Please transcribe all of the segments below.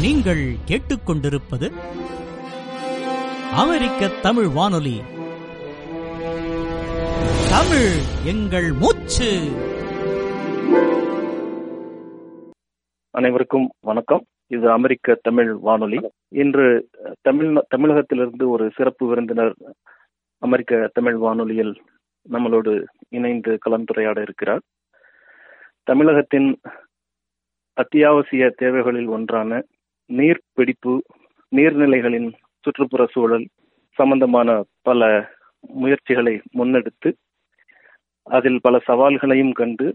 நீங்கள் கேட்டுக்கொண்டிருப்பது அமெரிக்க தமிழ் வானொலி. தமிழ் எங்கள் மூச்சு. அனைவருக்கும் வணக்கம். இது அமெரிக்க தமிழ் வானொலி. இன்று தமிழ் தமிழகத்திலிருந்து ஒரு சிறப்பு விருந்தினர் அமெரிக்க தமிழ் வானொலியில் நம்மளோடு இணைந்து கலந்துரையாட இருக்கிறார். தமிழகத்தின் அத்தியாவசிய தேவைகளில் ஒன்றான நீர் பிடிப்பு நீர்நிலைகளின் சுற்றுப்புற சூழல் சம்பந்தமான பல முயற்சிகளை முன்னெடுத்து அதில் பல சவால்களையும் கண்டு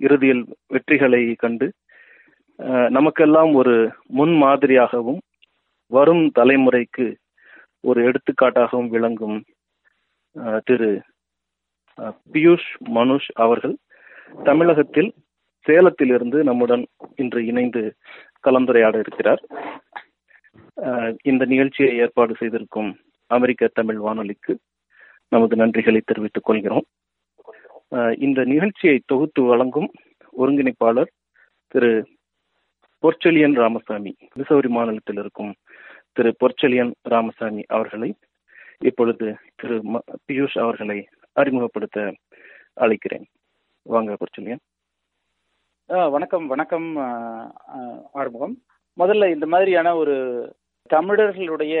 இறுதியில் வெற்றிகளை கண்டு நமக்கெல்லாம் ஒரு முன் மாதிரியாகவும் வரும் தலைமுறைக்கு ஒரு எடுத்துக்காட்டாகவும் விளங்கும் திரு பியூஷ் மனுஷ் அவர்கள் தமிழகத்தில் சேலத்திலிருந்து நம்முடன் இன்று இணைந்து கலந்துரையாட இருக்கிறார் இந்த நிகழ்ச்சியை ஏற்பாடு செய்திருக்கும் அமெரிக்க தமிழ் வானொலிக்கு நமது நன்றிகளை தெரிவித்துக் கொள்கிறோம். இந்த நிகழ்ச்சியை தொகுத்து வழங்கும் ஒருங்கிணைப்பாளர் திரு பொற்செலியன் ராமசாமி மிசௌரி மாநிலத்தில் இருக்கும் திரு பொற்செலியன் ராமசாமி அவர்களை இப்பொழுது திரு ம- பியூஷ் அவர்களை அறிமுகப்படுத்த அழைக்கிறேன். வாங்க பொற்செலியன் வணக்கம் வணக்கம் ஆறுமுகம். முதல்ல இந்த மாதிரியான ஒரு தமிழர்களுடைய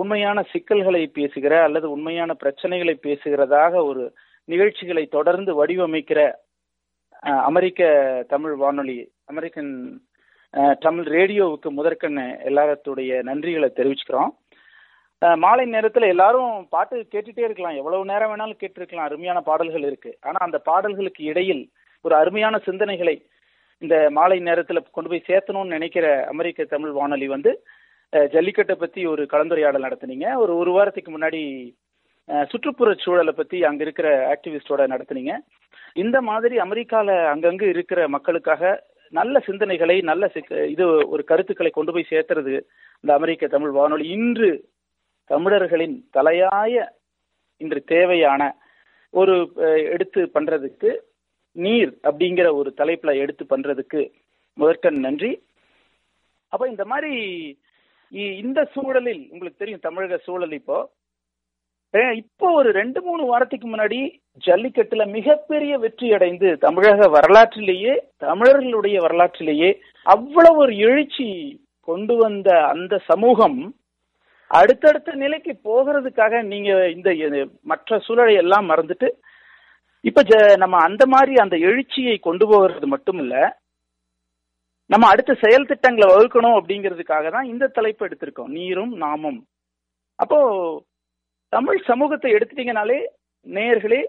உண்மையான சிக்கல்களை பேசுகிற அல்லது உண்மையான பிரச்சனைகளை பேசுகிறதாக ஒரு நிகழ்ச்சிகளை தொடர்ந்து வடிவமைக்கிற அமெரிக்க தமிழ் வானொலி அமெரிக்கன் தமிழ் ரேடியோவுக்கு முதற்கண் எல்லாத்துடைய நன்றிகளை தெரிவிச்சுக்கிறோம். மாலை நேரத்தில் எல்லாரும் பாட்டு கேட்டுட்டே இருக்கலாம். எவ்வளவு நேரம் வேணாலும் கேட்டிருக்கலாம். அருமையான பாடல்கள் இருக்கு. ஆனா அந்த பாடல்களுக்கு இடையில் ஒரு அருமையான சிந்தனைகளை இந்த மாலை நேரத்தில் கொண்டு போய் சேர்த்தணும்னு நினைக்கிற அமெரிக்க தமிழ் வானொலி வந்து ஜல்லிக்கட்டை பத்தி ஒரு கலந்துரையாடல் நடத்துனீங்க. ஒரு ஒரு வாரத்துக்கு முன்னாடி சுற்றுப்புற சூழலை பத்தி அங்க இருக்கிற ஆக்டிவிஸ்டோட நடத்துனீங்க. இந்த மாதிரி அமெரிக்கால அங்கங்கே இருக்கிற மக்களுக்காக நல்ல சிந்தனைகளை நல்ல இது ஒரு கருத்துக்களை கொண்டு போய் சேர்த்துறது இந்த அமெரிக்க தமிழ் வானொலி இன்று தமிழர்களின் தலையாய இன்று தேவையான ஒரு எடுத்து பண்றதுக்கு நீர் அப்படிங்கிற ஒரு தலைப்புல எடுத்து பண்றதுக்கு முதற்கண் நன்றி. அப்ப இந்த மாதிரி இ- இந்த சூழலில் உங்களுக்கு தெரியும் தமிழக சூழல் இப்போ இப்போ ஒரு ரெண்டு மூணு வாரத்துக்கு முன்னாடி ஜல்லிக்கட்டுல மிகப்பெரிய வெற்றி அடைந்து தமிழக வரலாற்றிலேயே தமிழர்களுடைய வரலாற்றிலேயே அவ்வளவு ஒரு எழுச்சி கொண்டு வந்த அந்த சமூகம் அடுத்தடுத்த நிலைக்கு போகிறதுக்காக நீங்க இந்த இந்த மற்ற சூழலை எல்லாம் மறந்துட்டு இப்ப நம்ம அந்த மாதிரி அந்த எழுச்சியை கொண்டு போகிறது மட்டும் இல்ல நம்ம அடுத்த செயல் திட்டங்களை வகுக்கணும் அப்படிங்கிறதுக்காக தான் இந்த தலைப்பு எடுத்திருக்கோம். நீரும் நாமும். அப்போ தமிழ் சமூகத்தை எடுத்துட்டீங்கனாலே நேர்களே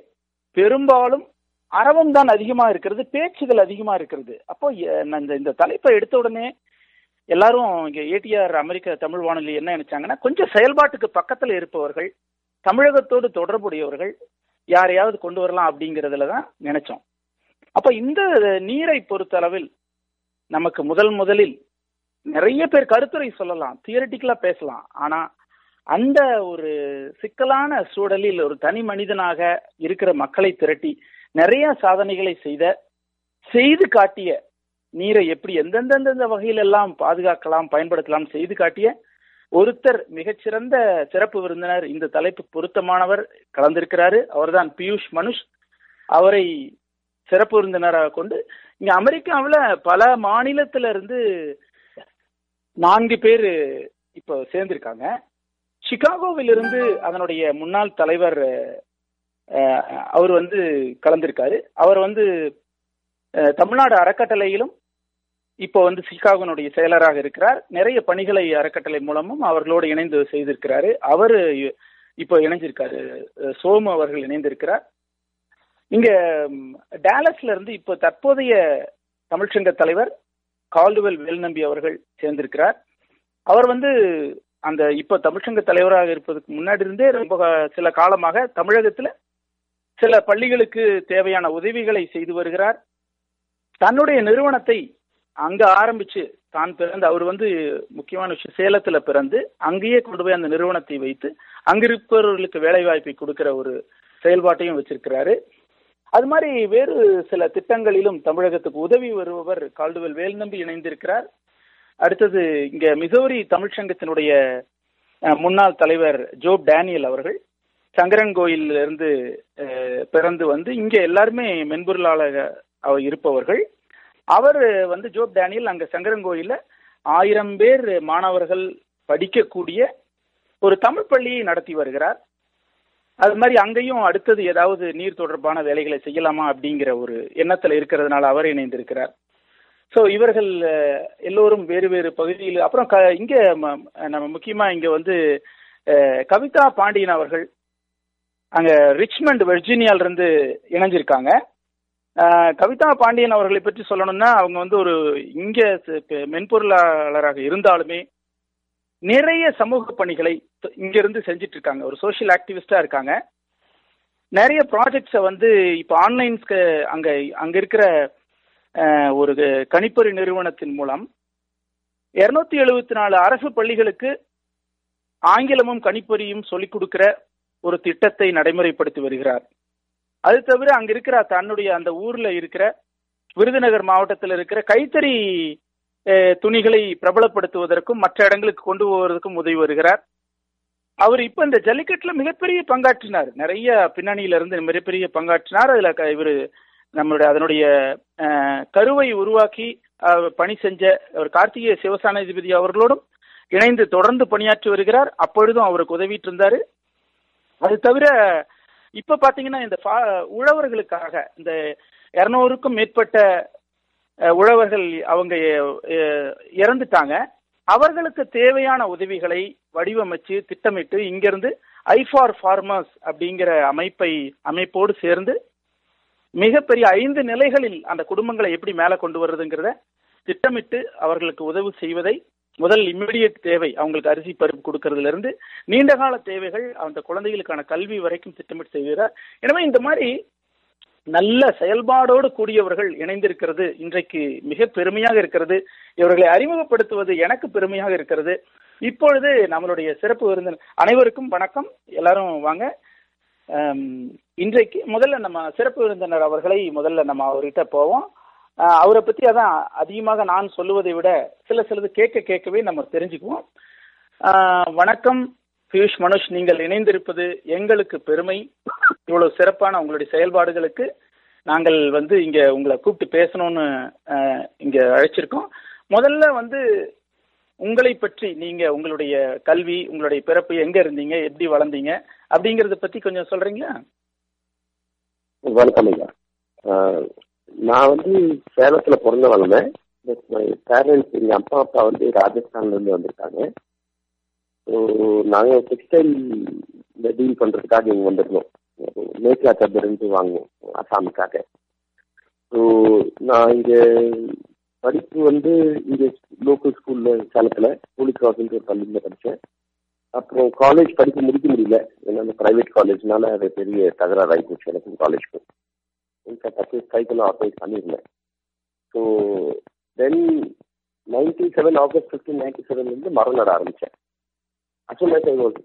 பெரும்பாலும் அறவம் தான் அதிகமா இருக்கிறது பேச்சுகள் அதிகமா இருக்கிறது. அப்போ இந்த இந்த தலைப்பை எடுத்த உடனே எல்லாரும் இங்க ஏடிஆர் அமெரிக்க தமிழ் வானொலி என்ன நினைச்சாங்கன்னா கொஞ்சம் செயல்பாட்டுக்கு பக்கத்துல இருப்பவர்கள் தமிழகத்தோடு தொடர்புடையவர்கள் யாரையாவது கொண்டு வரலாம் அப்படிங்கறதுல தான் நினைச்சோம். அப்ப இந்த நீரை பொறுத்தளவில் நமக்கு முதல் முதலில் நிறைய பேர் கருத்துரை சொல்லலாம் தியரட்டிக்கலா பேசலாம். ஆனா அந்த ஒரு சிக்கலான சூழலில் ஒரு தனி மனிதனாக இருக்கிற மக்களை திரட்டி நிறைய சாதனைகளை செய்த செய்து காட்டிய நீரை எப்படி எந்தெந்தெந்த வகையிலெல்லாம் பாதுகாக்கலாம் பயன்படுத்தலாம் செய்து காட்டிய ஒருத்தர் மிகச்சிறந்த சிறப்பு விருந்தினர் இந்த தலைப்பு பொருத்தமானவர் கலந்திருக்கிறாரு. அவர்தான் பியூஷ் மனுஷ். அவரை சிறப்பு விருந்தினராக கொண்டு இங்க அமெரிக்காவில் பல மாநிலத்தில இருந்து நான்கு பேர் இப்போ சேர்ந்திருக்காங்க. சிகாகோவிலிருந்து அதனுடைய முன்னாள் தலைவர் அவர் வந்து கலந்திருக்காரு. அவர் வந்து தமிழ்நாடு அறக்கட்டளையிலும் இப்போ வந்து சிகாகோனுடைய செயலராக இருக்கிறார். நிறைய பணிகளை அறக்கட்டளை மூலமும் அவர்களோடு இணைந்து செய்திருக்கிறாரு. அவர் இப்போ இணைஞ்சிருக்காரு. சோமு அவர்கள் இணைந்திருக்கிறார். இங்க டேலஸ்ல இருந்து இப்போ தற்போதைய தமிழ்ச்சங்க தலைவர் கால்டுவெல் வேல்நம்பி அவர்கள் சேர்ந்திருக்கிறார். அவர் வந்து அந்த இப்போ தமிழ்ச்சங்க தலைவராக இருப்பதுக்கு முன்னாடி இருந்தே ரொம்ப சில காலமாக தமிழகத்துல சில பள்ளிகளுக்கு தேவையான உதவிகளை செய்து வருகிறார். தன்னுடைய நிறுவனத்தை அங்க ஆரம்பிச்சு தான் பிறந்து அவர் வந்து முக்கியமான விஷயம் சேலத்துல பிறந்து அங்கேயே கொண்டு போய் அந்த நிறுவனத்தை வைத்து அங்க இருப்பவர்களுக்கு வேலை வாய்ப்பை கொடுக்கிற ஒரு செயல்பாட்டையும் வச்சிருக்கிறாரு. அது மாதிரி வேறு சில திட்டங்களிலும் தமிழகத்துக்கு உதவி வருபவர் கால்டுவெல் வேல் நம்பி இணைந்திருக்கிறார். அடுத்தது இங்க மிசோரி தமிழ்ச்சங்கத்தினுடைய முன்னாள் தலைவர் ஜோப் டேனியல் அவர்கள் சங்கரன் கோயிலிருந்து இருந்து பிறந்து வந்து இங்க எல்லாருமே மென்பொருளாளர் இருப்பவர்கள். அவர் வந்து ஜோப் டேனியல் அங்க சங்கரன் ஆயிரம் பேர் மாணவர்கள் படிக்கக்கூடிய ஒரு தமிழ் பள்ளியை நடத்தி வருகிறார். அது மாதிரி அங்கேயும் அடுத்தது ஏதாவது நீர் தொடர்பான வேலைகளை செய்யலாமா அப்படிங்கிற ஒரு எண்ணத்துல இருக்கிறதுனால அவர் இணைந்திருக்கிறார். ஸோ இவர்கள் எல்லோரும் வேறு வேறு பகுதியில் அப்புறம் க இங்க ம- நம்ம முக்கியமா இங்க வந்து கவிதா பாண்டியன் அவர்கள் அங்க ரிச்மண்ட் வெர்ஜீனியால இருந்து இணைஞ்சிருக்காங்க. கவிதா பாண்டியன் அவர்களை பற்றி சொல்லணும்னா அவங்க வந்து ஒரு இங்க மென்பொருளாளராக இருந்தாலுமே நிறைய சமூக பணிகளை இங்க இருந்து செஞ்சுட்டு இருக்காங்க ஒரு சோஷியல் ஆக்டிவிஸ்டா இருக்காங்க. நிறைய ப்ராஜெக்ட்ஸை வந்து இப்போ ஆன்லைன்ஸ்க்கு அங்க அங்க இருக்கிற ஒரு கணிப்பொறி நிறுவனத்தின் மூலம் இருநூத்தி எழுபத்தி நாலு அரசு பள்ளிகளுக்கு ஆங்கிலமும் கணிப்பொறியும் சொல்லிக் கொடுக்கிற ஒரு திட்டத்தை நடைமுறைப்படுத்தி வருகிறார். அது தவிர அங்க இருக்கிற தன்னுடைய அந்த ஊர்ல இருக்கிற விருதுநகர் மாவட்டத்தில் இருக்கிற கைத்தறி துணிகளை பிரபலப்படுத்துவதற்கும் மற்ற இடங்களுக்கு கொண்டு போவதற்கும் உதவி வருகிறார். அவர் இப்ப இந்த ஜல்லிக்கட்டுல மிகப்பெரிய பங்காற்றினார். நிறைய பின்னணியில இருந்து மிகப்பெரிய பங்காற்றினார். அதுல க- நம்மளுடைய அதனுடைய கருவை உருவாக்கி பணி செஞ்ச அவர் கார்த்திகேய சிவசானாதிபதி அவர்களோடும் இணைந்து தொடர்ந்து பணியாற்றி வருகிறார். அப்பொழுதும் அவருக்கு உதவிட்டு இருந்தாரு. அது தவிர இப்ப பாத்தீங்கன்னா இந்த ஃபா- உழவர்களுக்காக இந்த இருநூறுக்கும் மேற்பட்ட உழவர்கள் அவங்க இறந்துட்டாங்க. அவர்களுக்கு தேவையான உதவிகளை வடிவமைச்சு திட்டமிட்டு இங்கிருந்து ஐ ஃபார் ஃபார்மர்ஸ் அப்படிங்கிற அமைப்பை அமைப்போடு சேர்ந்து மிகப்பெரிய ஐந்து நிலைகளில் அந்த குடும்பங்களை எப்படி மேலே கொண்டு வர்றதுங்கிறத திட்டமிட்டு அவர்களுக்கு உதவி செய்வதை முதல் இம்மிடியட் தேவை அவங்களுக்கு அரிசி பருப்பு கொடுக்கறதுல இருந்து நீண்டகால தேவைகள் அந்த குழந்தைகளுக்கான கல்வி வரைக்கும் திட்டமிட்டு செய்கிறார் எனவே இந்த மாதிரி நல்ல செயல்பாடோடு கூடியவர்கள் இணைந்திருக்கிறது இன்றைக்கு மிக பெருமையாக இருக்கிறது. இவர்களை அறிமுகப்படுத்துவது எனக்கு பெருமையாக இருக்கிறது. இப்பொழுது நம்மளுடைய சிறப்பு விருந்தினர் அனைவருக்கும் வணக்கம். எல்லாரும் வாங்க. இன்றைக்கு முதல்ல நம்ம சிறப்பு விருந்தினர் அவர்களை முதல்ல நம்ம அவர்கிட்ட போவோம். அவரை பத்தி அதான் அதிகமாக நான் சொல்லுவதை விட சில சிலது கேட்க கேட்கவே நம்ம தெரிஞ்சுக்குவோம். வணக்கம். பியூஷ் மனுஷ் நீங்கள் இணைந்திருப்பது எங்களுக்கு பெருமை. இவ்வளவு சிறப்பான உங்களுடைய செயல்பாடுகளுக்கு நாங்கள் வந்து இங்க உங்களை கூப்பிட்டு பேசணும்னு இங்க அழைச்சிருக்கோம். முதல்ல வந்து உங்களை பற்றி நீங்க உங்களுடைய கல்வி உங்களுடைய பிறப்பு எங்க இருந்தீங்க எப்படி வளர்ந்தீங்க அப்படிங்கறத பத்தி கொஞ்சம் சொல்றீங்களா? வணக்கம் ஐயா. நான் வந்து சேலத்துல பிறந்த வளர்ந்தேன் பட் மை பேரண்ட்ஸ் எங்க அப்பா அப்பா வந்து ராஜஸ்தான்ல இருந்து வந்திருக்காங்க. ஸோ நாங்க டெக்ஸ்டைல் டீல் பண்றதுக்காக இங்க வந்திருந்தோம். மேக்லா சப்பருந்து வாங்குவோம் அசாமுக்காக. ஸோ நான் இங்க படிப்பு வந்து இங்க லோக்கல் ஸ்கூல்ல சேலத்துல போலீஸ் கிராஸ்ன்ற ஒரு பள்ளியில படித்தேன் அப்புறம் காலேஜ் படிப்பு முடிக்க முடியல. ஏன்னா அந்த பிரைவேட் காலேஜ்னால அது பெரிய தகராறு ஆகி போச்சு எனக்கு காலேஜ்க்கு இன்ஃபேக்ட் அப்போ சைக்கிள் ஆர்கனைஸ் பண்ணியிருந்தேன். So then ninety seven August fifteen ninety செவன்லேருந்து மரம் நட ஆரம்பித்தேன் அசல் I was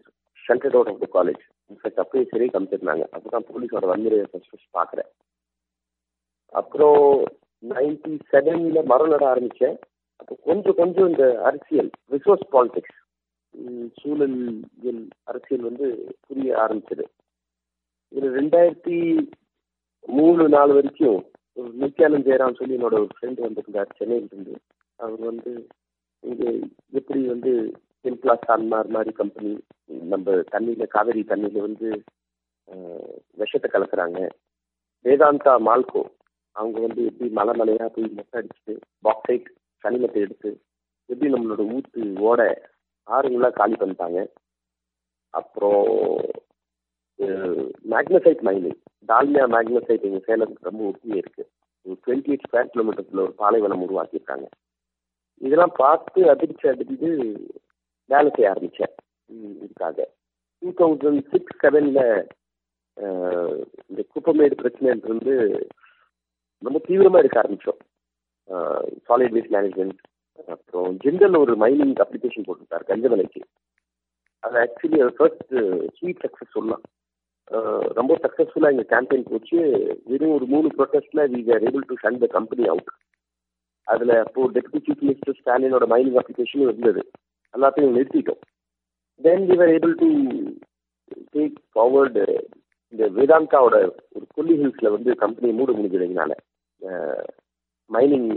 shunted out of the college in fact அப்படியே சரி காமிச்சிருந்தாங்க அப்போ தான் போலீஸோட வன்முறையை ஃபஸ்ட் ஃபஸ்ட் பார்க்குறேன். அப்புறம் நைன்டி செவனில் மரம் நட ஆரம்பித்தேன் அப்போ கொஞ்சம் கொஞ்சம் இந்த அரசியல் ரிசோர்ஸ் பாலிடிக்ஸ் சூழல் அரசியல் வந்து புரிய ஆரம்பிச்சது. இதில் ரெண்டாயிரத்தி மூணு நாலு வரைக்கும் ஒரு நித்யானந்த் ஜெயராம் சொல்லி என்னோட ஒரு ஃப்ரெண்ட் வந்திருந்தார் சென்னையில இருந்து. அவர் வந்து இங்க எப்படி வந்து சிம்பிளா சான்மார் மாதிரி கம்பெனி நம்ம தண்ணியில காவேரி தண்ணியில வந்து விஷத்தை கலக்குறாங்க. வேதாந்தா மால்கோ அவங்க வந்து எப்படி மலை மலையா போய் மொட்டை அடிச்சுட்டு பாக்ஸைட் கனிமத்தை எடுத்து எப்படி நம்மளோட ஊத்து ஓட ஆறுங்களா காலி பண்ணிட்டாங்க. அப்புறம் மேக்னசைட் மைனிங் டால்மியா மேக்னசைட் எங்க சேலத்துக்கு ரொம்ப ஒட்டியே இருக்கு. டுவெண்ட்டி எயிட் ஸ்கொயர் கிலோமீட்டர்ஸ்ல ஒரு பாலைவனம் உருவாக்கியிருக்காங்க. இதெல்லாம் பார்த்து அதிர்ச்சி அடிச்சு வேலை செய்ய ஆரம்பிச்சேன். இதுக்காக. டூ தௌசண்ட் சிக்ஸ் செவன்ல இந்த குப்பமேடு பிரச்சனைன்றது ரொம்ப தீவிரமா எடுக்க ஆரம்பிச்சோம். சாலிட் வேஸ்ட் மேனேஜ்மெண்ட் அப்புறம் ஜிண்டல் ஒரு மைனிங் அப்ளிகேஷன் போட்டிருக்காரு கஞ்சமலைக்கு. அது ஆக்சுவலி ஃபர்ஸ்ட் ஸ்வீட் சக்ஸஸ் சொல்லலாம். ரொம்ப சக்ஸஸ்ஃபுல்லாக எங்கள் கேம்பெயின் போச்சு. வெறும் ஒரு மூணு ப்ரொட்டஸ்ட்ல we are able to shun the company out அதில் அப்போ டெப்யூட்டி சீஃப் மினிஸ்டர் ஸ்டாலினோட மைனிங் அப்ளிகேஷனும் இருந்தது. எல்லாத்தையும் நிறுத்திட்டோம். Then we are able to take forward இந்த வேதாந்தாவோட ஒரு கொல்லி ஹில்ஸில் வந்து கம்பெனி மூட முடிஞ்சதுனால மைனிங்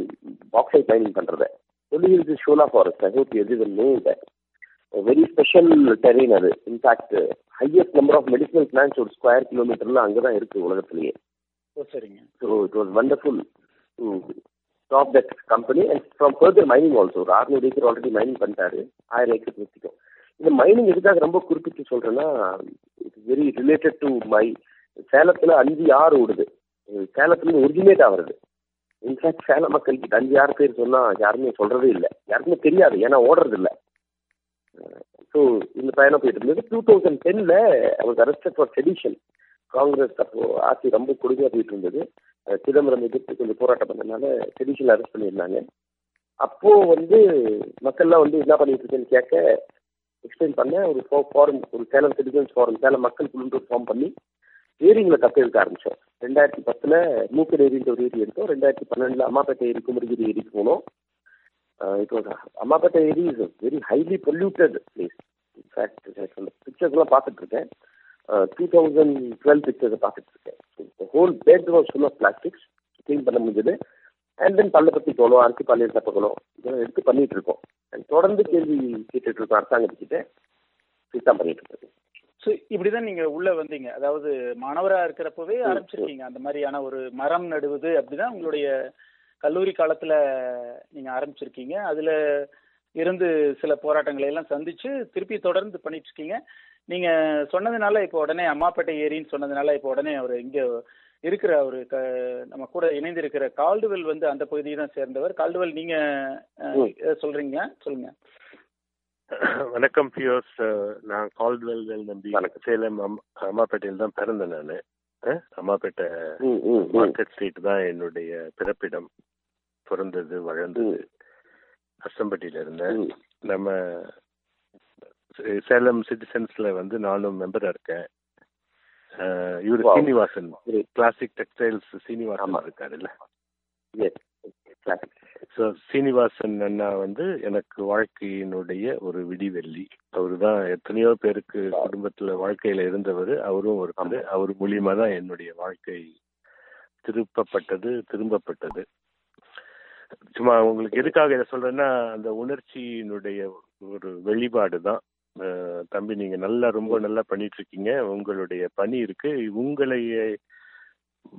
பாக்ஸைட் மைனிங் பண்ணுறத Kolli Hills is shola forest I hope everyone know that very special terrain அது. In fact highest number of medicinal plants ஒரு square கிலோமீட்டர்ல அங்கே தான் இருக்கு உலகத்திலேயே. ஓ சரிங்க. So it was wonderful to stop that company and from further mining also ஒரு அறுநூறு ஏக்கர் ஆல்ரெடி மைனிங் பண்ணிட்டாரு. ஆயிரம் ஏக்கர் நிறுத்திக்கும் இந்த மைனிங் எதுக்காக ரொம்ப குறிப்பிட்டு சொல்றேன்னா it's very related to my சேலத்துல அஞ்சு ஆறு ஓடுது. சேலத்துல ஒரிஜினேட் ஆகுறது. இன்ஃபேக்ட் சேலம் மக்களுக்கு அஞ்சு ஆறு பேர் சொன்னா யாருமே சொல்றதே இல்லை. யாருக்குமே தெரியாது. ஏன்னா ஓடுறது இல்லை ஸோ இந்த பயணம் போயிட்டு இருந்தது. டூ தௌசண்ட் டென்ல அவர் அரெஸ்டட் ஃபார் செடிஷன் காங்கிரஸ் அப்போ ஆட்சி ரொம்ப கொடுமையா போயிட்டு இருந்தது. சிதம்பரம் எதிர்த்து கொஞ்சம் போராட்டம் பண்ணனால செடிஷன் அரெஸ்ட் பண்ணியிருந்தாங்க. அப்போ வந்து மக்கள்லாம் வந்து என்ன பண்ணிட்டு இருக்கேன்னு கேட்க எக்ஸ்பிளைன் பண்ண ஒரு ஃபாரம் ஒரு சேலம் சிட்டிசன்ஸ் ஃபாரம் சேலம் மக்கள் குழுன்ற ஃபார்ம் பண்ணி ஏரிங்களை தக்க எடுக்க ஆரம்பிச்சோம். ரெண்டாயிரத்தி பத்துல மூக்கர் ஏரின்ற ஒரு ஏரி எடுத்தோம். ரெண்டாயிரத்தி பன்னெண்டுல அம்மாப்பேட்டை ஏரி குமரிகிரி ஏரிக்கு போனோம். இட் வாஸ் அம்மாப்பேட்டை ஏரி is very highly polluted place in fact பிக்சர்ஸ்லாம் பார்த்துட்டு இருக்கேன். டூ தௌசண்ட் டுவெல் பிக்சர்ஸை பார்த்துட்டு இருக்கேன். Whole bed was full of plastics clean பண்ண முடிஞ்சது. அண்ட் தென் பள்ளப்பத்தி போகணும் அரிசி பாலியல் தப்பக்கணும் இதெல்லாம் எடுத்து பண்ணிட்டு இருக்கோம். And தொடர்ந்து கேள்வி கேட்டுட்டு இருக்கோம் அரசாங்கத்துக்கிட்ட இதுதான் பண்ணிட்டு இருக்கோம். ஸோ இப்படிதான் நீங்க உள்ள வந்தீங்க. அதாவது மாணவரா இருக்கிறப்பவே ஆரம்பிச்சிருக்கீங்க. அந்த மாதிரியான ஒரு மரம் நடுவது அப்படிதான் உங்களுடைய கல்லூரி காலத்துல நீங்க ஆரம்பிச்சிருக்கீங்க. அதுல இருந்து சில போராட்டங்களை எல்லாம் சந்திச்சு திருப்பி தொடர்ந்து பண்ணிட்டு இருக்கீங்க நீங்க சொன்னதுனால இப்போ உடனே அம்மாப்பேட்டை ஏரின்னு சொன்னதுனால இப்போ உடனே அவர் இங்க இருக்கிற ஒரு க நம்ம கூட இணைந்து இருக்கிற கால்டுவெல் வந்து அந்த பகுதியை தான் சேர்ந்தவர். கால்டுவெல் நீங்க சொல்றீங்களா? சொல்லுங்க. வணக்கம் பியோஸ் நான் கால்ட்வெல் வேல் நம்பி வணக்கம். சேலம் அம்- அம்மாப்பேட்டையில் தான் பிறந்தேன் நான். அம்மாப்பேட்டை மார்க்கெட் ஸ்ட்ரீட் தான் என்னுடைய பிறப்பிடம் பிறந்தது வளர்ந்தது அஸ்தம்பட்டியில இருந்தேன். நம்ம சேலம் சிட்டிசன்ஸ்ல வந்து நானும் மெம்பரா இருக்கேன் இவரு. சீனிவாசன். Classic Textiles Srinivasan. இருக்காருல்ல. ஸோ சீனிவாசன் அண்ணா வந்து எனக்கு வாழ்க்கையினுடைய ஒரு விடிவெள்ளி. அவரு தான் எத்தனையோ பேருக்கு குடும்பத்துல வாழ்க்கையில இருந்தவர். அவரும் ஒருத்தர் அவர் மூலியமா தான் என்னுடைய வாழ்க்கை திருப்பப்பட்டது திரும்பப்பட்டது. சும்மா உங்களுக்கு எதுக்காக இதை சொல்றேன்னா அந்த உணர்ச்சியினுடைய ஒரு வெளிப்பாடு தான். தம்பி நீங்க நல்லா ரொம்ப நல்லா பண்ணிட்டு இருக்கீங்க. உங்களுடைய பணி இருக்கு. உங்களை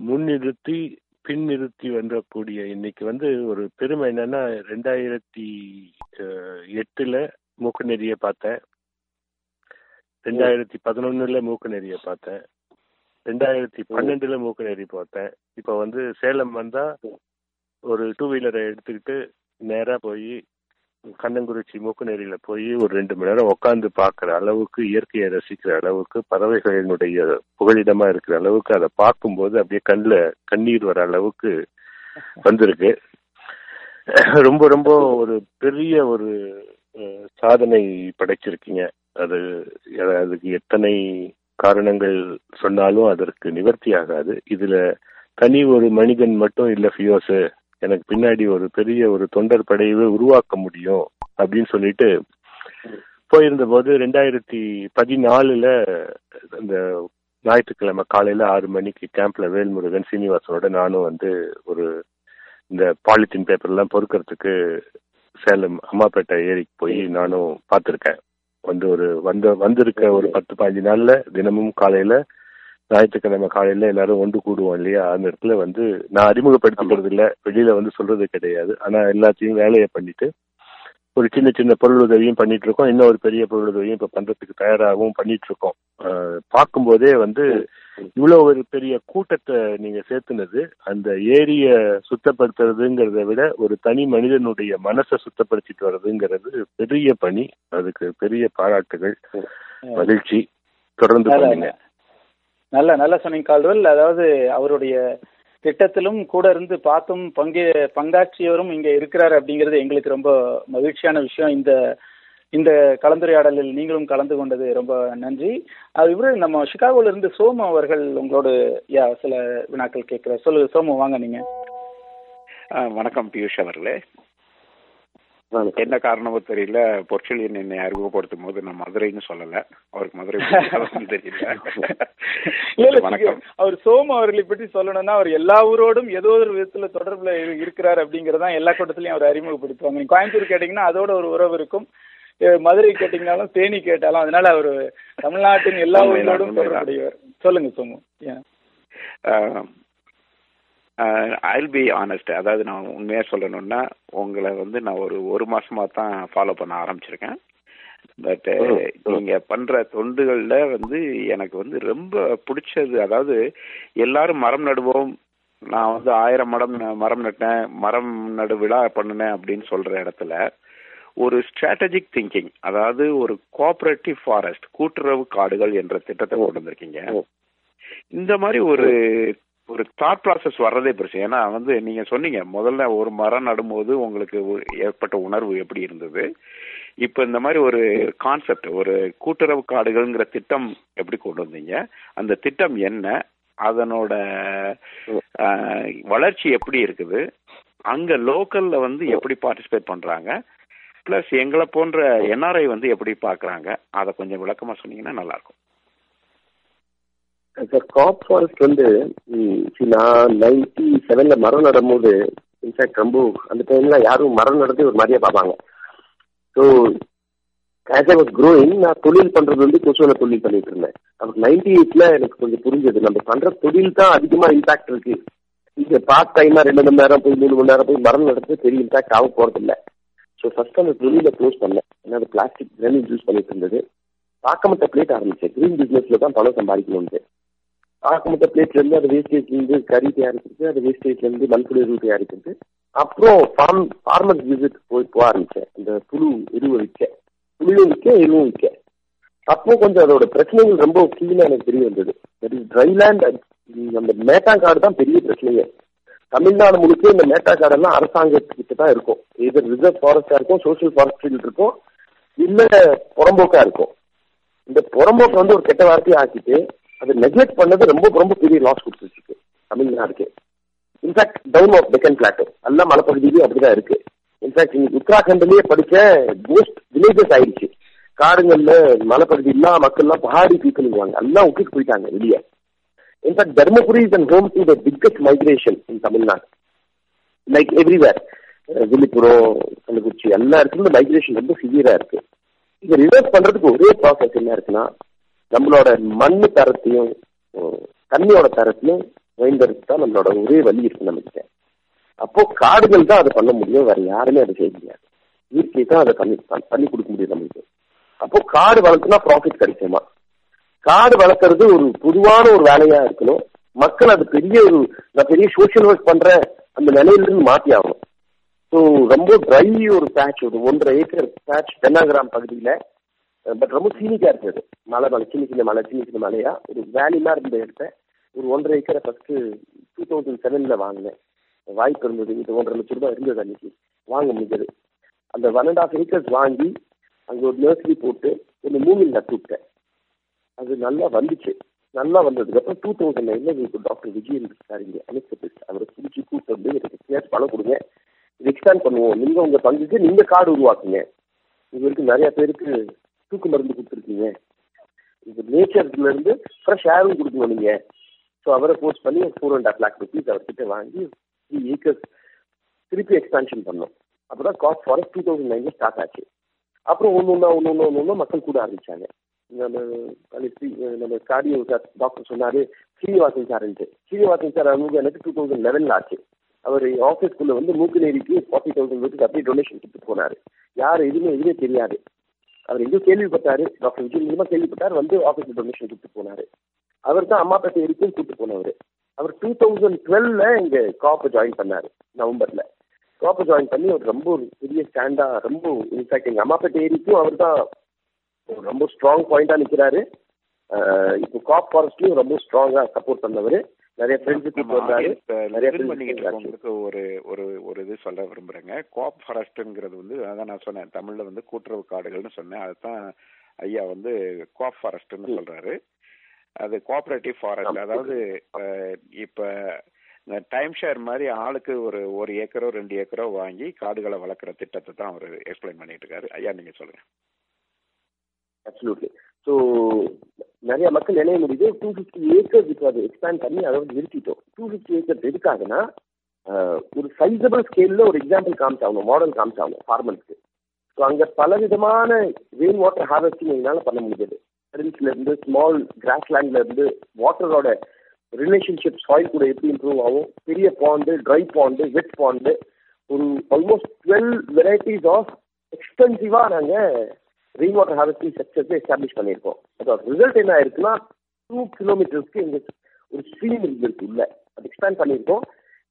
முன்னிறுத்தி பின்னிறுத்தி வரக்கூடிய இன்னைக்கு வந்து ஒரு பெருமை என்னன்னா ரெண்டாயிரத்தி எட்டுல மூக்கு நெறிய பார்த்தேன். ரெண்டாயிரத்தி பதினொன்னுல மூக்கு நெறிய பார்த்தேன். ரெண்டாயிரத்தி பன்னெண்டுல மூக்கு நெறி பார்த்தேன். இப்ப வந்து சேலம் வந்தா ஒரு டூ வீலரை எடுத்துக்கிட்டு நேரா போய் கண்ணங்குறிச்சி மூக்குநேரியில போய் ஒரு ரெண்டு மணி நேரம் உட்காந்து பார்க்குற அளவுக்கு இயற்கையை ரசிக்கிற அளவுக்கு பறவைகளினுடைய புகலிடமா இருக்கிற அளவுக்கு அதை பார்க்கும்போது அப்படியே கண்ணில் கண்ணீர் வர அளவுக்கு வந்திருக்கு. ரொம்ப ரொம்ப ஒரு பெரிய ஒரு சாதனை படைச்சிருக்கீங்க. அது அதுக்கு எத்தனை காரணங்கள் சொன்னாலும் அதற்கு நிவர்த்தி ஆகாது இதுல தனி ஒரு மனிதன் மட்டும் இல்ல ஃபியோஸ் எனக்கு பின்னாடி ஒரு பெரிய ஒரு தொண்டர் படையவே உருவாக்க முடியும் அப்படின்னு சொல்லிட்டு போயிருந்த போது ரெண்டாயிரத்தி பதினாலுல அந்த ஞாயிற்றுக்கிழமை காலையில ஆறு மணிக்கு கேம்ப்ல வேல்முருகன் சீனிவாசனோட நானும் வந்து ஒரு இந்த பாலித்தீன் பேப்பர் எல்லாம் பொறுக்கிறதுக்கு சேலம் அம்மாப்பேட்டை ஏரிக்கு போய் நானும் பார்த்துருக்கேன். வந்து ஒரு வந்த வந்திருக்க ஒரு பத்து பதினஞ்சு நாள்ல தினமும் காலையில ஞாயிற்றுக்கிழமை காலையில எல்லாரும் ஒன்று கூடுவோம் இல்லையா? அந்த இடத்துல வந்து நான் அறிமுகப்படுத்திக்கிறது இல்ல வெளியில வந்து சொல்றது கிடையாது. ஆனா எல்லாத்தையும் வேலையை பண்ணிட்டு ஒரு சின்ன சின்ன பொருள் உதவியும் பண்ணிட்டு இருக்கோம் இன்னும் ஒரு பெரிய பொருள் உதவியும் இப்ப பண்றதுக்கு தயாராகவும் பண்ணிட்டு இருக்கோம் பார்க்கும்போதே வந்து இவ்வளவு ஒரு பெரிய கூட்டத்தை நீங்க சேர்த்துனது அந்த ஏரிய சுத்தப்படுத்துறதுங்கிறத விட ஒரு தனி மனிதனுடைய மனசை சுத்தப்படுத்திட்டு வர்றதுங்கிறது பெரிய பணி. அதுக்கு பெரிய பாராட்டுகள் மகிழ்ச்சி. தொடர்ந்து பண்ணுங்க. நல்ல நல்ல சொன்னீங்க கால்வெல் அதாவது அவருடைய திட்டத்திலும் கூட இருந்து பார்த்தும் பங்கு பங்காற்றியவரும் இங்க இருக்கிறார் அப்படிங்கிறது எங்களுக்கு ரொம்ப மகிழ்ச்சியான விஷயம். இந்த இந்த கலந்துரையாடலில் நீங்களும் கலந்து கொண்டது ரொம்ப நன்றி. அது இவரு நம்ம சிகாகோல இருந்து சோமு அவர்கள் உங்களோட யா சில வினாக்கள் கேட்கிறார். சொல்லுங்க சோமு வாங்க நீங்க. வணக்கம் பியூஷ் அவர்களே. என்ன காரணமோ தெரியல. பொற்செழியன் என்னை அறிமுகப்படுத்தும் போது நான் மதுரைன்னு சொல்லல. அவருக்கு மதுரை தெரியல. வணக்கம். அவர் சோமு அவர்களை பற்றி சொல்லணும்னா அவர் எல்லா ஊரோடும் ஏதோ ஒரு விதத்துல தொடர்புல இரு- இருக்கிறார் அப்படிங்கறதான் எல்லா கூட்டத்திலயும் அவர் அறிமுகப்படுத்துவாங்க. நீங்க கோயம்புத்தூர் கேட்டீங்கன்னா அதோட ஒரு உறவு இருக்கும். மதுரை கேட்டீங்கனாலும் தேனி கேட்டாலும் அதனால அவர் தமிழ்நாட்டின் எல்லா உண்மைதான். தொடர்புடையவர். சொல்லுங்க சோமு. ஐல் பி ஆனஸ்ட் அதாவது நான் உண்மையா சொல்லணும்னா உங்களை வந்து நான் ஒரு ஒரு மாசமா தான் ஃபாலோ பண்ண ஆரம்பிச்சிருக்கேன். பட் ம். நீங்க பண்ற தொண்டுகள்ல வந்து எனக்கு வந்து ரொம்ப பிடிச்சது. அதாவது எல்லாரும் மரம் நடுவோம். நான் வந்து ஆயிரம் மரம் மரம் நட்டேன். மரம் நடு விழா பண்ணினேன் அப்படின்னு சொல்ற இடத்துல ஒரு ஸ்ட்ராட்டஜிக் திங்கிங் அதாவது ஒரு கோஆபரேட்டிவ் ஃபாரஸ்ட் கூட்டுறவு காடுகள் என்ற திட்டத்தை கொண்டு வந்திருக்கீங்க. இந்த மாதிரி ஒரு ஒரு தாட் ப்ராசஸ் வர்றதே பெருசு. ஏன்னா வந்து நீங்க சொன்னீங்க முதல்ல ஒரு மரம் நடும்போது உங்களுக்கு ஏற்பட்ட உணர்வு எப்படி இருந்தது? இப்ப இந்த மாதிரி ஒரு கான்செப்ட் ஒரு கூட்டுறவு காடுகள்ங்கிற திட்டம் எப்படி கொண்டு வந்தீங்க? அந்த திட்டம் என்ன? அதனோட வளர்ச்சி எப்படி இருக்குது? அங்க லோக்கல்ல வந்து எப்படி பார்ட்டிசிபேட் பண்றாங்க? பிளஸ் எங்களை போன்ற என்ஆர்ஐ வந்து எப்படி பாக்குறாங்க? அதை கொஞ்சம் விளக்கமா சொன்னீங்கன்னா நல்லா இருக்கும் சார் காப் ஃபாரஸ்ட் வந்து நான் நைன்டி செவன்ல மரம் நடும்போது இன்ஃபேக்ட் ரொம்ப அந்த டைம்ல யாரும் மரம் நடந்து ஒரு மாதிரியா பார்ப்பாங்க. So as I was growing நான் தொழில் பண்றது வந்து கொசுவில தொழில் பண்ணிட்டு இருந்தேன். அப்போ நைன்டி எயிட்ல எனக்கு கொஞ்சம் புரிஞ்சது. நம்ம பண்ற தொழில் தான் அதிகமா இம்பாக்ட் இருக்கு. இங்க பார்ட் டைமா ரெண்டு மணி நேரம் போய் மூணு மணி நேரம் போய் மரம் நடந்து பெரிய இம்பாக்ட் ஆக போறது இல்லை ஸோ ஃபர்ஸ்ட் அந்த தொழிலை க்ளோஸ் பண்ணேன். ஏன்னா அது பிளாஸ்டிக் கிரேனிங் யூஸ் பண்ணிட்டு இருந்தது. பார்க்கமட்ட பிளேட் ஆரம்பிச்சேன். கிரீன் பிசினஸ்ல தான் பணம் சம்பாதிக்கணும்னு பார்க்கமட்ட பிளேட்ல இருந்து அது வேஸ்டேஜ்ல இருந்து கறி தயாரிக்கிறது அது வேஸ்டேஜ்ல இருந்து மண்புழு எருவு தயாரிக்கிறது. அப்புறம் ஃபார்ம் ஃபார்மர் விசிட் போய் போக ஆரம்பிச்சேன். இந்த புழு எருவை விற்க. புளியும் விற்க எருவும் விற்க. அப்போ கொஞ்சம் அதோட பிரச்சனைகள் ரொம்ப கீழே எனக்கு தெரிய வந்தது. தட் இஸ் ட்ரைலேண்ட் அந்த மேட்டாங்காடு தான் பெரிய பிரச்சனையே. தமிழ்நாடு முழுக்க இந்த மேட்டாக்காடெல்லாம் அரசாங்கத்துக்கிட்ட தான் இருக்கும். இது ரிசர்வ் ஃபாரஸ்டா இருக்கும் சோசியல் ஃபாரஸ்ட்ரியில் இருக்கும் இல்ல புறம்போக்கா இருக்கும். இந்த புறம்போக்கை வந்து ஒரு கெட்ட வார்த்தையை ஆக்கிட்டு அதை நெக்லெக்ட் பண்ணது ரொம்ப ரொம்ப பெரிய லாஸ் கொடுத்துருக்கு. தமிழ்நாடுக்கு in fact down of Deccan plateau எல்லாம் மலைப்பகுதியிலும் அப்படிதான் இருக்கு. இன்ஃபேக்ட் இன்னைக்கு உத்தராகண்ட்லயே படிச்ச மோஸ்ட் வில்லேஜஸ் ஆயிடுச்சு. காடுங்கள்ல மலைப்பகுதி எல்லா மக்கள்லாம் பஹாடி பீப்புள்வாங்க எல்லாம் விட்டுட்டு போயிட்டாங்க வெளியே. In fact Dharmapuri is and home to the biggest migration in Tamil Nadu. Like everywhere Villupuram Kallakurichi எல்லா இடத்துலயும் மைக்ரேஷன் ரொம்ப சிவியரா இருக்கு. இதை ரிவர்ஸ் பண்றதுக்கு ஒரே ப்ராசஸ் என்ன இருக்குன்னா நம்மளோட மண்ணு தரத்தையும் தண்ணியோட தரத்தையும் பயன்படுத்தி தான் நம்மளோட ஒரே வழி இருக்கு நமக்கு அப்போ காடுகள் தான் அதை பண்ண முடியும் வேற யாருமே அதை செய்ய முடியாது. இயற்கை தான் அதை பண்ணி பண்ணி கொடுக்க முடியும் நம்மளுக்கு. அப்போ காடு வளர்த்துனா ப்ராஃபிட் கிடைக்குமா? காடு வளர்க்கறது ஒரு பொதுவான ஒரு வேலையா இருக்கணும். மக்கள் அது பெரிய ஒரு நான் பெரிய சோஷியல் ஒர்க் பண்றேன் அந்த நிலையிலிருந்து மாற்றி மாத்தி ஆகணும். ஸோ ரொம்ப ட்ரை ஒரு பேட்ச் ஒரு ஒன்றரை ஏக்கர் பேட்ச் தென்னாகிராம் பகுதியில பட் ரொம்ப சீனிக்காக இருந்தது. மலை மலை சின்ன சின்ன மலை சின்ன சின்ன மலையா? ஒரு வேலிமா இருந்த இடத்த ஒரு ஒன்றரை ஏக்கரை ஃபர்ஸ்ட் டூ தௌசண்ட் செவன்ல வாங்கினேன். வாய்ப்பு இருந்தது. இது ஒன்றரை லட்சம் ரூபாய் இருந்தது அன்னைக்கு. வாங்க முடிஞ்சது. அந்த ஒன் அண்ட் ஆஃப் ஏக்கர்ஸ் வாங்கி அங்கே ஒரு நர்சரி போட்டு ஒரு மூங்கில் நட்டு விட்டேன். அது நல்லா வந்துச்சு. நல்லா வந்ததுக்கு அப்புறம் டூ தௌசண்ட் நைன்ல எங்களுக்கு டாக்டர் விஜயன் சார் இங்கே. அனஸ்தபிஸ்ட் அவரை பிடிச்சி கூப்பிட்டு வந்து எனக்கு கேஸ் பணம் கொடுங்க. இது எக்ஸ்டாண்ட் பண்ணுவோம். நீங்கள் உங்கள் பங்குக்கு நீங்கள் கார்டு உருவாக்குங்க. இது வரைக்கும் நிறைய பேருக்கு தூக்கு மருந்து கொடுத்துருக்கீங்க. இது நேச்சர்ல இருந்து ஃப்ரெஷ் ஏரும் கொடுக்கணும் நீங்க. ஸோ அவரை போஸ்ட் பண்ணி four and half lakh rupees அவர்கிட்ட வாங்கி த்ரீ ஏக்கர்ஸ் திருப்பி எக்ஸ்பான்ஷன் பண்ணோம் அப்பதான் காஸ்ட் ஃபாரஸ்ட் டூ தௌசண்ட் நைன்ல ஸ்டார்ட் ஆச்சு. அப்புறம் ஒன்று ஒன்றா ஒன்று ஒன்று ஒன்று ஒன்று மக்கள் கூட ஆரம்பிச்சாங்க. நம்ம அன்னைக்கு நம்ம கார்டியோ சார் டாக்டர் சொன்னாரு ஸ்ரீனிவாசன் சார்ன்ட்டு ஸ்ரீனிவாசன் சார் அவங்க எனக்கு டூ தௌசண்ட் லெவனில் ஆச்சு. அவர் ஆஃபீஸ்க்குள்ள வந்து மூக்கு நேரிக்கு ஃபார்ட்டி தௌசண்ட் ருபீஸ் அப்படியே டொனேஷன் கொடுத்து போனாரு. யார் எதுவுமே எதுவுமே தெரியாது. அவர் எங்கேயோ கேள்விப்பட்டாரு. டாக்டர் விஜய் மூலமா கேள்விப்பட்டார். வந்து ஆபீஸ்ல டொனேஷன் கொடுத்து போனாரு. அவர் தான் அம்மாப்பேட்டை வரைக்கும் கூப்பிட்டு போனவர். அவர் டூ தௌசண்ட் டுவெல்ல இங்க காப்பை ஜாயின் பண்ணாரு நவம்பர்ல. காப்பை ஜாயின் பண்ணி அவர் ரொம்ப ஒரு பெரிய ஸ்டாண்டா ரொம்ப இன்ஃபேக்ட் எங்க அம்மாப்பேட்டை ஏரிக்கும் அவர் தான் ரொம்ப ஸ்ட்ராங் பாயிண்டா நிக்கிறாரு. இப்போ காப் ஃபாரஸ்ட்லயும் ரொம்ப ஸ்ட்ராங்கா சப்போர்ட் பண்ணவர். நிறைய ஃப்ரெண்ட்ஸ் கூப்பிட்டு வந்தாரு நிறைய. இருக்கவங்களுக்கு ஒரு ஒரு ஒரு இது சொல்ல விரும்புறேங்க. கோப் ஃபாரஸ்ட்ங்கிறது வந்து அதான் நான் சொன்னேன் தமிழ்ல வந்து கூட்டுறவு காடுகள்னு சொன்னேன். அதுதான் ஐயா வந்து கோப் ஃபாரஸ்ட்னு. சொல்றாரு. அது கோஆபரேட்டிவ் ஃபாரஸ்ட். அதாவது இப்ப டைம் ஷேர் மாதிரி ஆளுக்கு ஒரு ஒரு ஏக்கரோ ரெண்டு ஏக்கரோ வாங்கி காடுகளை வளர்க்குற திட்டத்தை தான் அவர் எக்ஸ்பிளைன் பண்ணிட்டு இருக்காரு. ஐயா நீங்க சொல்லுங்க. அப்சல்யூட்லி ஸோ நிறைய மக்கள் நினைய முடியுது. டூ ஃபிஃப்டி ஏக்கர்ஸ் இப்போ அதை எக்ஸ்பேண்ட் பண்ணி அதாவது நிறுத்திட்டோம். டூ ஃபிஃப்டி ஏக்கர்ஸ் எதுக்காகனா ஒரு சைசபிள் ஸ்கேலில் ஒரு எக்ஸாம்பிள் காமிச்சாகணும். மாடல் காமிச்சாகணும் ஃபார்மர்ஸ்க்கு ஸோ அங்கே பல விதமான ரெயின் வாட்டர் ஹார்வெஸ்டிங் எங்களால் பண்ண முடியாது ஸ்ப்ரிங்ஸ்ல இருந்து ஸ்மால் கிராஸ்லேண்ட்ல இருந்து வாட்டரோட ரிலேஷன்ஷிப் சாயில் கூட எப்படி இம்ப்ரூவ் ஆகும்? பெரிய pond dry pond wet pond ஒரு ஆல்மோஸ்ட் டுவெல் வெரைட்டிஸ் ஆஃப் எக்ஸ்பென்சிவாக நாங்கள் ரெயின் வாட்டர் ஹார்வெஸ்டிங் ஸ்ட்ரக்சர்ஸை எஸ்டாப்ளிஷ் பண்ணியிருக்கோம் அதோட ரிசல்ட் என்ன ஆயிருக்குன்னா டூ கிலோமீட்டர்ஸ்க்கு எங்க ஒரு ஸ்ட்ரீம் இருந்திருக்கு உள்ள. அது எக்ஸ்பேண்ட் பண்ணியிருக்கோம்.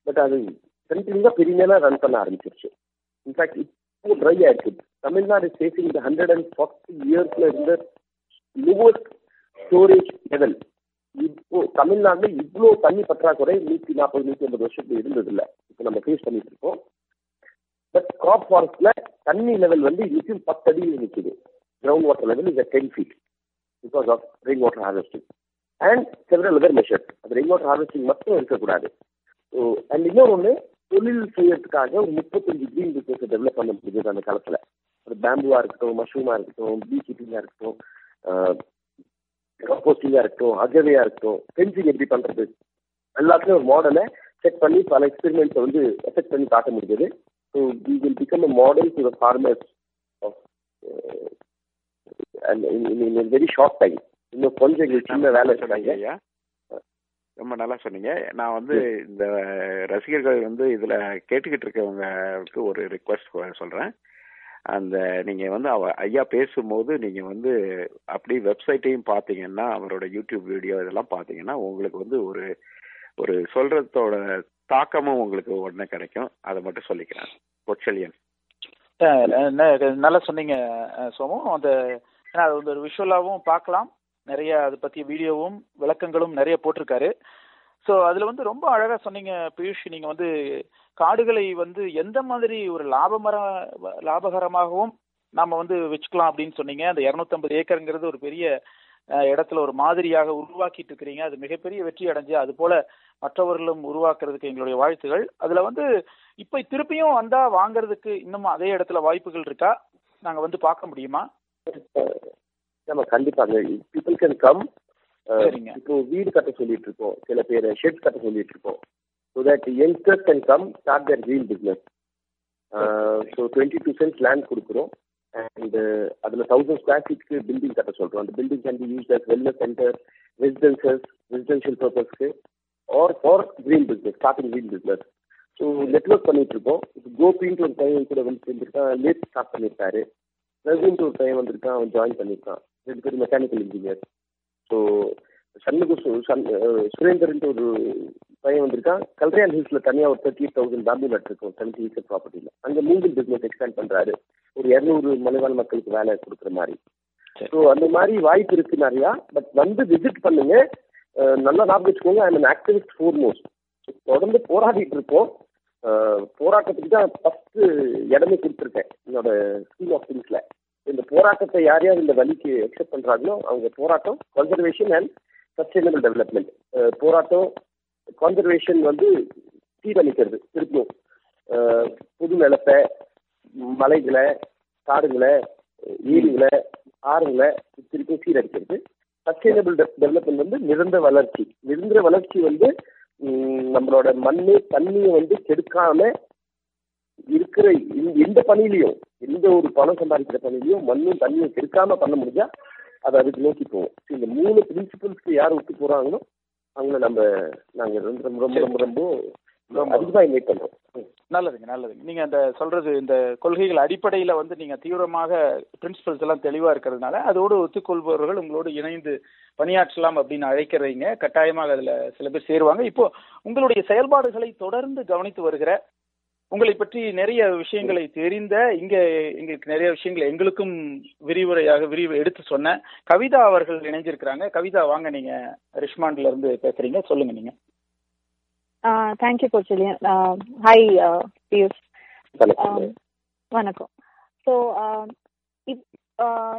பட் அது கண்டினியூவாக பெருமையாக ரன் பண்ண ஆரம்பிச்சிருச்சு. இன்ஃபேக்ட் இப்போ ட்ரை ஆயிடுச்சு தமிழ்நாடு ஃபேஸிங் இந்த ஹண்ட்ரட் அண்ட் ஃபார்ட்டி இயர்ஸ்ல இருந்த லோவஸ்ட் ஸ்டோரேஜ் லெவல் இப்போ தமிழ்நாடுல இவ்வளோ தண்ணி பற்றாக்குறை நூற்றி நாற்பது நூற்றி ஐம்பது வருஷத்துக்கு இருந்தது இல்லை இப்போ நம்ம ஃபேஸ் பண்ணிட்டு இருக்கோம். பட் கிராப் ஃபாரஸ்ட்ல தண்ணி லெவல் வந்து இன்னைக்கு பத்து அடியில் நிற்குது groundwater water level at ten feet because of rain water harvesting and several other measure அது ரெயின் வாட்டர் ஹார்வெஸ்டிங் மட்டும் இருக்கக்கூடாது. ஸோ அண்ட் இன்னொன்று தொழில் செய்யறதுக்காக ஒரு முப்பத்தஞ்சு கிரீன் பிஸ்னஸ் டெவலப் பண்ண முடிஞ்சது அந்த காலத்தில். அது பேம்புவா இருக்கட்டும் மஷ்ரூமா இருக்கட்டும் பீ கீப்பிங்கா இருக்கட்டும் கம்போஸ்டிங்கா இருக்கட்டும் அகவையா இருக்கட்டும் ஃபென்சிங் எப்படி பண்றது? எல்லாத்துலயும் ஒரு மாடலை செக் பண்ணி பல எக்ஸ்பெரிமெண்ட்ஸை வந்து எஃபெக்ட் பண்ணி காட்ட முடிஞ்சது. So we will become a model to the farmers in very short time இன்னும் கொஞ்சம் எங்களுக்கு சின்ன வேலை சொன்னீங்க ரொம்ப நல்லா சொன்னீங்க. நான் வந்து இந்த ரசிகர்கள் வந்து இதுல கேட்டுக்கிட்டு இருக்கவங்களுக்கு ஒரு ரிக்வஸ்ட் சொல்றேன். அந்த நீங்க வந்து அவ ஐயா பேசும்போது நீங்க வந்து அப்படியே வெப்சைட்டையும் பார்த்தீங்கன்னா அவரோட யூடியூப் வீடியோ இதெல்லாம் பார்த்தீங்கன்னா உங்களுக்கு வந்து ஒரு ஒரு சொல்றதோட தாக்கமும் உங்களுக்கு உடனே கிடைக்கும். அதை மட்டும் சொல்லிக்கிறேன். ந- நல்லா சொன்னீங்க சோமு. அந்த ஏன்னா அது வந்து ஒரு விஷுவலாகவும் பார்க்கலாம். நிறைய அதை பற்றிய வீடியோவும் விளக்கங்களும் நிறைய போட்டிருக்காரு. ஸோ அதில் வந்து ரொம்ப அழகாக சொன்னீங்க பியூஷ். நீங்கள் வந்து காடுகளை வந்து எந்த மாதிரி ஒரு லாபமர லாபகரமாகவும் நாம் வந்து வச்சுக்கலாம் அப்படின்னு சொன்னீங்க. அந்த இரநூத்தம்பது ஏக்கருங்கிறது ஒரு பெரிய இடத்துல ஒரு மாதிரியாக உருவாக்கிட்டு இருக்கிறீங்க. அது மிகப்பெரிய வெற்றி அடைஞ்சு அது போல மற்றவர்களும் உருவாக்குறதுக்கு எங்களுடைய வாழ்த்துகள். அதுல வந்து இப்ப திருப்பியும் வந்தா வாங்குறதுக்கு இன்னும் அதே இடத்துல வாய்ப்புகள் இருக்கா? நாங்க வந்து பார்க்க முடியுமா? நம்ம கண்டிப்பாங்க பீப்புள் கேன் கம். இப்போ வீடு கட்ட சொல்லிட்டு இருக்கோம். சில பேர் ஷெட் கட்ட சொல்லிட்டு இருக்கோம். So that youngsters can come start their real business so twenty two cents land கொடுக்குறோம். அண்ட் அதில் தௌசண்ட் ஸ்கொயர் ஃபீட்க்கு பில்டிங் கட்ட சொல்கிறோம் அந்த building can be use as wellness centre residences residential பர்பஸ்க்கு or for green business starting green business so network பண்ணிட்டு இருக்கோம் இப்போ கோபின்ட்டு ஒரு பையன் கூட வந்து சேர்ந்துருக்கான் லேட் ஸ்டார்ட் பண்ணியிருக்காரு ரவின்ட்டு ஒரு பையன் வந்திருக்கான் அவன் ஜாயின் பண்ணியிருக்கான் ரெண்டு பேரும் மெக்கானிக்கல் இன்ஜினியர் ஸோ சண்முக சு- சண் சுரேந்தர்ன்ட்டு ஒரு பையன் வந்திருக்கான். கல்ரையான் ஹில்ஸ்ல தனியாக ஒரு தேர்ட்டி தௌசண்ட் பேம்பு நட் இருக்கும் செவன்டி ஏக்கர் ப்ராப்பர்ட்டியில் அங்கே மூங்கில் பிஸ்னஸ் எக்ஸ்பேண்ட் பண்ணுறாரு ஒரு இரநூறு மலைவாழ் மக்களுக்கு வேலை கொடுக்குற மாதிரி. ஸோ அந்த மாதிரி வாய்ப்பு இருக்கு நிறையா. பட் வந்து விசிட் பண்ணுங்க. நல்லா ஞாபகம் வச்சுக்கோங்க. I an activist for most தொடர்ந்து போராடிட்டு இருக்கோம். போராட்டத்துக்கு தான் ஃபர்ஸ்ட் இடமே கொடுத்துருக்கேன். என்னோட ஸ்கீம் ஆஃப் திங்ஸ்ல இந்த போராட்டத்தை யார் யார் இந்த வழிக்கு அக்செப்ட் பண்றாங்களோ அவங்க போராட்டம் கன்சர்வேஷன் அண்ட் சஸ்டைனபிள் டெவலப்மெண்ட் போராட்டம் கான்சர்வேஷன் வந்து சீரழிக்கிறது திருப்பியும் அஹ் புது நிலத்தை மலைகளை காடுகளை ஏரிகளை ஆறுங்களை திருப்பியும் சீரழிக்கிறது சஸ்டைனபிள் டெவலப்மெண்ட் வந்து நிரந்தர வளர்ச்சி. நிரந்தர வளர்ச்சி வந்து நம்மளோட மண்ணு தண்ணியை வந்து கெடுக்காம இருக்கிற எந்த பணியிலையும் எந்த ஒரு பணம் சம்பாதிக்கிற பணியிலையும் மண்ணும் தண்ணியும் கெடுக்காம பண்ண முடிஞ்சா அது அதுக்கு நோக்கி போகும் இந்த மூணு பிரின்சிபல்ஸ்க்கு யார் ஒத்து போறாங்களோ அவங்கள நம்ம நாங்க ரொம்ப ரொம்ப ரொம்ப ரொம்ப ரொம்ப அதிகமா இன்வைட். நல்லதுங்க நல்லதுங்க. நீங்க அந்த சொல்றது இந்த கொள்கைகள் அடிப்படையில வந்து நீங்க தீவிரமாக பிரின்சிபல்ஸ் எல்லாம் தெளிவா இருக்கிறதுனால அதோடு ஒத்துக்கொள்பவர்கள் உங்களோடு இணைந்து பணியாற்றலாம் அப்படின்னு அழைக்கிறீங்க. கட்டாயமாக அதுல சில பேர் சேருவாங்க. இப்போ உங்களுடைய செயல்பாடுகளை தொடர்ந்து கவனித்து வருகிற உங்களை பற்றி நிறைய விஷயங்களை தெரிந்த இங்க எங்களுக்கு நிறைய விஷயங்கள் எங்களுக்கும் விரிவுரையாக விரிவு எடுத்து சொன்ன கவிதா அவர்கள் இணைஞ்சிருக்கிறாங்க. கவிதா வாங்க நீங்க ரிஷ்மாண்ட்ல இருந்து பேசுறீங்க. சொல்லுங்க நீங்க. தேங்க்யூ பொற்செலியன் ஹாய் பியூஷ் வணக்கம். ஸோ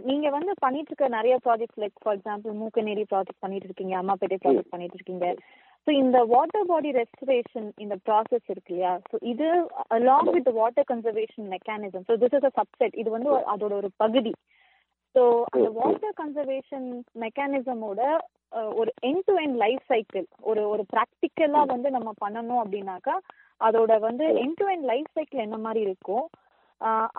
நீங்க வந்து பண்ணிட்டு இருக்க நிறைய projects like for example Mookaneri project பண்ணிட்டு இருக்கீங்க அம்மாப்பேட்டை ப்ராஜெக்ட் பண்ணிட்டு இருக்கீங்க ஸோ இந்த வாட்டர் பாடி ரெஸ்டரேஷன் இந்த ப்ராசஸ் இருக்கு இல்லையா? ஸோ இது along with water conservation mechanism so this is a subset இது வந்து அதோட ஒரு பகுதி. ஸோ அந்த வாட்டர் கன்சர்வேஷன் மெக்கானிசமோட ஒரு end to end life cycle ஒரு ஒரு ப்ராக்டிக்கலா வந்து நம்ம பண்ணணும் அப்படின்னாக்கா அதோட வந்து end to end life cycle என்ன மாதிரி இருக்கும்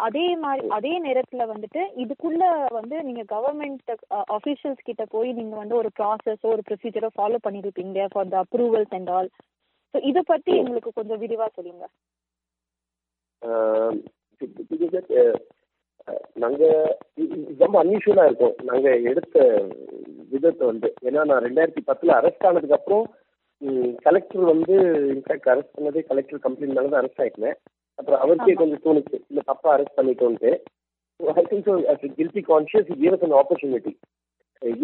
அதே மாதிரி அதே நேரத்துல வந்துட்டு இதுக்குள்ள வந்து நீங்க கவர்மெண்ட் அஃபீஷியல்ஸ் கிட்ட போய் நீங்க வந்து ஒரு ப்ராசஸோ ஒரு ப்ரொசீஜரோ ஃபாலோ பண்ணிருப்பீங்க for the approvals and all so இதை பத்தி எங்களுக்கு கொஞ்சம் விரிவா சொல்லுங்க. வந்து, நாங்க ரொம்ப அன்யூஷுவலா இருக்கும். நாங்க எடுத்த விதத்தை வந்து ஏன்னா நான் ரெண்டாயிரத்தி பத்துல அரெஸ்ட் ஆனதுக்கு அப்புறம் கலெக்டர் வந்து இன்ஃபேக்ட் அரெஸ்ட் பண்ணதே கலெக்டர் கம்ப்ளைண்ட் மேலே தான் அரெஸ்ட் ஆயிட்டேன். அப்புறம் அவருக்கே. கொஞ்சம் தோணுச்சு. இந்த தப்பா arrest பண்ணிட்டோன்ட்டு. I think so as guilty conscious give an opportunity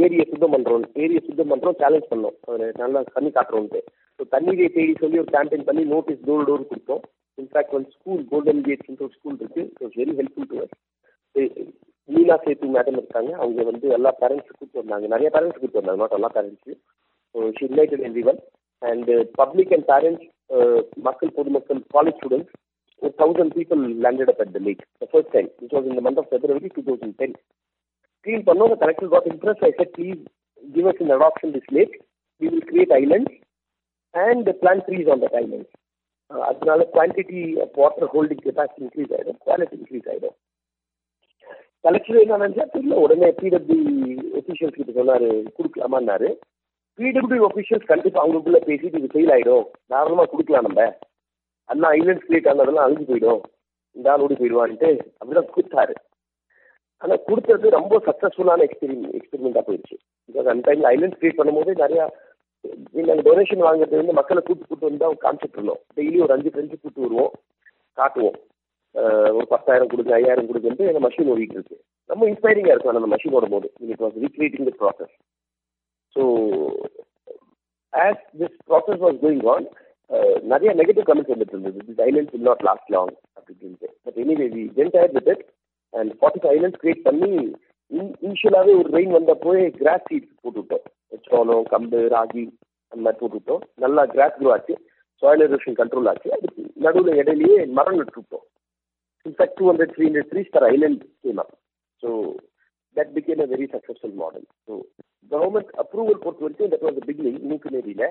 ஏரியை சுத்தம் பண்றோம் ஏரியை சுத்தம் பண்றோம் சேலஞ்ச் பண்ணோம். அவர் நல்லா தண்ணி காட்டுறோன்ட்டு. ஸோ தண்ணீரை தேடி சொல்லி ஒரு கேம்பெயின் பண்ணி நோட்டீஸ் டோர் டோர் கொடுத்தோம். இன்ஃபேக்ட் ஒரு ஸ்கூல் கோல்டன் கேட்ஸ் ஒரு ஸ்கூல் இருக்கு. It's very helpful to Meena Sethu madam இருக்காங்க. அவங்க வந்து எல்லா பேரண்ட்ஸ் கூப்பிட்டு வந்தாங்க. நிறைய பேரண்ட்ஸ் கூப்பிட்டு வந்தாங்க. நாட் எல்லா parents so she invited everyone and public and parents மக்கள் பொதுமக்கள் காலேஜ் ஸ்டூடெண்ட்ஸ் ஒரு thousand people landed up at the lake the first time it was இந்த month of February two thousand ten clean பண்ணோம். The collector got impressed. I said please give us an adoption this lake. We will create islands and plant trees on that island. Uh, அதனால quantity of water holding capacity increase ஆயிடும். Quality increase ஆயிடும். Collector என்ன நினைச்சா தெரியல உடனே PW officials கிட்ட சொன்னாரு கொடுக்கலாமான்னாரு. PW ஒபிஷியல்ஸ் கண்டிப்பா அவங்களுக்குள்ள பேசிட்டு இது ஃபெயில் ஆயிடும் தாராளமா கொடுக்கலாம் நம்ம. அண்ணா ஐலண்ட்ஸ் கிரியேட் ஆனதெல்லாம் அழிஞ்சு போயிடும். இந்த ஆள் ஓடி போயிடுவான்ட்டு அப்படிதான் கொடுத்தாரு. ஆனா கொடுத்தது ரொம்ப சக்சஸ்ஃபுல்லான எக்ஸ்பீரியன் எக்ஸ்பெரிமெண்டா போயிடுச்சு பிகாஸ் அந்த டைம்ல ஐலண்ட் கிரியேட் பண்ணும்போது நிறைய நாங்கள் டொனேஷன் வாங்குறது வந்து மக்களை கூட்டு கூட்டு வந்து அவங்க காமிச்சிட்டு இருந்தோம். டெய்லி ஒரு அஞ்சு ஃப்ரெண்ட்ஸ் கூட்டு வருவோம் காட்டுவோம். ஒரு பத்தாயிரம் கொடுங்க ஐயாயிரம் கொடுங்கன்ட்டு எங்கள் மஷின் ஓடிட்டு இருக்கு ரொம்ப இன்ஸ்பைரிங்காக இருக்கும் அந்த மஷின் ஓடும் போது it was recreating the process so as this process was going on நிறைய நெகட்டிவ் கமெண்ட்ஸ் வந்துட்டு இருந்தது. This islands will not last long அப்படின்ட்டு. But anyway we went ahead with it and forty five islands create பண்ணி இனிஷியலாகவே ஒரு rain வந்தப்போயே grass seeds போட்டுவிட்டோம் சோளம் கம்பு ராகி அந்த மாதிரி போட்டுவிட்டோம் நல்லா கிராஸ் க்ரோ ஆச்சு. சாயில் எரோஷன் கண்ட்ரோல் ஆச்சு. அதுக்கு நடுவில் இடையிலேயே மரம் நட்டுவிட்டோம் In fact, two hundred three per island came up. So that so that very successful very So model so government approval பொறுத்த வரைக்கும் தட் வாஸ் பிகினிங் மூக்குநேரியில்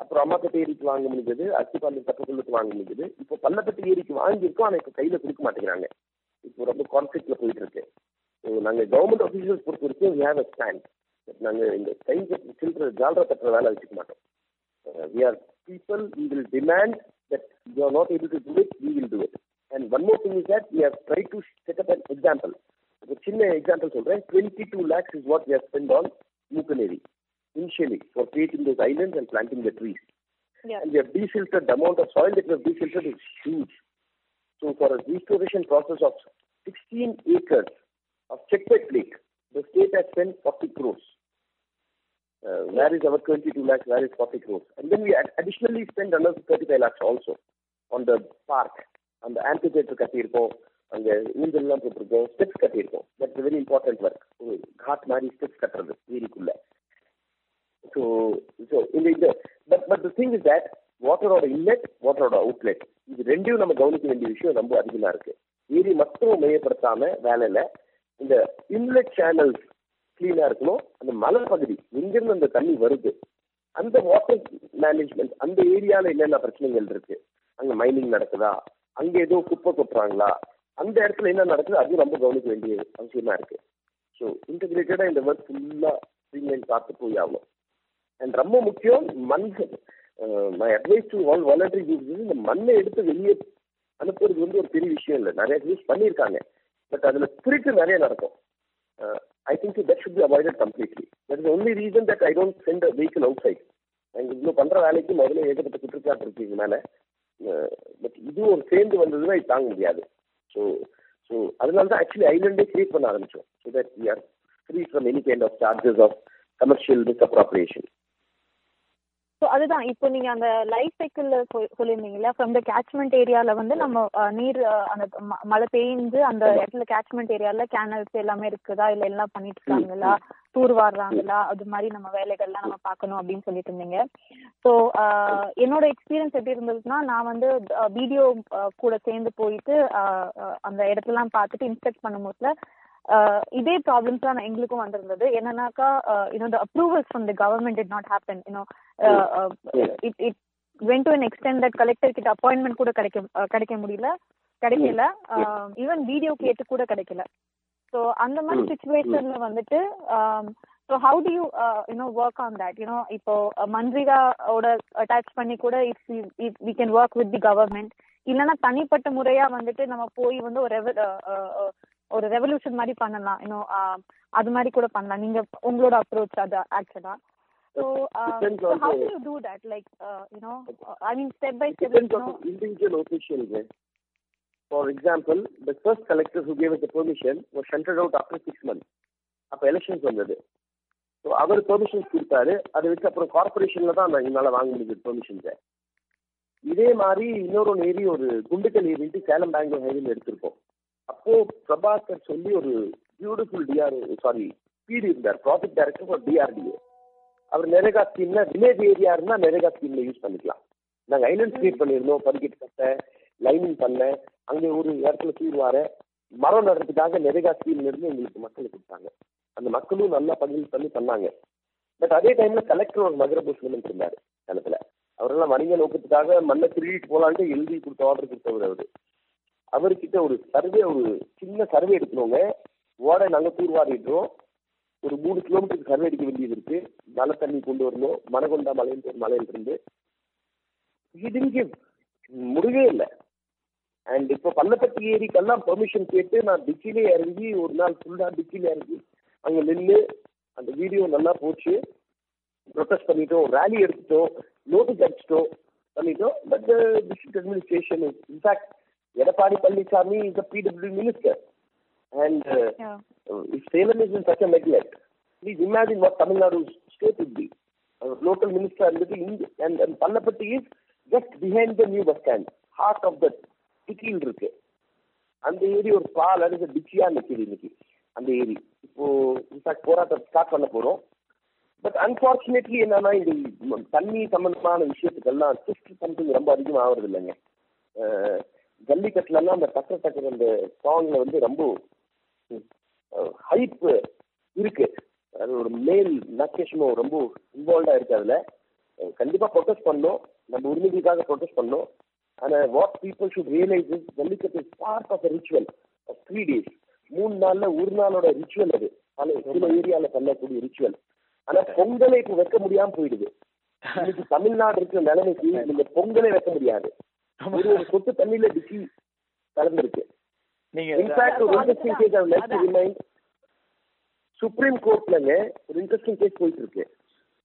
அப்புறம் அம்மாக்கட்டு ஏரிக்கு வாங்க முடிஞ்சது அத்திப்பாளையம் தப்பக்குள்ளுக்கு வாங்க முடிஞ்சது. இப்போ பள்ளப்பட்டு ஏரிக்கு வாங்கியிருக்கோம் ஆனால் இப்போ கையில் கொடுக்க மாட்டேங்கிறாங்க. இப்போ ரொம்ப கான்ஃபிளிக்ட்ல போயிட்டு இருக்கு ஸோ நாங்கள் கவர்மெண்ட் அஃபீஷியல்ஸ் பொறுத்த வரைக்கும் வி ஹேவ் அ ஸ்டாண்ட் நாங்கள் இந்த கை சில்லற ஜாலரா தட்டுற வேலை வச்சுக்க மாட்டோம். We are people we will demand that you are not able to do it we will do it and one more thing is that we have try to set up an example ஒரு சின்ன example சொல்றேன் twenty two lakhs is what we have spend on Mookaneri initially for creating those islands and planting the trees. Yeah. And we have desilted, the amount of soil that we have desilted is huge. So for a restoration process of 16 acres of Checkpet Lake, the state has spent 40 crores. Uh, where is our 22 lakhs, where is 40 crores? And then we ad- additionally spend another 35 lakhs also on the park, அந்த the கட்டியிருக்கோம் அங்க ஊஞ்சல்லாம் போட்டிருக்கோம். Steps கட்டியிருக்கோம். That's very important work ஒரு காட் மாதிரி steps கட்டுறது ஏரிக்குள்ள so so இந்த இந்த but but the thing is that வாட்டரோட இன்லெட் வாட்டரோட அவுட்லெட் இது ரெண்டையும் நம்ம கவனிக்க வேண்டிய விஷயம் ரொம்ப அதிகமாக இருக்கு. ஏரி மட்டும் மையப்படுத்தாம வேலையில இந்த இன்லெட் சேனல்ஸ் கிளீனா இருக்கணும். அந்த மலை பகுதி எங்கிருந்து அந்த தண்ணி வருது. அந்த வாட்டர் மேனேஜ்மெண்ட் அந்த ஏரியால என்னென்ன பிரச்சனைகள் இருக்கு? அங்க மைனிங் நடக்குதா? அங்க ஏதோ குப்பை கொட்டுறாங்களா? அந்த இடத்துல என்ன நடக்குது? அது ரொம்ப கவனிக்க வேண்டிய அவசியமா இருக்கு. ஸோ இன்டகிரேட்டடா இந்த ஒர்க் ஃபுல்லா ஸ்ட்ரீம்லைன் பார்த்து போய் ஆகணும். அண்ட் ரொம்ப முக்கியம் மண் my advice to all voluntary use இந்த மண்ணை எடுத்து வெளியே அனுப்புறது வந்து ஒரு பெரிய விஷயம் இல்லை. நிறைய யூஸ் பண்ணியிருக்காங்க. பட் அதுல திருட்டு நிறைய நடக்கும். I think that should be avoided completely that is only reason that I don't send a vehicle outside நாங்கள் இவ்வளோ பண்ற வேலைக்கு முதல்ல ஏகப்பட்ட குற்றச்சாட்டு இருக்கு மேலே மேல. பட் இது ஒரு சேர்ந்து வந்ததுன்னா இது தாங்க முடியாது. ஸோ ஸோ அதனால தான் ஆக்சுவலி ஐலண்டே கிரியேட் பண்ண ஆரம்பிச்சோம். So that we are free from any kind of charges of commercial misappropriation so அதுதான். இப்போ நீங்க அந்த லைஃப் சைக்கிள் சொல்லியிருந்தீங்கல்ல ஃப்ரம் த கேட்ச்மெண்ட் ஏரியால வந்து நம்ம நீர் அந்த மழை பெய்ஞ்சு அந்த இடத்துல கேட்ச்மெண்ட் ஏரியால கேனல்ஸ் எல்லாமே இருக்குதா? இல்ல எல்லாம் பண்ணிட்டு இருக்காங்களா? தூர் வாடுறாங்களா அது மாதிரி நம்ம வேலைகள்லாம் நம்ம பார்க்கணும் அப்படின்னு சொல்லிட்டு இருந்தீங்க. ஸோ என்னோட எக்ஸ்பீரியன்ஸ் எப்படி இருந்ததுன்னா நான் வந்து வீடியோ கூட சேர்ந்து போயிட்டு அந்த இடத்தெல்லாம் பார்த்துட்டு இன்ஸ்பெக்ட் பண்ணும்போதுல இதே ப்ராப்ளம்ஸ் தான் எங்களுக்கும் வந்திருந்தது. என்னன்னாக்கா you know the approvals from the government did not happen you know it it went to an extent that collector கிட்ட அப்பாயின்மெண்ட் கூட கிடைக்க கிடைக்க முடியல. கிடைக்கல. ஈவன் வீடியோ கேட்டு கூட கிடைக்கல. ஸோ அந்த மாதிரி. சுச்சுவேஷன்ல வந்துட்டு so how do you you know work on that you know இப்போ மன்றிகாவோட அட்டாச் பண்ணி கூட if if we can work with the government இல்லைன்னா தனிப்பட்ட முறையா வந்துட்டு நம்ம போய் வந்து ஒரு அஹ், அஹ், ஒரு ரெவல்யூஷன் மாதிரி பண்ணலாம். இன்னும் அது மாதிரி கூட பண்ணலாம். நீங்க உங்களோட அப்ரோச் அது ஆக்சுவலா so how to do that like you know I mean step by step depends on for example the first collector who gave the permission ஒரு centre out after six was அப்போ எலெக்ஷன்ஸ் வந்தது. So அவர் permissions கொடுத்தாரு. அதை வச்சு அப்புறம் கார்பரேஷன்ல தான் நான் என்னால் வாங்க முடியுது பெர்மிஷன்ஸை இதே மாதிரி இன்னொரு ஏரி ஒரு குண்டுக்கல் ஏரிட்டு சேலம் பெங்களூர் ஹைவேல எடுத்திருக்கோம். அப்போ பிரபாகர் சொல்லி ஒரு பியூட்டிஃபுல் டிஆர் சாரி பிடி இருந்தார் ப்ராஜெக்ட் டைரக்டர் ஃபார் டிஆர்டிஏ அவர் நெரேகா ஸ்கீம்ல வில்லேஜ் ஏரியா இருந்தால் நெரேகா ஸ்கீம்ல யூஸ் பண்ணிக்கலாம். நாங்கள் ஐலண்ட் கிரியேட் பண்ணியிருந்தோம் படிக்கட்டு கட்ட. லைனிங் பண்ண அங்கே ஒரு இடத்துல தூர்வார மரம் நடுறதுக்காக நெரேகா ஸ்கீம்ல இருந்து எங்களுக்கு மக்களை கொடுத்தாங்க. அந்த மக்களும் நல்லா பதிவு பண்ணி பண்ணாங்க. பட் அதே டைம்ல கலெக்டர் ஒரு மகர புஷ்மன் இருந்தார் காலத்துல அவரெல்லாம் வணிக நோக்கத்துக்காக மண்ணை திருடிட்டு போலான்ட்டு எழுதி கொடுத்த ஆர்டர் கொடுத்தவர் அவரு. அவர்கிட்ட ஒரு சர்வே ஒரு சின்ன சர்வே எடுக்கணுங்க. ஓட நாங்கள் தூர்வாரிடுறோம். ஒரு மூணு கிலோமீட்டருக்கு சர்வே எடுக்க வேண்டியது இருக்கு. நல்ல தண்ணி கொண்டு வரணும். மனகொண்டா மலைன்னு ஒரு மலையில இருந்து. இங்கே முடியவே இல்லை. அண்ட் இப்போ பள்ளப்பட்டி ஏரிக்கெல்லாம் பெர்மிஷன் கேட்டு நான் டிச்சிலே இறங்கி ஒரு நாள் ஃபுல்லாக டிச்சிலே இறங்கி அங்கே நின்று அந்த வீடியோ நல்லா போச்சு ப்ரொட்டஸ்ட் பண்ணிட்டோம் ரேலி எடுத்துட்டோம் நோட்டீஸ் அடிச்சிட்டோம் பண்ணிட்டோம் but district administration in fact Edappadi Palaniswami is a PWD minister and Yeah. if Salem is in such a neglect, please imagine what Tamil Nadu state would be. Our local minister and, and, and Pallapatti is just behind the new bus டிக்கின்னு இருக்கு. அந்த ஏரி ஒரு பால் அடிச்ச டிச்சியா நிக்குது இன்னைக்கு அந்த ஏரி. இப்போ இன்ஃபேக்ட் போராட்டம் ஸ்டார்ட் பண்ண போறோம். பட் அன்பார்ச்சுனேட்லி என்னன்னா இந்த தண்ணி சம்பந்தமான விஷயத்துக்கெல்லாம் சிஸ்ட் சம்திங் ரொம்ப அதிகம் ஆகுறது இல்லைங்க. ஜல்லிக்கட்டுலலாம் அந்த டக்கர் டக்கர் அந்த சாங்ல வந்து ரொம்ப ஹைப் இருக்கு. அது ஒரு மேல் நக்கேஷனும் ரொம்ப இன்வால்வ்டா இருக்கு அதுல. கண்டிப்பா ப்ரொட்டஸ்ட் பண்ணோம். நம்ம உரிமைகளுக்காக ப்ரொட்டஸ்ட் பண்ணோம். ஆனா what people should realise is Jallikattu is part of ritual of three days மூணு நாள்ல ஒரு நாளோட ரிச்சுவல் அது. பல சில ஏரியால பண்ணக்கூடிய ரிச்சுவல் ஆனா பொங்கலை இப்ப வைக்க முடியாம போயிடுது. இன்னைக்கு தமிழ்நாடு இருக்கிற நிலைமைக்கு நீங்க பொங்கலே வைக்க முடியாது. ஒரு ஒரு சொட்டு தண்ணியில டிச்சி கலந்துருக்கு. நீங்க இன்ஃபேக்ட் ஒரு interesting case I like to remind supreme கோர்ட்லங்க ஒரு இன்ட்ரெஸ்டிங் கேஸ் போயிட்டு இருக்கு.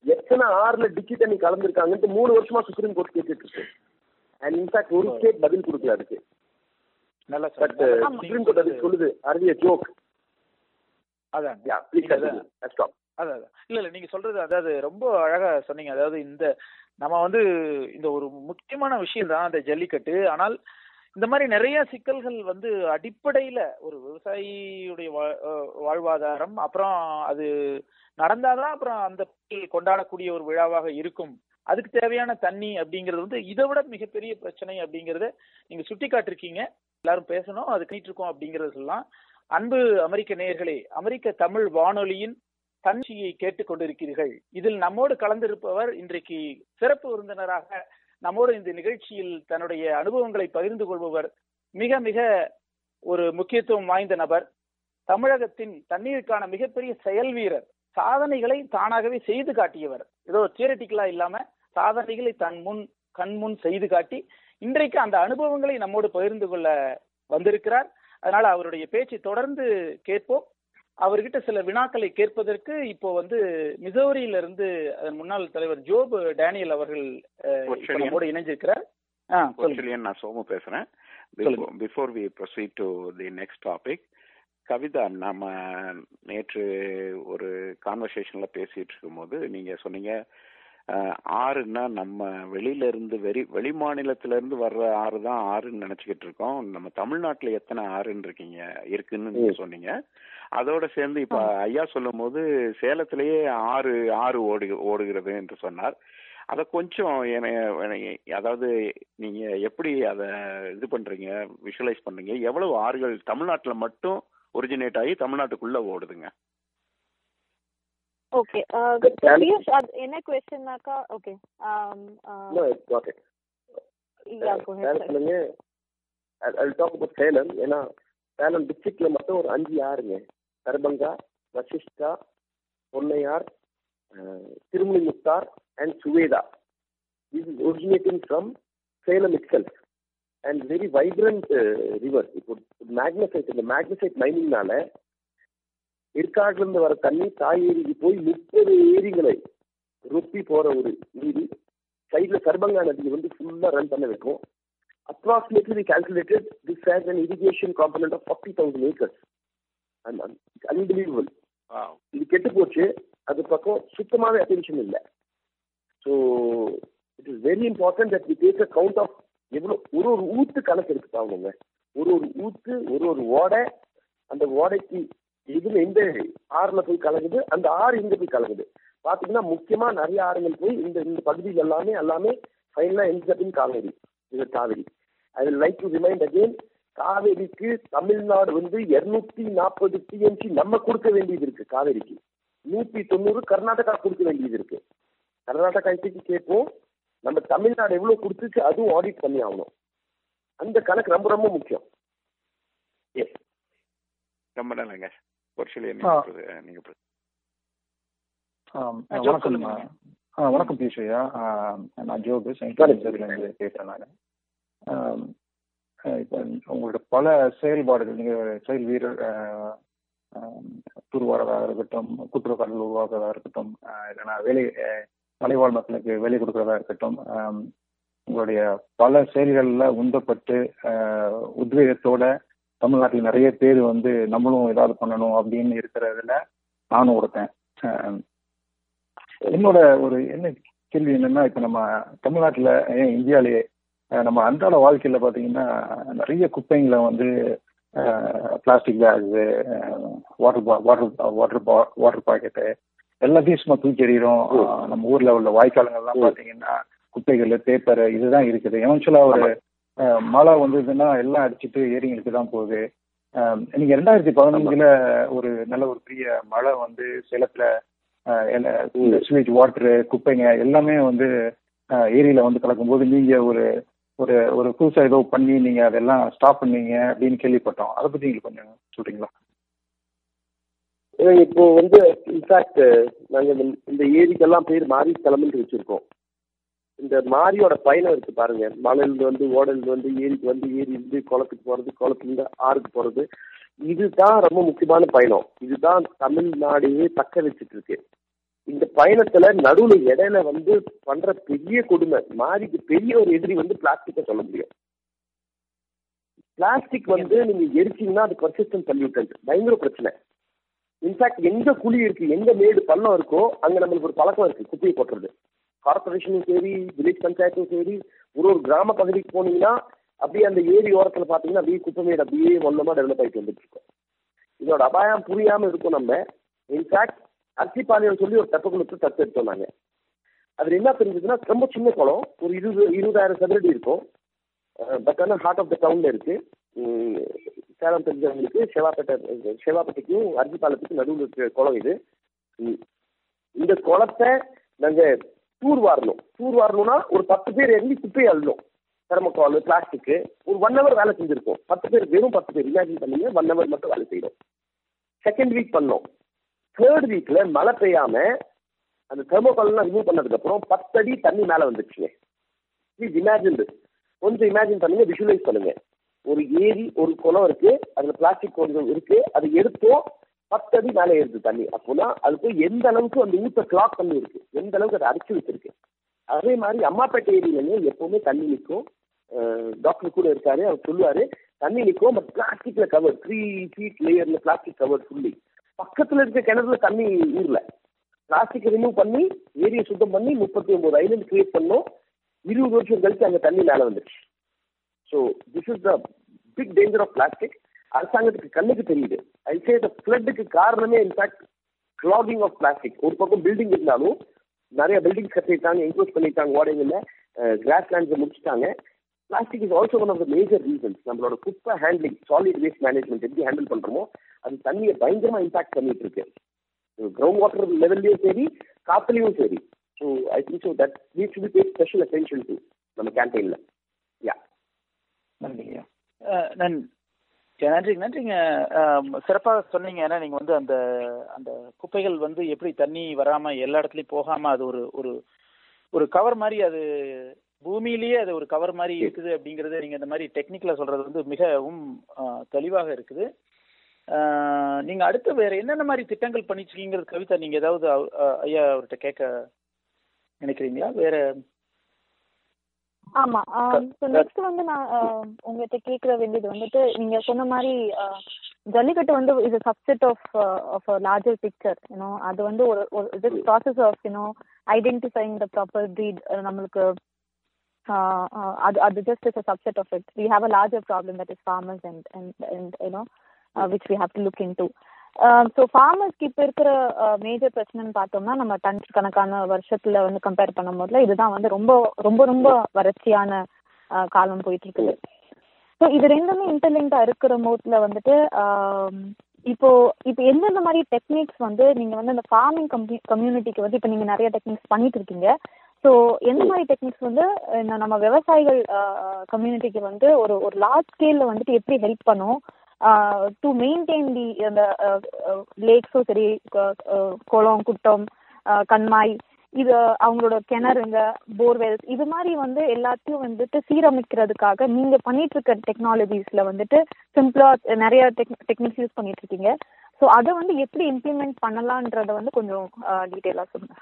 எத்தனை ஆறுல டிச்சி தண்ணி கலந்துருக்காங்கன்ட்டு மூணு வருஷமா சுப்ரீம் கோர்ட் கேட்டுட்டு இருக்கு. அண்ட் இன்ஃபேக்ட் ஒரு ஸ்டேட் பதில் கொடுக்கல அதுக்கு. நல்லா பட். சுப்ரீம் கோர்ட் அதுக்கு சொல்லுது. அருவிய ஜோக் அதான். யா ப்ளீஸ் அதான். அதான் அதான். இல்ல இல்ல நீங்க சொல்றது அதாவது ரொம்ப அழகா சொன்னீங்க. அதாவது இந்த நம்ம வந்து இந்த ஒரு முக்கியமான விஷயம் தான் அந்த ஜல்லிக்கட்டு. ஆனால் இந்த மாதிரி நிறைய சிக்கல்கள் வந்து அடிப்படையில ஒரு விவசாயியுடைய வாழ்வாதாரம் அப்புறம் அது நடந்தாதான் அப்புறம் அந்த கொண்டாடக்கூடிய ஒரு விழாவாக இருக்கும். அதுக்கு தேவையான தண்ணி அப்படிங்கிறது வந்து இதை விட மிகப்பெரிய பிரச்சனை அப்படிங்கறத நீங்க சுட்டி காட்டிருக்கீங்க எல்லாரும் பேசணும் அது பண்ணிட்டு இருக்கோம் அப்படிங்கறத சொல்லலாம் அன்பு அமெரிக்க நேயர்களே அமெரிக்க தமிழ் வானொலியின் தன்னியை கேட்டுக் கொண்டிருக்கிறீர்கள் இதில் நம்மோடு கலந்திருப்பவர் இன்றைக்கு சிறப்பு விருந்தினராக நம்மோடு இந்த நிகழ்ச்சியில் தன்னுடைய அனுபவங்களை பகிர்ந்து கொள்பவர் மிக மிக ஒரு முக்கியத்துவம் வாய்ந்த நபர் தமிழகத்தின் தண்ணீருக்கான மிகப்பெரிய செயல் வீரர் சாதனைகளை தானாகவே செய்து காட்டியவர். ஏதோ தியரட்டிக்கலா இல்லாம சாதனைகளை தன் முன் கண் முன் செய்து காட்டி இன்றைக்கு அந்த அனுபவங்களை நம்மோடு பகிர்ந்து கொள்ள வந்திருக்கிறார். அதனால அவருடைய பேச்சை தொடர்ந்து கேட்போம். அவர்கிட்ட சில வினாக்களை கேட்பதற்கு இப்போ வந்து மிசோரியில இருந்து அதன் முன்னாள் தலைவர் ஜோப் டேனியல் அவர்கள். நம்மோடு இணைஞ்சிருக்கிறார். நான் சோமு பேசுறேன். Before we proceed to the next topic Kavitha நாம நேற்று ஒரு கான்வர்சேஷன்ல பேசிட்டு இருக்கும்போது நீங்க சொன்னீங்க ஆறுன்னா நம்ம வெளியில இருந்து வெளி வெளி மாநிலத்துல இருந்து வர்ற ஆறு தான் ஆறுன்னு நினைச்சுக்கிட்டு இருக்கோம். நம்ம தமிழ்நாட்டுல எத்தனை ஆறுன்னு இருக்கீங்க? இருக்குன்னு நீங்க சொன்னீங்க. அதோட சேர்ந்து இப்ப ஐயா சொல்லும் போது சேலத்திலேயே ஆறு ஆறு ஓடு ஓடுகிறது என்று சொன்னார். அத கொஞ்சம் அதாவது நீங்க எப்படி அத இது பண்றீங்க விஷுவலைஸ் பண்றீங்க? எவ்வளவு ஆறுகள் தமிழ்நாட்டுல மட்டும் ஒரிஜினேட் ஆகி தமிழ்நாட்டுக்குள்ள ஓடுதுங்க? ஓகே பியூஷ் என்ன கொஸ்டின்னாக்கா ஓகே கோ சேலத்துலங்க அது டாக் அபவுட் சேலம் ஏன்னா சேலம் டிஸ்ட்ரிக்ட்ல மட்டும் ஒரு அஞ்சு ஆறுங்க Tharbanga Vasishta Ponnaiyar ah, Thirumanimutharu and Swetha. Is originating from Salem itself. And very vibrant uh, river. இப்போ மேக்னசைட் இந்த மேக்னசைட் மைனிங்னால இருந்து வர தண்ணி தாய் ஏரிக்கு போய் முப்பது ஏரிகளை ரொப்பி போற ஒரு நீதி சைட்ல சர்பங்கா நதி வந்து ஃபுல்லா ரன் பண்ண வைக்கும். This has an irrigation component of 40,000 acres. And, and it's unbelievable. இது கெட்டு போச்சு. அது பக்கம் சுத்தமாவே அட்டென்ஷன் இல்லை. So it is very important that we take a count of எவ்வளோ ஒரு ஒரு ஊத்து கணக்கு இருக்கு பாவங்க ஒரு ஒரு ஊத்து ஒரு ஒரு ஓடை அந்த ஓடைக்கு இதுல இந்த ஆறுல போய் கலங்குது அந்த ஆறு இங்க போய் கலங்குது பாத்தீங்கன்னா முக்கியமா நிறைய ஆறுகள் போய் இந்த இந்த பகுதியில் எல்லாமே எல்லாமே ஃபைனலா எந்த காவேரி. இது Kaveri. I like to remind again காவேரிக்கு தமிழ்நாடு வந்து இருநூத்தி நாற்பது டிஎம்சி நம்ம கொடுக்க வேண்டியது இருக்கு காவேரிக்கு. நூத்தி தொண்ணூறு கர்நாடகா கொடுக்க வேண்டியது இருக்கு. கர்நாடகா இப்படி கேட்போம் நம்ம தமிழ்நாடு எவ்வளவு கொடுத்துச்சு அதுவும் ஆடிட் பண்ணி ஆகணும். அந்த கணக்கு ரொம்ப ரொம்ப முக்கியம். எஸ் ரொம்ப நல்லங்க ஆ. நீங்க ஜோக் வணக்கம் வணக்கம் ஐயா ஆ, நான் ஜோபு வணக்கம். இருந்து பேசுறேன் நான் இப்போ உங்களோட பல செயல்பாடுகள் நீங்க செயல் வீரர் தூர்வாரதாக இருக்கட்டும் கூட்டுறவுக்காரர்கள் உருவாக்குறதா இருக்கட்டும் இல்லைன்னா வேலை மலைவாழ் மக்களுக்கு வேலை கொடுக்கறதா இருக்கட்டும் உங்களுடைய பல செயல்கள்ல உந்தப்பட்டு உத்வேகத்தோட தமிழ்நாட்டில் நிறைய பேர் வந்து நம்மளும் ஏதாவது பண்ணணும் அப்படின்னு இருக்கிறதுல நானும் ஒருத்தன். என்னோட ஒரு என்ன கேள்வி என்னன்னா இப்ப நம்ம தமிழ்நாட்டுல ஏன் இந்தியாலேயே அஹ், நம்ம அன்றாட வாழ்க்கையில பாத்தீங்கன்னா நிறைய குப்பைங்களை வந்து plastic bags water water water water packet எல்லாத்தையும் சும்மா தூக்கி எறிகிறோம் நம்ம ஊர்ல உள்ள வாய்க்காலங்கள்லாம் பாத்தீங்கன்னா குப்பைகள் பேப்பர் இதுதான் இருக்குது. எவன்ச்சுவலா ஒரு மழை வந்ததுன்னா எல்லாம் அடிச்சிட்டு ஏரிங்களுக்கு தான் போகுது. நீங்க ரெண்டாயிரத்தி பதினஞ்சுல ஒரு நல்ல ஒரு பெரிய மழை வந்து சேலத்துல ஸ்வீட் வாட்டர் குப்பைங்க எல்லாமே வந்து ஏரியில வந்து கலக்கும்போது நீங்க ஒரு ஒரு ஒரு புதுசா ஏதோ பண்ணி நீங்க அதெல்லாம் ஸ்டாப் பண்ணீங்க அப்படின்னு கேள்விப்பட்டோம். அதை பத்தி நீங்க கொஞ்சம் சொல்றீங்களா? இப்போ வந்து இன்ஃபேக்ட் நாங்க இந்த- ஏரிக்கெல்லாம் பேர் மாரி கிளம்புன்னு வச்சிருக்கோம். இந்த மாரியோட பயணம் இருக்கு பாருங்க. மலையிலிருந்து வந்து ஓடலிருந்து வந்து ஏரிக்கு வந்து ஏரி இருந்து குளத்துக்கு போறது குளத்துலேருந்து ஆறுக்கு போறது. இதுதான் ரொம்ப முக்கியமான பயணம். இதுதான் தமிழ்நாடையே தக்க வச்சுட்டு இருக்கு. இந்த பயணத்துல நடுவுல இடையில வந்து பண்ற பெரிய கொடுமை மாரிக்கு பெரிய ஒரு எதிரி வந்து பிளாஸ்டிக்கை சொல்ல முடியும். பிளாஸ்டிக் வந்து நீங்க எரிச்சீங்கன்னா அது பர்சிஸ்டன் பல்யூட்டன்ட் பயங்கர பிரச்சனை. இன்ஃபேக்ட் எங்க குழி இருக்கு எங்க மேடு பள்ளம் இருக்கோ அங்க நம்மளுக்கு ஒரு பழக்கம் இருக்கு குப்பையை கொட்டுறது. கார்பரேஷனும் சரி வில்லேஜ் பஞ்சாயத்தும் சரி ஒரு ஒரு கிராம பகுதிக்கு போனீங்கன்னா அப்படியே அந்த ஏரி ஓரத்தில் பார்த்தீங்கன்னா அப்படியே குப்பமேடு அப்படியே மொல்லமாக டெவலப் ஆகிட்டு வந்துட்டு இருக்கும். இதோட அபாயம் புரியாம இருக்கும் நம்ம. இன்ஃபேக்ட் அரிசிப்பாளையம் சொல்லி ஒரு தப்பு கொடுத்து தத்து எடுத்தோம் நாங்கள் அதில் என்ன தெரிஞ்சதுன்னா ரொம்ப சின்ன குளம். ஒரு இருபது இருபதாயிரம் சதுரடி இருக்கும். பட் ஆனால் ஹார்ட் ஆஃப் த டவுனில் இருக்கு. சேலம் தெரிஞ்சவங்களுக்கு செவாப்பேட்டை செவாப்பேட்டைக்கும் அரிசிப்பாலத்துக்கும் நடுவில் இருக்கிற குளம் இது. இந்த குளத்தை நாங்கள் தூர் வாரணும். தூர் வாரணும்னா ஒரு பத்து பேர் இறங்கி குப்பையை அள்ளணும். Thermocol plastic. ஒரு ஒன் ஹவர் வேலை செஞ்சிருக்கோம். பத்து பேர் வெறும் பத்து பேர். இமேஜின் பண்ணீங்க ஒன் ஹவர் மட்டும் வேலை செய்யணும். செகண்ட் வீக் பண்ணோம். தேர்ட் வீக்ல மழை பெய்யாம அந்த தெர்மோகால்லாம் ரிமூவ் பண்ணதுக்கு அப்புறம் பத்தடி தண்ணி மேல வந்துச்சுங்க ப்ளீஸ் இமேஜின் கொஞ்சம் இமேஜின் பண்ணுங்க விஷுவலைஸ் பண்ணுங்க. ஒரு ஏரி ஒரு குளம் இருக்கு. அதுல பிளாஸ்டிக் கொஞ்சம் இருக்கு. அதை எடுத்தோம். பத்து அடி மேலே ஏறுது தண்ணி. அப்போனா அது போய் எந்த அளவுக்கு அந்த ஊத்த கிளாக் பண்ணி இருக்கு? எந்த அளவுக்கு அதை அடிச்சு வச்சிருக்கு? அதே மாதிரி அம்மாப்பேட்டை ஏரியிலங்க எப்பவுமே தண்ணி நிற்கும்? டாக்டர் கூட இருக்காரு அவர் சொல்லுவாரு தண்ணி நிற்கும் பட் பிளாஸ்டிக்ல கவர் த்ரீ ஃபீட் லேயர்ல பிளாஸ்டிக் கவர் ஃபுல்லி பக்கத்துல இருக்க கிணறுல தண்ணி ஊர்ல பிளாஸ்டிக் ரிமூவ் பண்ணி ஏரியை சுத்தம் பண்ணி முப்பத்தி ஒன்பது ஐலண்ட் கிரியேட் பண்ணோம். இருபது வருஷம் கழிச்சு அந்த தண்ணி மேலே வந்துருச்சு. So this is the big danger of plastic அரசாங்கத்துக்கு கண்ணுக்கு தெரியுது. ஐசே த ஃப்ளட்டுக்கு காரணமே இன்ஃபேக்ட் கிளாகிங் ஆஃப் பிளாஸ்டிக் ஒரு பக்கம் பில்டிங் இருந்தாலும் நிறைய பில்டிங்ஸ் கட்டிட்டாங்க என்க்ளோஸ் பண்ணிட்டாங்க ஓடைகளில் கிராஸ் லேண்ட்ஸை முடிச்சிட்டாங்க. Plastic is also one of the major reasons நம்மளோட குப்பை ஹேண்ட்லிங் சாலிட் வேஸ்ட் மேனேஜ்மெண்ட் எப்படி ஹேண்டில் பண்றோமோ அது தண்ணியை பயங்கரமா இம்பாக்ட் பண்ணிட்டு இருக்கு கிரவுண்ட் வாட்டர் லெவல்லையும் சரி காத்துலையும் சரி. So I think so that need to be special attention to நம்ம கேம்பெயினில் யா நன்றி நன்றி நன்றிங்க நன்றிங்க சிறப்பாக சொன்னீங்க. ஏன்னா நீங்க வந்து அந்த அந்த குப்பைகள் வந்து எப்படி தண்ணி வராம எல்லா இடத்துலயும் போகாம அது ஒரு ஒரு ஒரு கவர் மாதிரி அது பூமியிலேயே அது ஒரு கவர் மாதிரி இருக்குது அப்படிங்கறது நீங்க இந்த மாதிரி டெக்னிக்கில் சொல்றது வந்து மிகவும் தெளிவாக இருக்குது. நீங்கள் நீங்க அடுத்து வேற என்னென்ன மாதிரி திட்டங்கள் பண்ணிச்சிருக்கீங்கிறது கவிதா நீங்க ஏதாவது ஐயா அவர்கிட்ட கேட்க நினைக்கிறீங்களா? வேற ஆமா ஸோ நெக்ஸ்ட் வந்து நான் ஆஹ், உங்ககிட்ட கேட்க வேண்டியது வந்துட்டு நீங்க சொன்ன மாதிரி ஆஹ், ஜல்லிக்கட்டு வந்து இது subset of of larger picture you know அது வந்து ஒரு ஒரு இது process of you know identifying the proper breed நம்மளுக்கு ஆஹ், ஆஹ், அது அது just is a subset of it we have a larger problem that is farmers and and and you know which we have to look into Um, so ஃபார்மர்ஸ்க்கு இப்போ இருக்கிற uh, major பிரச்சனைன்னு பார்த்தோம்னா நம்ம ton கணக்கான வருஷத்துல வந்து கம்பேர் பண்ணும் போதுல இதுதான் வந்து ரொம்ப ரொம்ப ரொம்ப வறட்சியான uh, காலம் போயிட்டு இருக்குது ஸோ இது ரெண்டுமே இன்டர்லிங்கா இருக்கிற போதுல வந்துட்டு um, இப்போ இப்போ எந்தெந்த மாதிரி டெக்னிக்ஸ் வந்து நீங்க வந்து அந்த ஃபார்மிங் கம்யூ கம்யூனிட்டிக்கு வந்து இப்போ நீங்க நிறைய டெக்னிக்ஸ் பண்ணிட்டு இருக்கீங்க. ஸோ எந்த மாதிரி டெக்னிக்ஸ் வந்து நம்ம விவசாயிகள் uh, கம்யூனிட்டிக்கு வந்து ஒரு ஒரு லார்ஜ் ஸ்கேல்ல வந்துட்டு எப்படி ஹெல்ப் பண்ணும்? டு மெயின்டைன் தி அந்த லேக்ஸும் சரி குளம் குட்டம் கண்மாய் இது அவங்களோட கிணறுங்க போர்வெல்ஸ் இது மாதிரி வந்து எல்லாத்தையும் வந்துட்டு சீரமைக்கிறதுக்காக நீங்க பண்ணிட்டு இருக்க டெக்னாலஜிஸ்ல வந்துட்டு சிம்பிளா நிறைய டெக்னிக்ஸ் யூஸ் பண்ணிட்டு இருக்கீங்க ஸோ அதை வந்து எப்படி இம்ப்ளிமெண்ட் பண்ணலான்றத வந்து கொஞ்சம் டீட்டெயிலாக சொல்லுங்க.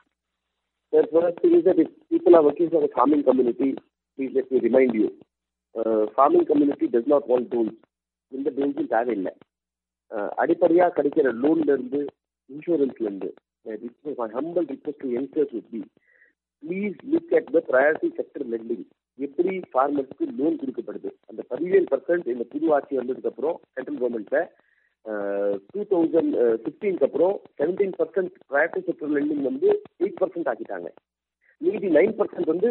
Community first not is that if people are working for the farming community, please let me remind you, uh, farming community does not want. இந்த லோன்ஸும் தேவையில்லை. அடிப்படையாக கிடைக்கிற லோன்ல இருந்து இன்சூரன்ஸ்ல இருந்து humble request to youngsters please look at the priority sector lending எப்படி ஃபார்மர்ஸ்க்கு loan கொடுக்கப்படுது? அந்த பதினேழு பர்சன்ட் இந்த புது ஆட்சி வந்ததுக்கு அப்புறம் சென்ட்ரல் கவர்மெண்ட்ல டூ தௌசண்ட் ஃபிஃப்டீனுக்கு அப்புறம் seventeen percent priority sector lending வந்து எயிட் பர்சன்ட் ஆக்கிட்டாங்க. மீதி நைன் பர்சன்ட் வந்து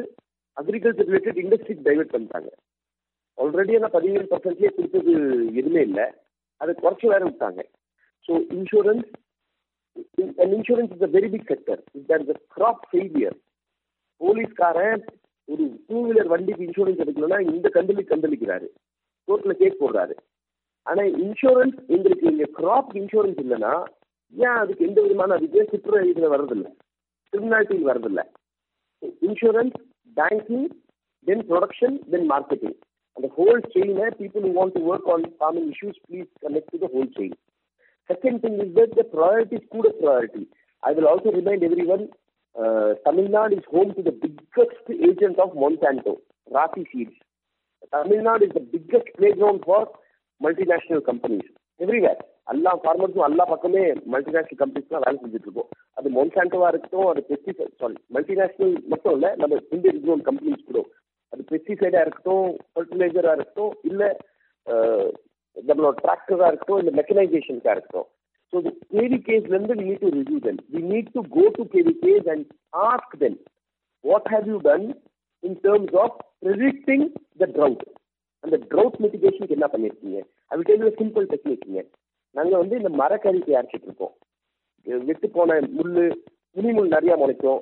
அக்ரிகல்ச்சர் ரிலேட்டட் இண்டஸ்ட்ரிக்கு டைவெர்ட் பண்ணிட்டாங்க. ஆல்ரெடி அந்த பதினேழு பர்சன்ட்லேயே கொடுத்தது எதுவுமே இல்லை. அதை குறைச்சி வேற விட்டாங்க. So insurance insurance is a very big sector is that is crop failure போலீஸ்காரன் ஒரு டூ வீலர் வண்டிக்கு இன்சூரன்ஸ் எடுக்கணும்னா இந்த கந்தளி கந்தளிக்கிறாரு கோர்ட்ல கேஸ் போடுறாரு. ஆனா இன்சூரன்ஸ் எங்களுக்கு இங்க கிராப் இன்சூரன்ஸ் இல்லைன்னா ஏன் அதுக்கு எந்த விதமான அதுக்கே சுற்றுலா இதுல வர்றதில்ல? கிரிமினாலிட்டி வர்றதில்ல. Insurance banking then production then marketing அந்த ஹோல் செயினை people who want to work on farming issues please connect to the whole chain second thing is that the priority is good priority i will also remind everyone uh, tamil nadu is home to the biggest agent of monsanto rafi seeds tamil nadu is the biggest playground for multinational companies everywhere எல்லா ஃபார்மர்ஸும் எல்லா பக்கமே multinational companies தான் வேலை செஞ்சுட்டு இருக்கோம் அது மொன்சாண்டோவா இருக்கட்டும் அது பெஸ்டிசைட் சாரி மல்டிநேஷனல் மட்டும் இல்ல நம்ம இந்தியன் க்ரோன் கம்பெனிஸ் கூட அது பெஸ்டிசைடா இருக்கட்டும் ஃபர்டிலைசரா இருக்கட்டும் இல்ல நம்மளோட டிராக்டரா இருக்கட்டும் இல்ல மெக்கனைசேஷனுக்கா இருக்கட்டும். ஸோ கேவி கேஸ்ல இருந்து need to review then we need to go to KV case and ask then what have you done in terms of predicting the drought அந்த ட்ரவுட் மிட்டிகேஷனுக்கு என்ன பண்ணியிருக்கீங்க அது டெல் சிம்பிள் டெக்னிக்ங்க நாங்கள் வந்து இந்த மரக்கறி அரைச்சிட்டு இருக்கோம். விட்டு போன முள்ளு துணிமுள் நிறையா முளைக்கும்.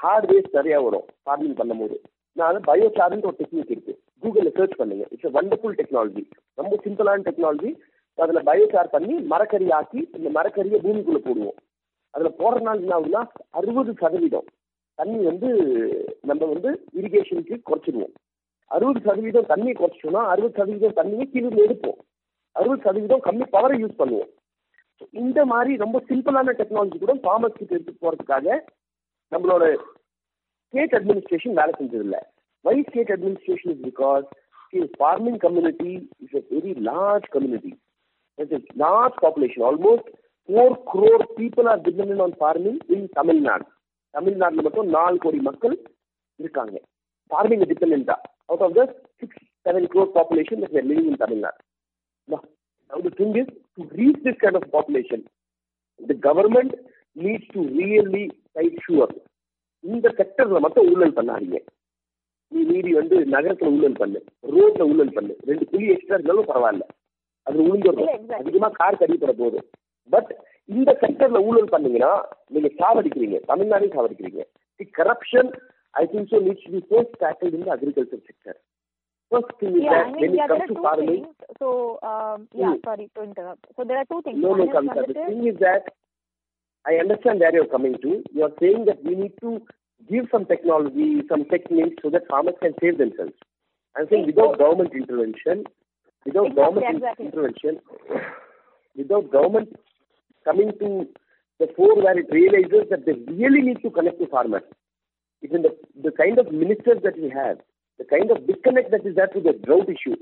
ஹார்ட் வேஸ்ட் நிறையா வரும். ஃபார்மிங் பண்ணும்போது. நான் அது பயோசார்னு ஒரு டெக்னிக் இருக்கு. கூகுளில் சர்ச் பண்ணுங்க. இட்ஸ் வண்டர்ஃபுல் டெக்னாலஜி ரொம்ப சிம்பிளான டெக்னாலஜி அதுல பயோசார் பண்ணி மரக்கறி ஆக்கி இந்த மரக்கறியை பூமிக்குள்ள போடுவோம். அதுல போடுறதுனால என்ன ஆகுதுன்னா அறுபது சதவீதம் தண்ணி வந்து நம்ம வந்து இரிகேஷனுக்கு குறைச்சிடுவோம் அறுபது சதவீதம் தண்ணியை குறைச்சோம்னா அறுபது சதவீதம் தண்ணியை கீழே எடுப்போம். அறுபது சதவீதம் கம்மி பவரை யூஸ் பண்ணுவோம். இந்த மாதிரி ரொம்ப சிம்பிளான டெக்னாலஜி கூட ஃபார்மர்ஸ்க்கு கிட்ட எடுத்து போறதுக்காக நம்மளோட ஸ்டேட் அட்மினிஸ்ட்ரேஷன் வேலை செஞ்சதில்லை why state administration is because farming community is a very large community it's large population almost four crore people are dependent on farming in Tamil Nadu தமிழ்நாட்டுல மட்டும் நாலு கோடி மக்கள் இருக்காங்க farming டிபெண்டா out of the six seven crore population that we are living in Tamil Nadu Now, now the thing is to reach this kind of population the government needs to really make sure இந்த செக்டர்ல மட்டும் ஊழல் பண்ணாதீங்க நீ மீறி வந்து நகரத்துல ஊழல் பண்ணு ரோட்ல ஊழல் பண்ணு ரெண்டு புள்ளி எக்ஸ்ட்ரா இருந்தாலும் பரவாயில்ல அது உளுந்துடும். அதிகமா கார் கடிப்பட போகுது பட் இந்த செக்டர்ல ஊழல் பண்ணீங்கன்னா நீங்க சாவடிக்கிறீங்க தமிழ்நாடு சாவடிக்கிறீங்க the corruption I think to be first tackled in the agriculture sector first thing is Yeah, that I when mean, it yeah, there comes to farming things. So, um, yeah, Hmm. sorry to interrupt. So there are two things. No, no, Kavita. The thing is that I understand where you're coming to. You're saying that we need to give some technology, some techniques so that farmers can save themselves. I'm saying without government intervention, without Exactly, government in- exactly. intervention, without government coming to the fore where it realizes that they really need to connect to farmers. Even the, the kind of ministers that we have, the kind of disconnect that is there to the drought issue.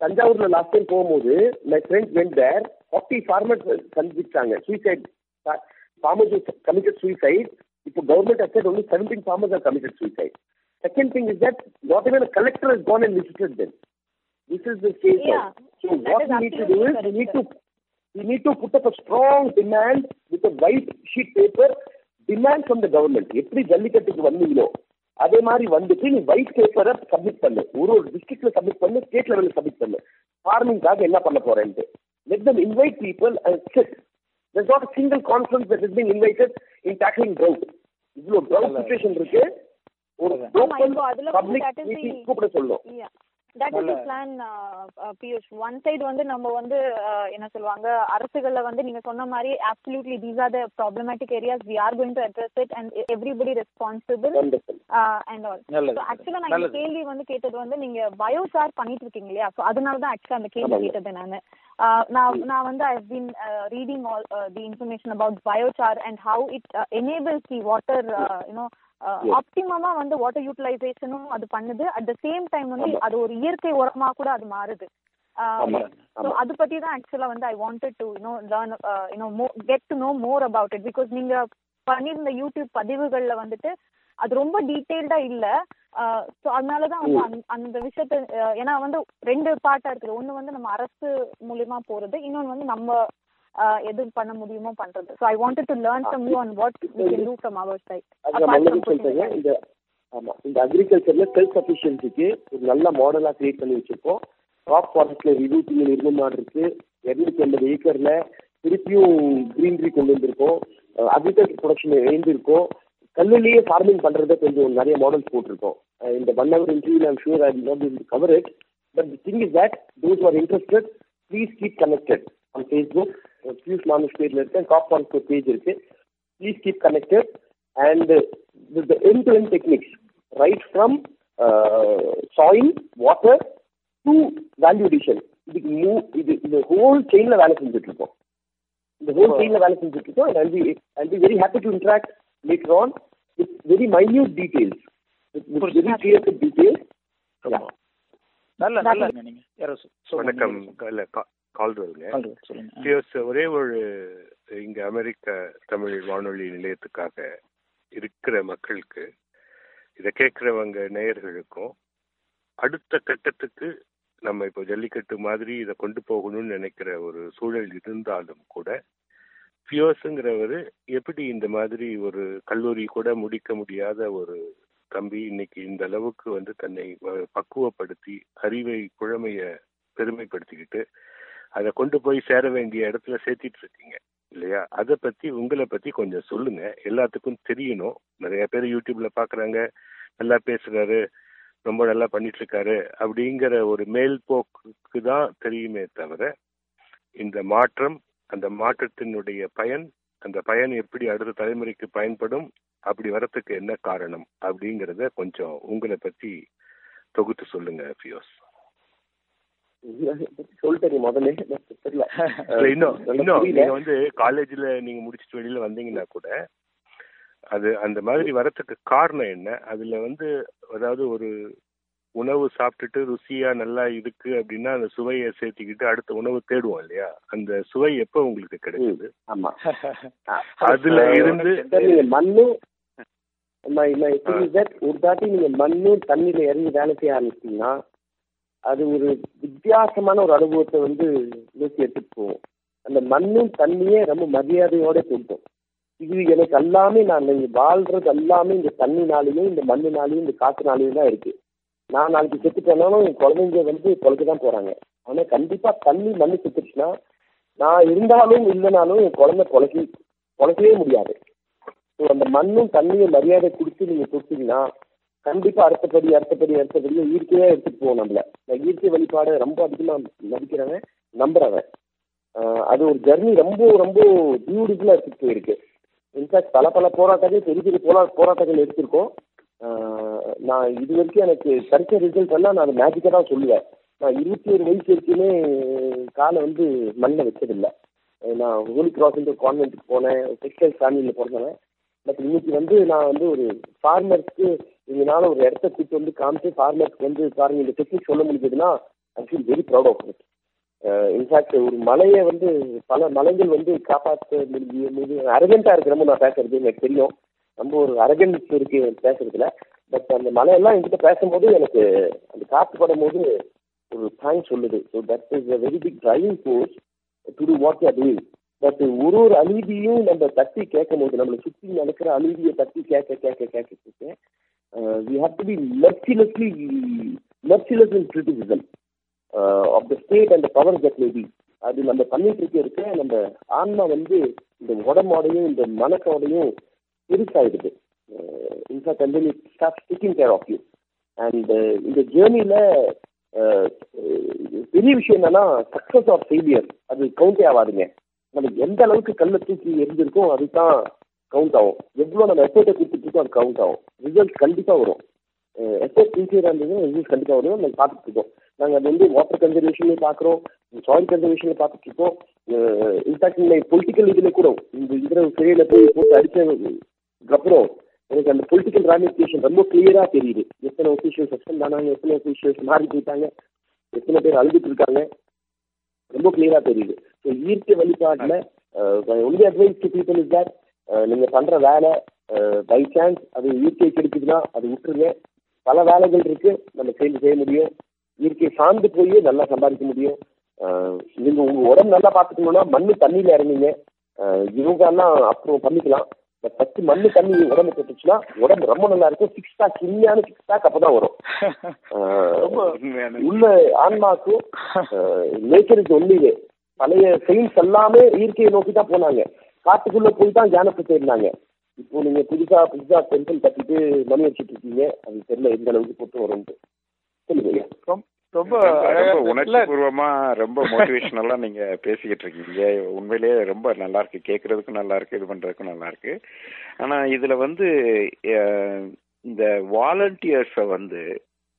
தஞ்சாவூர்ல last time போகும்போது my friends went there forty farmers சந்திச்சாங்க suicide farmers who committed suicide இப்போ government has said only 17 farmers have committed suicide second thing is that not even a collector has gone and visited them this is the stage now. Yeah, so that what is we need to do absolutely is we need correct, to we need to put up a strong demand with a white sheet paper demand from the government எப்படி ஜல்லிக்கட்டுக்கு வந்தீங்களோ அதே மாதிரி வந்துட்டு நீ white பேப்பரை submit பண்ணு ஒரு ஒரு டிஸ்ட்ரிக்ட்ல சப்மிட் பண்ணு ஸ்டேட் லெவலில் சப்மிட் பண்ணு ஃபார்மிங்காக என்ன பண்ண போறேன்ட்டு let them invite people and sit there's not a single conference that has been invited in tackling drought இவ்வளவு drought situation இருக்கு ஒரு is the- meeting கூப்பிட சொல்லணும் Plan, uh, uh, Piyush. One side வந்து நம்ம வந்து uh, என்ன சொல்லுவாங்க அரசுகள்ல வந்து நீங்க சொன்ன மாதிரி are going to address it and everybody responsible wonderful uh, and all. நல்லது So actually நான் இந்த கேள்வி வந்து கேட்டது வந்து நீங்க பயோசார் பண்ணிட்டு இருக்கீங்க இல்லையா அதனால தான் ஆக்சுவலா அந்த கேள்வி. கேட்டது நானு Uh, நான் நான் வந்து I been reading all the information about biochar and how it enables the water you know. ஆப்டிமமா வந்து வாட்டர் யூட்டிலைசேஷனும் அது பண்ணுது. அட் த சேம் டைம் வந்து. அது ஒரு இயற்கை உரமா கூட அது மாறுது. அது பத்தி தான் ஆக்சுவலா வந்து I wanted to you know learn you know get to know more about it because நீங்க பண்ணியிருந்த யூடியூப் பதிவுகள்ல வந்துட்டு அது ரொம்ப டீட்டெயில்டா இல்ல. ஸோ அதனால தான் வந்து அந்த- அந்த விஷயத்த ஏன்னா வந்து ரெண்டு பார்ட்டா இருக்குது. ஒன்னு வந்து நம்ம அரசு மூலியமா போறது. இன்னொன்னு வந்து நம்ம எது பண்ண முடியுமோ பண்றது. So I wanted to learn from you on what we can do from our side இந்த ஆமா இந்த அக்ரிகல்ச்சர்ல செல்ஃப் சஃபிஷியன்சிக்கு ஒரு நல்ல மாடலா கிரியேட் பண்ணி வச்சிருக்கோம். கிராப் ஃபாரஸ்ட்ல இருபத்தி மூணு இரும்பு நாடு இருக்கு. இருநூத்தி ஐம்பது ஏக்கர்ல திருப்பியும் கிரீனரி கொண்டு வந்திருக்கோம். அக்ரிகல்ச்சர் ப்ரொடக்ஷன் எழுந்திருக்கோம் கல்லுலயே ஃபார்மிங் பண்றத கொஞ்சம் நிறைய மாடல்ஸ் போட்டிருக்கோம். இந்த one hour interview I'm sure I not cover it but thing is that those are interested please keep connected on Facebook Piyush Manush பேஜ்ல இருக்கேன் காப் ஃபாரஸ்ட் பேஜ் இருக்கு please keep connected and uh, with the end-to-end techniques, right from uh, soil, water to value addition. இதுக்கு மூ இது இந்த whole செயின்ல வேலை செஞ்சுட்டு இருக்கோம் இந்த ஹோல் செயின்ல வேலை செஞ்சுட்டு இருக்கோம் and I'll be I'll be very happy to interact later on with very minute details with, with very clear cut details yeah. நல்ல நல்ல நீங்க யாரோ சொ- சொல்லுங்க, வணக்கம் நீங்க சொல்லுங்க. இல்ல கா- கால்டுவெல்ங்க சொல்லுங்க, சொல்லுங்க பியர்ஸ் ஒரே ஒரு இங்க அமெரிக்க தமிழ் வானொலி நிலையத்துக்காக இருக்கிற மக்களுக்கு இதை கேட்கிறவங்க நேயர்களுக்கும் அடுத்த கட்டத்துக்கு நம்ம இப்போ ஜல்லிக்கட்டு மாதிரி இதை கொண்டு போகணும்னு நினைக்கிற ஒரு சூழல் இருந்தாலும் கூட பியோஸுங்கிறவர் எப்படி இந்த மாதிரி ஒரு கல்லூரி கூட முடிக்க முடியாத ஒரு தம்பி இன்னைக்கு இந்த அளவுக்கு வந்து தன்னை பக்குவப்படுத்தி அறிவை குழமைய பெருமைப்படுத்திக்கிட்டு அதை கொண்டு போய் சேர வேண்டிய இடத்துல சேர்த்திட்டு இருக்கீங்க இல்லையா? அதை பத்தி உங்களை பத்தி கொஞ்சம் சொல்லுங்க. எல்லாத்துக்கும் தெரியணும். நிறைய பேர் யூடியூப்ல பாக்குறாங்க. நல்லா பேசுறாரு. ரொம்ப நல்லா பண்ணிட்டு இருக்காரு அப்படிங்கிற ஒரு மேல் போக்குக்கு தான் தெரியுமே தவிர இந்த மாற்றம் அந்த மாற்றத்தினுடைய பயன் அந்த பயன் எப்படி அடுத்த தலைமுறைக்கு பயன்படும் அப்படி வரத்துக்கு என்ன காரணம் அப்படிங்கறத கொஞ்சம் உங்களை பத்தி தொகுத்து சொல்லுங்க ஃபியோஸ் சொல்லிட்டேன் முதல்ல. தெரியல. இன்னும் இன்னும். நீங்க வந்து காலேஜ்ல நீங்க முடிச்சிட்டு வெளியில வந்தீங்கன்னா கூட அது அந்த மாதிரி வரத்துக்கு காரணம் என்ன? அதுல வந்து அதாவது ஒரு உணவு சாப்பிட்டுட்டு ருசியா நல்லா இருக்கு அப்படின்னா அந்த சுவையை சேர்த்துக்கிட்டு அடுத்த உணவு தேடுவோம் இல்லையா? அந்த சுவை எப்போ உங்களுக்கு கிடைச்சது? ஆமா. அதுல இருந்து மண்ணு ஒரு தாட்டி நீங்க மண்ணு தண்ணியில இறங்கி வேலை செய்ய ஆரம்பிச்சீங்கன்னா அது ஒரு வித்தியாசமான ஒரு அனுபவத்தை வந்து நோக்கி எடுத்துட்டு போவோம். அந்த மண்ணும் தண்ணியே ரொம்ப மரியாதையோட சொல்லிட்டோம் இது எனக்கு எல்லாமே நான் இங்கே வாழ்றது எல்லாமே இந்த தண்ணினாலையும் இந்த மண்ணுனாலையும் இந்த காத்துனாலையும் தான் இருக்கு. நான் நாளைக்கு செத்துட்டேனாலும் என் குழந்தைங்க வந்து தொலைக்க தான் போறாங்க. ஆனா கண்டிப்பா தண்ணி மண்ணு செத்துச்சுன்னா நான் இருந்தாலும் இல்லைனாலும் என் குழந்தை பொழைக்க பொழைக்கவே முடியாது. ஸோ அந்த மண்ணும் தண்ணியும் மரியாதை கொடுத்து நீங்க தொட்டீங்கன்னா கண்டிப்பா அடுத்தபடி அடுத்தபடி அடுத்தபடி இயற்கையா எடுத்துட்டு போவோம் நம்மள. நான் இயற்கை வழிபாடு ரொம்ப அதிகமா மதிக்கிறவன் நம்புறவன். அது ஒரு ஜர்னி ரொம்ப ரொம்ப பியூட்டிஃபுல்லா எடுத்துட்டு போயிருக்கு. இன்ஃபேக்ட் பல பல போராட்டங்கள் பெரிய பெரிய போரா போராட்டங்கள் எடுத்திருக்கோம். நான் இது வரைக்கும் எனக்கு கிடைச்ச ரிசல்ட் எல்லாம் நான் அதை மேஜிக்காக தான் சொல்லுவேன். நான் இருபத்தி ஒரு வயசு வரைக்குமே காலை வந்து மண்ணில் வச்சதில்லை. நான் ஹோலி கிராஸ்ன்ற கான்வென்ட்டுக்கு போனேன். டெக்ஸ்டைல் ஃபேமிலியில் பிறந்தவன். பட் இன்னைக்கு வந்து நான் வந்து ஒரு ஃபார்மர்ஸ்க்கு இதனால ஒரு இடத்த கூப்பிட்டு வந்து காமிச்சு ஃபார்மர்ஸ்க்கு வந்து பாருங்க இந்த டெக்னிக் சொல்ல முடிஞ்சதுன்னா I feel very proud of it in fact ஒரு மலையை வந்து பல மலைகள் வந்து காப்பாற்ற முடிஞ்சு அரகண்டா இருக்கிறமோ நான் பேசுறது எனக்கு தெரியும். ரொம்ப ஒரு அரகண்ட் இருக்கு பேசுறதுல. பட் அந்த மலையெல்லாம் என்கிட்ட பேசும்போது எனக்கு அந்த காற்று படும் போது ஒரு தேங்க்ஸ் சொல்லுது. So that is a very big driving force to do what you doing but ஒரு ஒரு அநீதியும் நம்ம தட்டி கேட்கும் போது நம்மளை சுற்றி நடக்கிற அநீதியை தட்டி கேட்க கேட்க கேட்க கேட்க we have to be mercilessly merciless in criticism of the state and power that may be அது நம்ம பண்ணிட்டு இருக்க இருக்க நம்ம ஆன்மா வந்து இந்த உடம்போடையும் இந்த மனசோடையும் பெருசாயிடுது. இன்ஃபேக்ட் வந்து it start taking care of you and இந்த ஜேர்னியில் பெரிய விஷயம் என்னன்னா சக்ஸஸ் ஆஃப் ஃபெயிலியர் அது கவுண்டே ஆகாதுங்க. நம்ம எந்த அளவுக்கு கல்லை தூக்கி எரிஞ்சிருக்கோம் அதுதான் கவுண்ட் ஆகும். எவ்வளோ நம்ம எஃபர்ட்டை கொடுத்துட்டு இருக்கோம் அது கவுண்ட் ஆகும். ரிசல்ட் கண்டிப்பாக வரும். எஃபர்ட் சின்சியராக இருந்தது ரிசல்ட் கண்டிப்பாக வரும். நம்ம பார்த்துட்டு இருக்கோம் நாங்கள் அது வந்து வாட்டர் கன்சர்வேஷன்லேயும் பார்க்குறோம். சாயில் கன்சர்வேஷனில் பார்த்துட்டு இருக்கோம் இன்ஃபேக்ட் இந்த பொலிட்டிக்கல் இதில் கூட இந்த இதில் சிறையில் போய் போட்டு அடிச்சதுக்கப்புறம் எனக்கு அந்த பொலிட்டிக்கல் ராமிஃபிகேஷன் ரொம்ப கிளியராக தெரியுது. எத்தனை ஒஃபீஷியல் சஸ்பெண்ட் ஆனாங்க எத்தனை ஒஃபிஷியல்ஸ் மாறி போயிட்டாங்க. எத்தனை பேர் அழுதுட்டு இருக்காங்க ரொம்ப கிளியராக தெரியுது. ஸோ இயற்கை வழிபாட்டில் only advice to people is that நீங்கள் பண்ணுற வேலை பை சான்ஸ் அது இயற்கை கிடைக்குதுன்னா அது விட்டுருங்க. பல வேலைகள் இருக்கு நம்ம சேர்ந்து செய்ய முடியும். இயற்கை சார்ந்து போய் நல்லா சம்பாதிக்க முடியும். நீங்கள் உங்கள் உடம்பு நல்லா பார்த்துக்கணும்னா மண்ணு தண்ணியில் இறங்குங்க. யோகாலாம் அப்புறம் பண்ணிக்கலாம். ஃபஸ்ட்டு மண்ணு தண்ணி உடம்பு கட்டுச்சுன்னா உடம்பு ரொம்ப நல்லா இருக்கும். சிக்ஸ் பேக் உண்மையான சிக்ஸ் பேக் அப்போ தான் வரும் உள்ள ஆன்மாக்கும் நேச்சர் இஸ் ஒன்லிவே பழைய சயின்ஸ் எல்லாமே இயற்கையை நோக்கி தான் போனாங்க. காட்டுக்குள்ள போய் தான் ஞானத்தை தேடினாங்க. இப்போ நீங்க புதுசா புதுசா டெம்பிள் கட்டிட்டு மணி வச்சுட்டு இருக்கீங்க. அது தெரியல எந்த அளவுக்கு போட்டு வரும்னு சொல்லுங்க ரொம்ப உணர்ச்சி பூர்வமா ரொம்ப மோட்டிவேஷனலா நீங்க பேசிக்கிட்டு இருக்கீங்க உண்மையிலேயே ரொம்ப நல்லா இருக்கு கேட்கறதுக்கும் நல்லா இருக்கு இது பண்றதுக்கும் நல்லா இருக்கு ஆனா இதுல வந்து இந்த வாலண்டியர்ஸ வந்து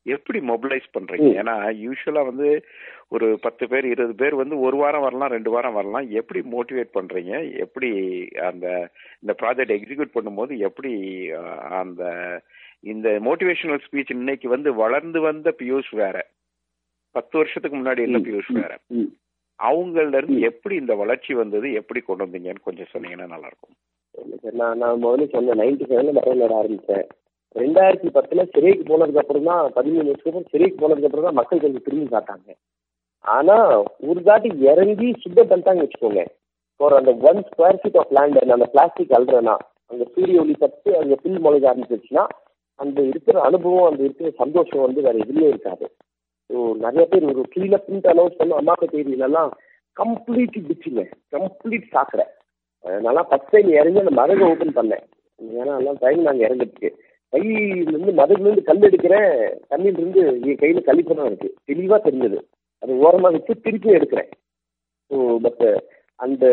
எப்படி மொபிலைஸ் பண்றீங்க? ஏன்னா யூஸ்வலா வந்து ஒரு பத்து பேர் இருபது பேர் வந்து ஒரு வாரம் வரலாம் ரெண்டு வாரம் வரலாம். எப்படி மோட்டிவேட் பண்றீங்க? எப்படி அந்த இந்த ப்ராஜெக்ட் எக்ஸிக்யூட் பண்ணும்போது எப்படி அந்த இந்த மோட்டிவேஷனல் ஸ்பீச் இன்னைக்கு வந்து வளர்ந்து வந்த பியூஷ் வேற? பத்து வருஷத்துக்கு முன்னாடி இல்ல பியூஷ் வேற? அவங்கள்ல இருந்து எப்படி இந்த வளர்ச்சி வந்தது எப்படி கொண்டு வந்தீங்கன்னு கொஞ்சம் சொன்னீங்கன்னா நல்லா இருக்கும் நான் நான் முதல்ல சொன்னேன் நைன்டி செவன்ல மரம் நட ஆரம்பிச்சேன் ரெண்டாயிரத்தி பத்துல சிறைக்கு போனதுக்கு அப்புறம் தான் பதிமூணு வருஷத்துக்கு சிறைக்கு போனதுக்கு அப்புறம் தான் மக்கள் கொஞ்சம் திரும்பி பார்த்தாங்க. ஆனா ஒரு தாட்டி இறங்கி சுத்தம் பண்ணிட்டாங்க வச்சுக்கோங்க. ஃபார் அந்த one square feet of land அந்த பிளாஸ்டிக் அல்றேன்னா அங்க சூரிய ஒளி பட்டு அங்க புல் முளைக்க ஆரம்பிச்சிருச்சுன்னா அந்த இருக்கிற அனுபவம் அந்த இருக்கிற சந்தோஷம் வந்து வேற எதுலயும் இருக்காது. நிறைய பேர் ஒரு கீழே பிரிண்ட் அனௌன்ஸ் பண்ண அம்மாக்கு தேதியிலலாம் கம்ப்ளீட் டிச்சுங்க கம்ப்ளீட் சாக்கடை அதனால ஃபர்ஸ்ட் டைம் இறங்கி அந்த மதகை ஓப்பன் பண்ணேன். ஏன்னா எல்லாம் டைம் நாங்கள் இறங்குறதுக்கு கையிலேருந்து மதகுலேருந்து கல் எடுக்கிறேன். தண்ணியிலிருந்து என் கையில் கழிப்பதான் இருக்கு. தெளிவாக தெரிஞ்சது. அது ஓரமாக வச்சு திருப்பி எடுக்கிறேன். ஸோ பட் அந்த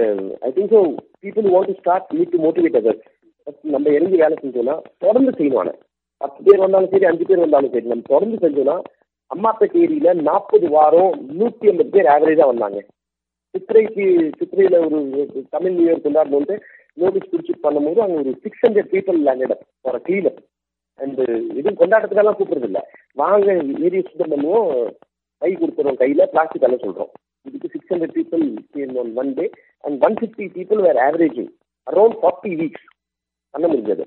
I think so people want to start need to motivate other நம்ம இறங்கி வேலை செஞ்சோம்னா தொடர்ந்து செய்யணும் பத்து பேர் வந்தாலும் சரி அஞ்சு பேர் வந்தாலும் சரி நம்ம தொடர்ந்து செஞ்சோம்னா அம்மாப்பேட்டை ஏரியில நாற்பது வாரம் நூற்றி ஐம்பது பேர் ஆவரேஜாக வந்தாங்க. சித்திரைக்கு சித்திரையில் ஒரு தமிழ் நியூ இயர் கொண்டாடும் போது நோட்டீஸ் பிடிச்சி பண்ணும்போது அங்கே ஒரு six hundred people landed for cleanup and எதுவும் கொண்டாட்டத்துக்கெல்லாம் கூப்பிடுறது இல்லை வாங்க ஏரியை சுத்தம் பண்ணுவோம் கை கொடுக்குறோம் கையில பிளாஸ்டிக் எல்லாம் சொல்றோம். இதுக்கு six hundred people one one day and one fifty people were averaging around forty weeks பண்ண முடிஞ்சது.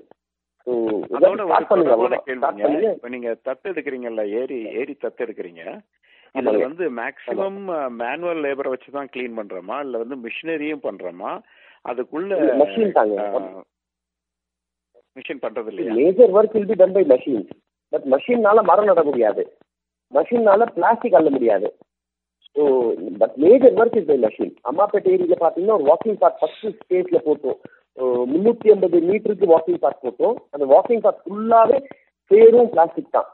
அதோட ஒரு தொடர்பான கேள்விங்க. இப்ப நீங்க தத்து எடுக்கிறீங்கல்ல ஏரி ஏரி தத்து எடுக்கிறீங்க. இதுல. வந்து மேக்சிமம் மேனுவல் லேபரை வச்சு தான் க்ளீன் பண்றோமா? இல்ல வந்து மிஷினரியும் பண்றோமா? அதுக்குள்ள. மிஷின் பண்றது இல்லையா major work will be done by machines but மஷின்னால மரம் நட முடியாது. மஷின்னால பிளாஸ்டிக் அள்ள முடியாது. So but major work is by machine Ammapettai ஏரியில பார்த்தீங்கன்னா ஒரு வாக்கிங் பார்க் ஃபர்ஸ்ட் ஸ்டேஜ்ல போட்டோம். முந்நூற்றி ஐம்பது மீட்டருக்கு வாக்கிங் பார்க் போட்டோம். அந்த வாக்கிங் பார்க் ஃபுல்லாவே சேரும் பிளாஸ்டிக் தான்.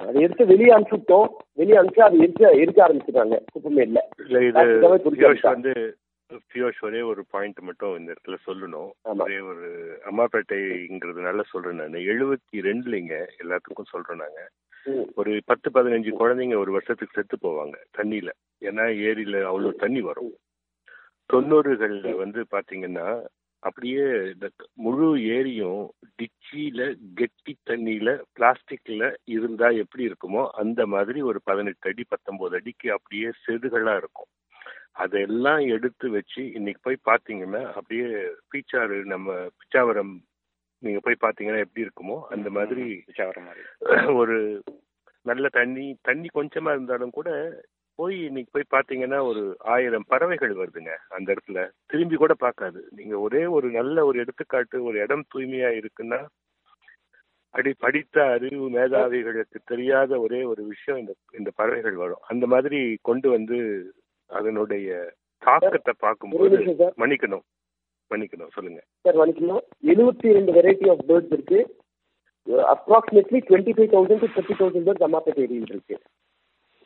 அதை எடுத்து வெளியே அனுப்பிச்சுட்டோம். வெளியே அனுப்பிச்சு அதை எரிக்க எரிக்க ஆரம்பிச்சிட்டாங்க. குப்பமேட்ல. வந்து பியோஷ் ஒரே ஒரு பாயிண்ட் மட்டும் இந்த இடத்துல சொல்லணும். ஒரே ஒரு அம்மாப்பேட்டைங்கிறதுனால சொல்றேன் நான். எழுபத்தி ரெண்டுலிங்க எல்லாத்துக்கும் சொல்றேன் நாங்க. ஒரு பத்து பதினஞ்சு குழந்தைங்க ஒரு வருஷத்துக்கு செத்து போவாங்க தண்ணியில. ஏன்னா ஏரியில அவ்வளவு தண்ணி வரும். தொண்ணூறுகள்ல வந்து பாத்தீங்கன்னா அப்படியே இந்த முழு ஏரியும் டிச்சியில கெட்டி தண்ணியில பிளாஸ்டிக்ல இருந்தா எப்படி இருக்குமோ அந்த மாதிரி ஒரு பதினெட்டு அடி பத்தொன்பது அடிக்கு அப்படியே செதுகளா இருக்கும். அதெல்லாம் எடுத்து வச்சு இன்னைக்கு போய் பாத்தீங்கன்னா அப்படியே பீச்சாறு நம்ம பிச்சாவரம் நீங்க போய் பாத்தீங்கன்னா எப்படி இருக்குமோ அந்த மாதிரி. ஒரு நல்ல தண்ணி தண்ணி கொஞ்சமா இருந்தாலும் கூட போய் இன்னைக்கு போய் பாத்தீங்கன்னா ஒரு ஆயிரம் பறவைகள் வருதுங்க அந்த இடத்துல. திரும்பி கூட பார்க்காது. நீங்க ஒரே ஒரு நல்ல ஒரு எடுத்துக்காட்டு ஒரு இடம் தூய்மையா இருக்குன்னா அடி படித்த அறிவு மேதாவிகளுக்கு தெரியாத ஒரே ஒரு விஷயம் இந்த இந்த பறவைகள் வரும். அந்த மாதிரி கொண்டு வந்து அதனுடைய தாக்கத்தை பார்க்கும்போது மன்னிக்கணும். மன்னிக்கணும் சொல்லுங்க. சார் வணக்கம் எழுபத்தி ரெண்டு வெரைட்டி ஆஃப் பேர்ட்ஸ் இருக்கு. Approximately twenty five thousand to thirty thousand birds Ammapettai ஏரியில் இருக்கு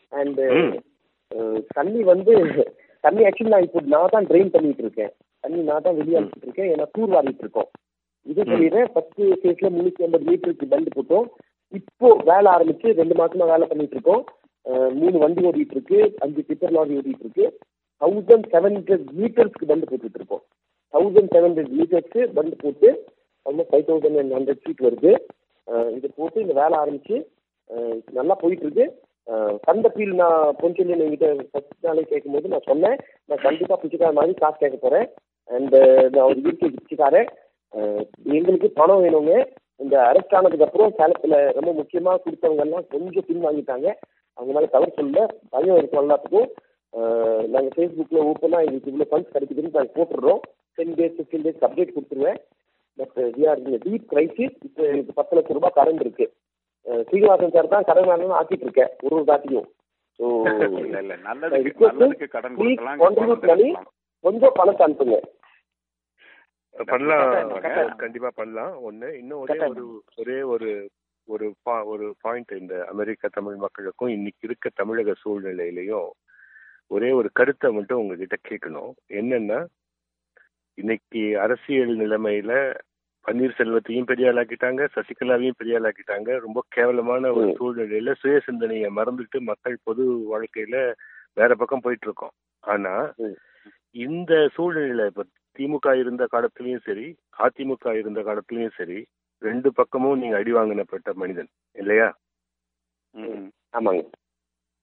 அண்ட். தண்ணி வந்து தண்ணி ஆக்சுவலி நான் இப்போ நான் தான் ட்ரெயின் பண்ணிட்டு இருக்கேன். தண்ணி நான் தான் வெளியே அனுப்பிட்டு இருக்கேன். ஏன்னா டூர் வாரிட்டு இருக்கோம். இது சொல்லிடுறேன் ஃபர்ஸ்ட் ஃபேஸ்ல முன்னூத்தி ஐம்பது மீட்டருக்கு பண்டு போட்டோம். இப்போ வேலை ஆரம்பிச்சு ரெண்டு மாசமா வேலை பண்ணிட்டு இருக்கோம். மூணு வண்டி ஓடிட்டு இருக்கு அஞ்சு டிப்பர் லாரி ஓடிட்டு இருக்கு தௌசண்ட் செவன் ஹண்ட்ரட் மீட்டர்ஸ்க்கு பண்டு போட்டுட்டு இருக்கோம். தௌசண்ட் செவன் ஹண்ட்ரட் மீட்டர்ஸ்க்கு பண்டு போட்டு almost five thousand hundred feet வருது. இது போட்டு இந்த வேலை ஆரம்பிச்சு நல்லா போயிட்டு இருக்கு. சந்த ஃபீல் நான் பொன்சொல்லி என்கிட்ட ஃபர்ஸ்ட் நாளே கேட்கும்போது நான் சொன்னேன். நான் கண்டிப்பா பிச்சைக்கார மாதிரி காசு கேட்க போறேன். அண்ட் நான் ஒரு இயற்கை பிச்சைக்காரன் எங்களுக்கு பணம் வேணுங்க. இந்த அரெஸ்ட் ஆனதுக்கு அப்புறம் சேலத்துல ரொம்ப முக்கியமா கொடுத்தவங்க எல்லாம் கொஞ்சம் பின் வாங்கிட்டாங்க. அவங்க மேல தவறு சொல்ல பயம் இருக்கும் எல்லாத்துக்கும். அஹ், நாங்க ஃபேஸ்புக்ல ஓப்பனா எங்களுக்கு இவ்வளவு ஃபண்ட்ஸ் கிடைக்குதுன்னு நாங்க போட்டுடுறோம். Ten days fifteen days update கொடுத்துருவேன். பட் வி ஆர் இந்த டீப் கிரைசிஸ் இப்போ எனக்கு பத்து லட்சம் ரூபாய் கரண்ட் இருக்கு. சீனிவாசன் சார் தான் கடன் வேணும்னு ஆக்கிட்டு இருக்கேன் ஒரு ஒரு தாட்டியும். கொஞ்சம் பணத்தை அனுப்புங்க பண்ணலாம். கண்டிப்பா பண்ணலாம் ஒண்ணு இன்னும் ஒரே. ஒரு ஒரே ஒரு ஒரு பா- ஒரு பாயிண்ட் இந்த அமெரிக்க தமிழ் மக்களுக்கும் இன்னைக்கு இருக்க தமிழக சூழ்நிலையிலையும் ஒரே ஒரு கருத்தை மட்டும் உங்ககிட்ட கேட்கணும் என்னன்னா இன்னைக்கு அரசியல் நிலைமையில பன்னீர்செல்வத்தையும் பெரிய ஆளாக்கிட்டாங்க சசிகலாவையும் பெரிய ஆளாக்கிட்டாங்க. ரொம்ப கேவலமான ஒரு. சூழ்நிலையில சுய சிந்தனையை மறந்துட்டு மக்கள் பொது வாழ்க்கையில வேற பக்கம் போயிட்டு இருக்கோம் ஆனா. இந்த சூழ்நிலையில இப்ப திமுக இருந்த காலத்திலயும் சரி அதிமுக இருந்த காலத்திலயும் சரி ரெண்டு பக்கமும் நீங்க அடி வாங்கினப்பட்ட மனிதன் இல்லையா. ஆமாங்க.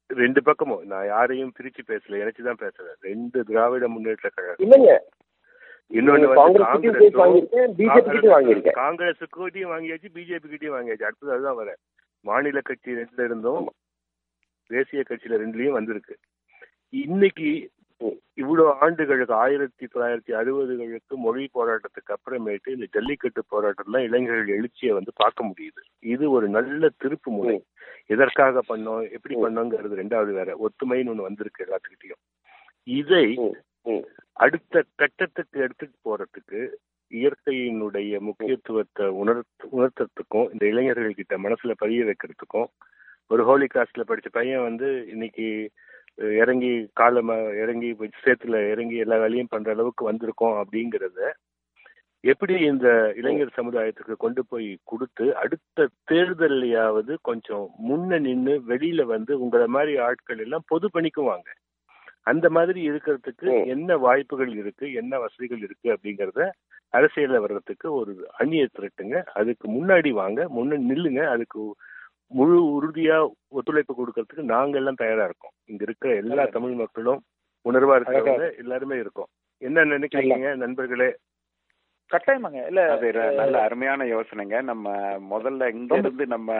ரெண்டு பக்கமும். நான் யாரையும் பிரிச்சு பேசல எனச்சுதான் பேசுறேன். ரெண்டு திராவிட முன்னேற்ற கழகம். இல்லைங்க. காங்கிரஸ் கிட்டயும் வாங்கியாச்சு பிஜேபி கிட்டயும் வாங்கியாச்சு. அடுத்தது அதுதான் வரேன் மாநில கட்சி ரெண்டுல இருந்தும் தேசிய கட்சியில ரெண்டுலயும் வந்திருக்கு. இன்னைக்கு. இவ்வளவு ஆண்டுகளுக்கு ஆயிரத்தி தொள்ளாயிரத்தி அறுபதுகளுக்கு மொழி போராட்டத்துக்கு அப்புறமேட்டு இந்த ஜல்லிக்கட்டு போராட்டம்லாம் இளைஞர்கள் எழுச்சியை வந்து பார்க்க முடியுது. இது ஒரு நல்ல திருப்பு முனை. ம். எதற்காக பண்ணோம் எப்படி. பண்ணோங்கிறது ரெண்டாவது வேற. ஒத்துமைன்னு ஒண்ணு வந்திருக்கு எல்லாத்துக்கிட்டையும். இதை அடுத்த கட்டத்துக்கு எடுத்துட்டு போறதுக்கு இயற்கையினுடைய முக்கியத்துவத்தை உணர் உணர்த்துறதுக்கும் இந்த இளைஞர்கள் கிட்ட மனசுல பதிய வைக்கிறதுக்கும் ஒரு ஹோலி கிளாஸ்ல படிச்ச பையன் வந்து இன்னைக்கு இறங்கி காலமா இறங்கி சேத்துல இறங்கி எல்லா வேலையும் பண்ற அளவுக்கு வந்திருக்கோம் அப்படிங்கறத எப்படி இந்த இளைஞர் சமுதாயத்துக்கு கொண்டு போய் கொடுத்து அடுத்த தேர்தலையாவது கொஞ்சம் முன்ன நின்று வெளியில வந்து உங்களை மாதிரி ஆட்கள் எல்லாம் பொது பணிக்குவாங்க. அந்த மாதிரி இருக்கிறதுக்கு. என்ன வாய்ப்புகள் இருக்கு என்ன வசதிகள் இருக்கு அப்படிங்கறத அரசியல்ல வர்றதுக்கு ஒரு அணியை திரட்டுங்க. அதுக்கு முன்னாடி வாங்க முன்ன நில்லுங்க. அதுக்கு முழு உறுதியா ஒத்துழைப்பு கொடுக்கறதுக்கு நாங்க எல்லாம் தயாரா இருக்கோம். இங்க இருக்கிற எல்லா தமிழ் மக்களும் உணர்வா இருக்கிறவங்க எல்லாருமே இருக்கோம். என்ன நினைக்கிறீங்க நண்பர்களே? கட்டாயமாங்க. இல்ல அது நல்ல அருமையான யோசனைங்க. நம்ம முதல்ல இங்க இருந்து நம்ம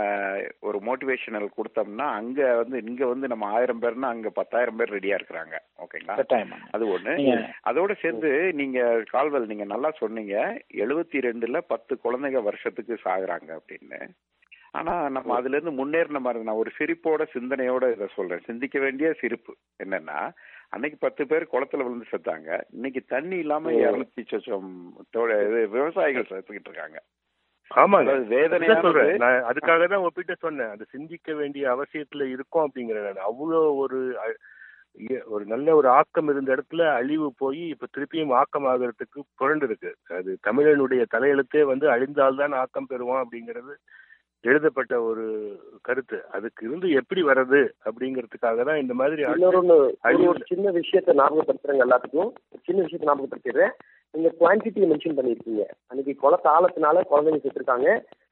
ஒரு மோட்டிவேஷனல் கொடுத்தோம்னா அங்க வந்து இங்க வந்து நம்ம ஆயிரம் பேர்னா அங்க பத்தாயிரம் பேர் ரெடியா இருக்கிறாங்க. ஓகேங்களா? கட்டாயமாங்க. அது ஒண்ணு. அதோட சேர்ந்து நீங்க கால்வல் நீங்க நல்லா சொன்னீங்க. எழுபத்தி ரெண்டுல பத்து குழந்தைங்க வருஷத்துக்கு சாகுறாங்க அப்படின்னு. ஆனா நம்ம அதுல இருந்து முன்னேறின மாதிரி நான் ஒரு சிரிப்போட சிந்தனையோட இதை சொல்றேன். சிந்திக்க வேண்டிய சிரிப்பு என்னன்னா அன்னைக்கு பத்து பேர் குளத்துல விழுந்து செத்தாங்க. இன்னைக்கு தண்ணி இல்லாம இருநூத்தி சொச்சம். இது விவசாயிகள் செத்துக்கிட்டு இருக்காங்க. ஆமாங்க. வேதனையானது சொல்றேன். நான் அதுக்காக தான் ஒப்பிட்டு சொன்னேன். அது சிந்திக்க வேண்டிய அவசியத்துல இருக்கோம் அப்படிங்கிற நான் அவ்வளோ ஒரு ஒரு நல்ல ஒரு ஆக்கம் இருந்த இடத்துல அழிவு போய் இப்ப திருப்பியும் ஆக்கம் ஆகிறதுக்கு புரண்டு இருக்கு. அது தமிழனுடைய தலையெழுத்தே வந்து அழிந்தால்தான் ஆக்கம் பெறுவான் அப்படிங்கிறது எழுதப்பட்ட ஒரு கருத்து. அதுக்கு இருந்து எப்படி வர்றது அப்படிங்கிறதுக்காக தான் இந்த மாதிரி ஒரு சின்ன விஷயத்த ஞாபகப்படுத்துறேங்க எல்லாத்துக்கும். சின்ன விஷயத்த ஞாபகப்படுத்திடுறேன். நீங்க குவான்டிட்டியை மென்ஷன் பண்ணிருக்கீங்க அன்னைக்கு குளத்து ஆழத்தினால குழந்தைங்க செத்துருக்காங்க.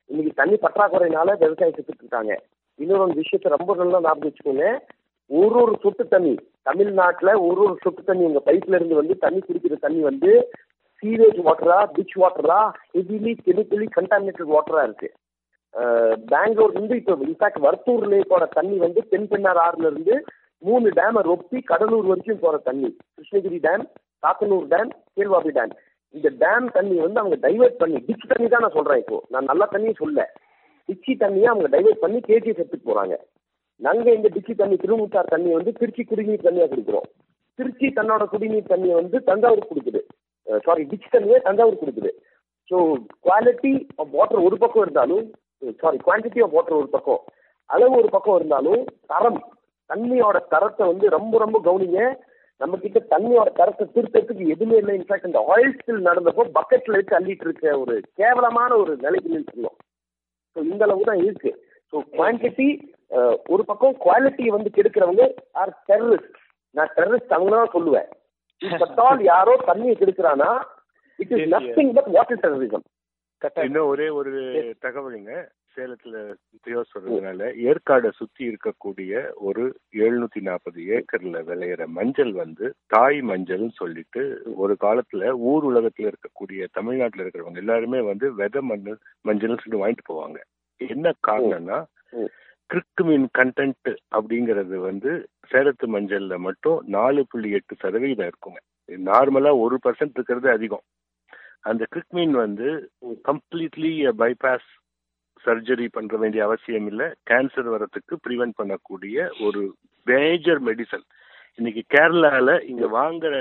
இன்னைக்கு தண்ணி பற்றாக்குறையினால விவசாயம் செத்துட்டு இருக்காங்க இன்னொரு ஒரு விஷயத்த ரொம்ப நல்லா ஞாபகம் வச்சுக்கோங்க. ஒரு ஒரு சொட்டு தண்ணி தமிழ்நாட்டுல ஒரு ஒரு சொட்டு தண்ணி உங்க பைப்ல இருந்து வந்து தண்ணி குடிக்கிற தண்ணி வந்து சீவேஜ் வாட்டரா பீச் வாட்டரா ஹெவிலி கெமிக்கலி கண்டாமினேட்டட் வாட்டரா இருக்கு. பெங்களூர் வந்து இருந்து இப்போ இன்ஃபேக்ட் வர்த்தூர் லேக்கோட தண்ணி வந்து தென்பெண்ணார் ஆறுல இருந்து மூணு டேமை ரொப்பி கடலூர் வரைக்கும் போற தண்ணி. கிருஷ்ணகிரி டேம் சாத்தனூர் டேம் கீழ்வாபி டேம் இந்த டேம் தண்ணி வந்து அவங்க டைவர்ட் பண்ணி டிச் தண்ணி தான் நான் சொல்றேன் இப்போ. நான் நல்ல தண்ணியும் சொல்ல டிச்சி தண்ணியை அவங்க டைவர்ட் பண்ணி கேஜி எடுத்துட்டு போறாங்க. நாங்க இந்த டிச்சி தண்ணி திருமுத்தார் தண்ணி வந்து திருச்சி குடிநீர் தண்ணியா கொடுக்குறோம். திருச்சி தன்னோட குடிநீர் தண்ணியை வந்து தஞ்சாவூர் கொடுக்குது. சாரி டிச் தண்ணியை தஞ்சாவூர் கொடுக்குது. ஸோ குவாலிட்டி ஆஃப் வாட்டர் ஒரு பக்கம் இருந்தாலும் சாரி குவான்டிட்டி ஆஃப் வாட்டர் ஒரு பக்கம். அளவு ஒரு பக்கம் இருந்தாலும் தரம் தண்ணியோட தரத்தை வந்து ரொம்ப ரொம்ப கவனிங்க. நம்ம கிட்ட தண்ணியோட தரத்தை திருத்தத்துக்கு எதுவுமே இல்லை. இன்ஃபேக்ட் இந்த ஆயில் ஸ்பில் நடந்தப்போ பக்கெட்ல வச்சு அள்ளிட்டு இருக்க ஒரு கேவலமான ஒரு நிலைக்கு நின்றுருந்தோம் ஸோ இந்த அளவு தான் இருக்கு. ஸோ குவான்டிட்டி ஒரு பக்கம் குவாலிட்டி வந்து கெடுக்கிறவங்க ஆர் டெரரிஸ்ட் நான் டெரரிஸ்ட் அவங்க தான் சொல்லுவேன். இப்பத்தால் யாரோ தண்ணியை கெடுக்கிறானா? It is nothing but water terrorism இன்னும் ஒரே ஒரு தகவலுங்க. சேலத்துல பியோ சொல்றதுனால ஏற்காடை சுத்தி இருக்கக்கூடிய ஒரு எழுநூத்தி நாற்பது ஏக்கர்ல விளையிற மஞ்சள் வந்து தாய் மஞ்சள்னு சொல்லிட்டு ஒரு காலத்துல ஊர் உலகத்துல இருக்கக்கூடிய தமிழ்நாட்டுல இருக்கிறவங்க எல்லாருமே வந்து விதை மஞ்சள் மஞ்சள்னு சொல்லி வாங்கிட்டு போவாங்க. என்ன காரணம்னா கிறிஸ்துவின் கண்டென்ட் அப்படிங்கிறது வந்து சேலத்து மஞ்சள்ல மட்டும் நாலு புள்ளி எட்டு சதவீதம் இருக்குங்க. நார்மலா ஒரு பர்சன்ட் இருக்கிறது அதிகம். அந்த கிரிக்மீன் வந்து கம்ப்ளீட்லி பைபாஸ் சர்ஜரி பண்ற வேண்டிய அவசியம் இல்லை. கேன்சர் வரத்துக்கு ப்ரிவென்ட் பண்ணக்கூடிய ஒரு மேஜர் மெடிசன் இன்னைக்கு கேரளால இங்க வாங்குற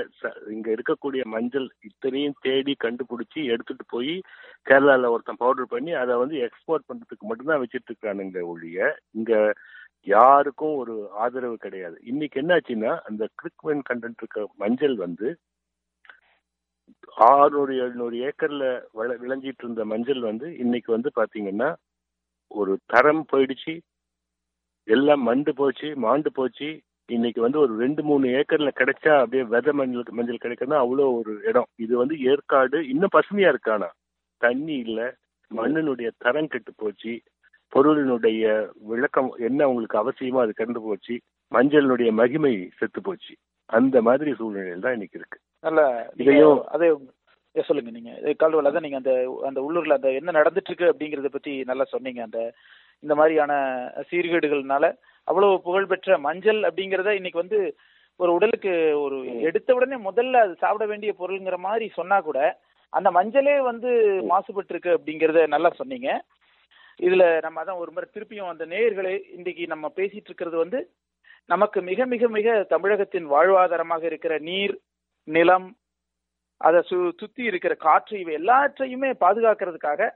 இங்க இருக்கக்கூடிய மஞ்சள் இத்தனையும் தேடி கண்டுபிடிச்சி எடுத்துட்டு போய் கேரளால ஒருத்தன் பவுடர் பண்ணி அதை வந்து எக்ஸ்போர்ட் பண்றதுக்கு மட்டும்தான் வச்சிட்டு இருக்கானுங்க ஒழிய இங்க யாருக்கும் ஒரு ஆதரவு கிடையாது. இன்னைக்கு என்னாச்சுன்னா அந்த கிரிக்மென் கண்டென்ட் இருக்க மஞ்சள் வந்து ஆறுநூறு எழுநூறு ஏக்கர்ல வள விளைஞ்சிட்டு இருந்த மஞ்சள் வந்து இன்னைக்கு வந்து பாத்தீங்கன்னா ஒரு தரம் போயிடுச்சு. எல்லாம் மண்டு போச்சு மாண்டு போச்சு. இன்னைக்கு வந்து ஒரு ரெண்டு மூணு ஏக்கர்ல கிடைச்சா அப்படியே வெத மஞ்சள் மஞ்சள் கிடைக்கணும் அவ்வளோ ஒரு இடம். இது வந்து ஏற்காடு இன்னும் பசுமையா இருக்கானா தண்ணி இல்லை மண்ணினுடைய தரம் கெட்டு போச்சு. பொருளினுடைய விளக்கம் என்ன உங்களுக்கு அவசியமோ அது கண்டு போச்சு. மஞ்சளினுடைய மகிமை செத்து போச்சு. அந்த மாதிரி சூழ்நிலையில் தான் இன்னைக்கு இருக்கு. நல்ல இதையும் அதே சொல்லுங்க நீங்க கால்வல் அதான் நீங்க அந்த அந்த உள்ளூர்ல அந்த என்ன நடந்துட்டு இருக்கு அப்படிங்கறத பத்தி நல்லா சொன்னீங்க. அந்த இந்த மாதிரியான சீர்கேடுகள்னால அவ்வளவு புகழ்பெற்ற மஞ்சள் அப்படிங்கறத இன்னைக்கு வந்து ஒரு உடலுக்கு ஒரு எடுத்த உடனே முதல்ல அது சாப்பிட வேண்டிய பொருள்ங்கிற மாதிரி சொன்னா கூட அந்த மஞ்சளே வந்து மாசுபட்டு இருக்கு அப்படிங்கறத நல்லா சொன்னீங்க. இதுல நம்ம அதான் ஒரு முறை திருப்பியும் அந்த நேயர்களை இன்னைக்கு நம்ம பேசிட்டு இருக்கிறது வந்து நமக்கு மிக மிக மிக தமிழகத்தின் வாழ்வாதாரமாக இருக்கிற நீர் நிலம் அதை சு சுத்தி இருக்கிற காற்று இவை எல்லாற்றையுமே பாதுகாக்கிறதுக்காக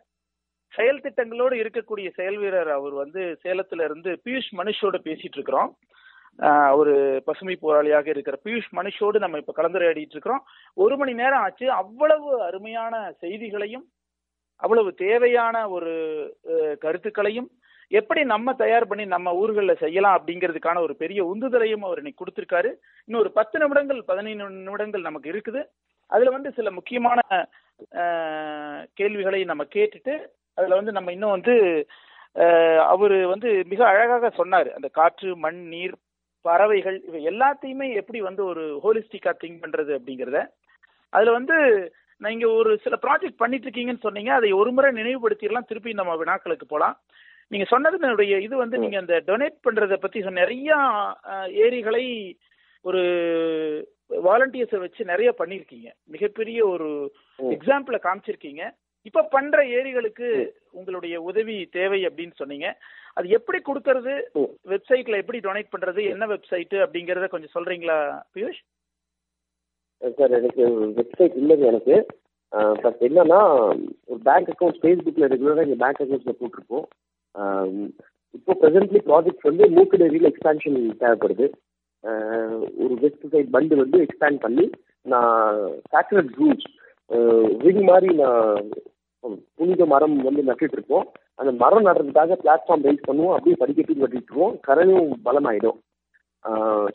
செயல் திட்டங்களோடு இருக்கக்கூடிய செயல் வீரர் அவர் வந்து சேலத்துல இருந்து பியூஷ் மனுஷோட பேசிட்டு இருக்கிறோம். ஒரு பசுமை போராளியாக இருக்கிற பியூஷ் மனுஷோடு நம்ம இப்ப கலந்துரையாடிட்டு இருக்கிறோம். ஒரு மணி நேரம் ஆச்சு. அவ்வளவு அருமையான செய்திகளையும் அவ்வளவு தேவையான ஒரு கருத்துக்களையும் எப்படி நம்ம தயார் பண்ணி நம்ம ஊர்களில் செய்யலாம் அப்படிங்கிறதுக்கான ஒரு பெரிய உந்துதலையும் அவர் இன்னைக்கு கொடுத்திருக்காரு. இன்னும் ஒரு பத்து நிமிடங்கள் பதினைந்து நிமிடங்கள் நமக்கு இருக்குது. அதுல வந்து சில முக்கியமான கேள்விகளை நம்ம கேட்டுட்டு அதுல வந்து நம்ம இன்னும் வந்து அவர் வந்து மிக அழகாக சொன்னார். அந்த காற்று மண் நீர் பறவைகள் இவை எல்லாத்தையுமே எப்படி வந்து ஒரு ஹோலிஸ்டிக்கா திங்க் பண்றது அப்படிங்கிறத. அதுல வந்து நீங்க ஒரு சில ப்ராஜெக்ட் பண்ணிட்டு இருக்கீங்கன்னு சொன்னீங்க. அதை ஒரு முறை நினைவுபடுத்திடலாம். திருப்பி நம்ம வினாக்களுக்கு போலாம் நீங்க சொன்னதுனுடைய இது வந்து நீங்க அந்த டொனேட் பண்றத பத்தி நிறைய ஏரிகளை ஒரு வாலண்டியர்ஸை வச்சு நிறைய பண்ணிருக்கீங்க மிகப்பெரிய ஒரு எக்ஸாம்பிள காமிச்சிருக்கீங்க. இப்ப பண்ற ஏரிகளுக்கு உங்களுடைய உதவி தேவை அப்படின்னு சொன்னீங்க. அது எப்படி கொடுக்கறது? வெப்சைட்ல எப்படி டொனேட் பண்றது? என்ன வெப்சைட் அப்படிங்கறத கொஞ்சம் சொல்றீங்களா பியூஷ்? சார் எனக்கு வெப்சைட் இல்லைங்க எனக்கு. பட் என்னன்னா ஒரு பேங்க் அக்கௌண்ட் ஃபேஸ்புக்கில் ரெகுலராக எங்கள் பேங்க் அக்கௌண்ட்ஸில் போட்டிருப்போம். இப்போ ப்ரெசென்ட்லி ப்ராஜெக்ட் வந்து மூக்குடேரியில் எக்ஸ்பான்ஷன் தேவைப்படுது. ஒரு வெஸ்ட் சைட் பண்டு வந்து எக்ஸ்பேண்ட் பண்ணி நான் சாக்ரட் ரூட்ஸ் ரிங் மாதிரி நான் புனித மரம் வந்து நட்டுட்டு இருக்கோம். அந்த மரம் நடுறதுக்காக பிளாட்ஃபார்ம் ரைஸ் பண்ணுவோம் அப்படியே படிக்கட்டு கட்டிட்டுருவோம் கரணும் பலமாயிடும்.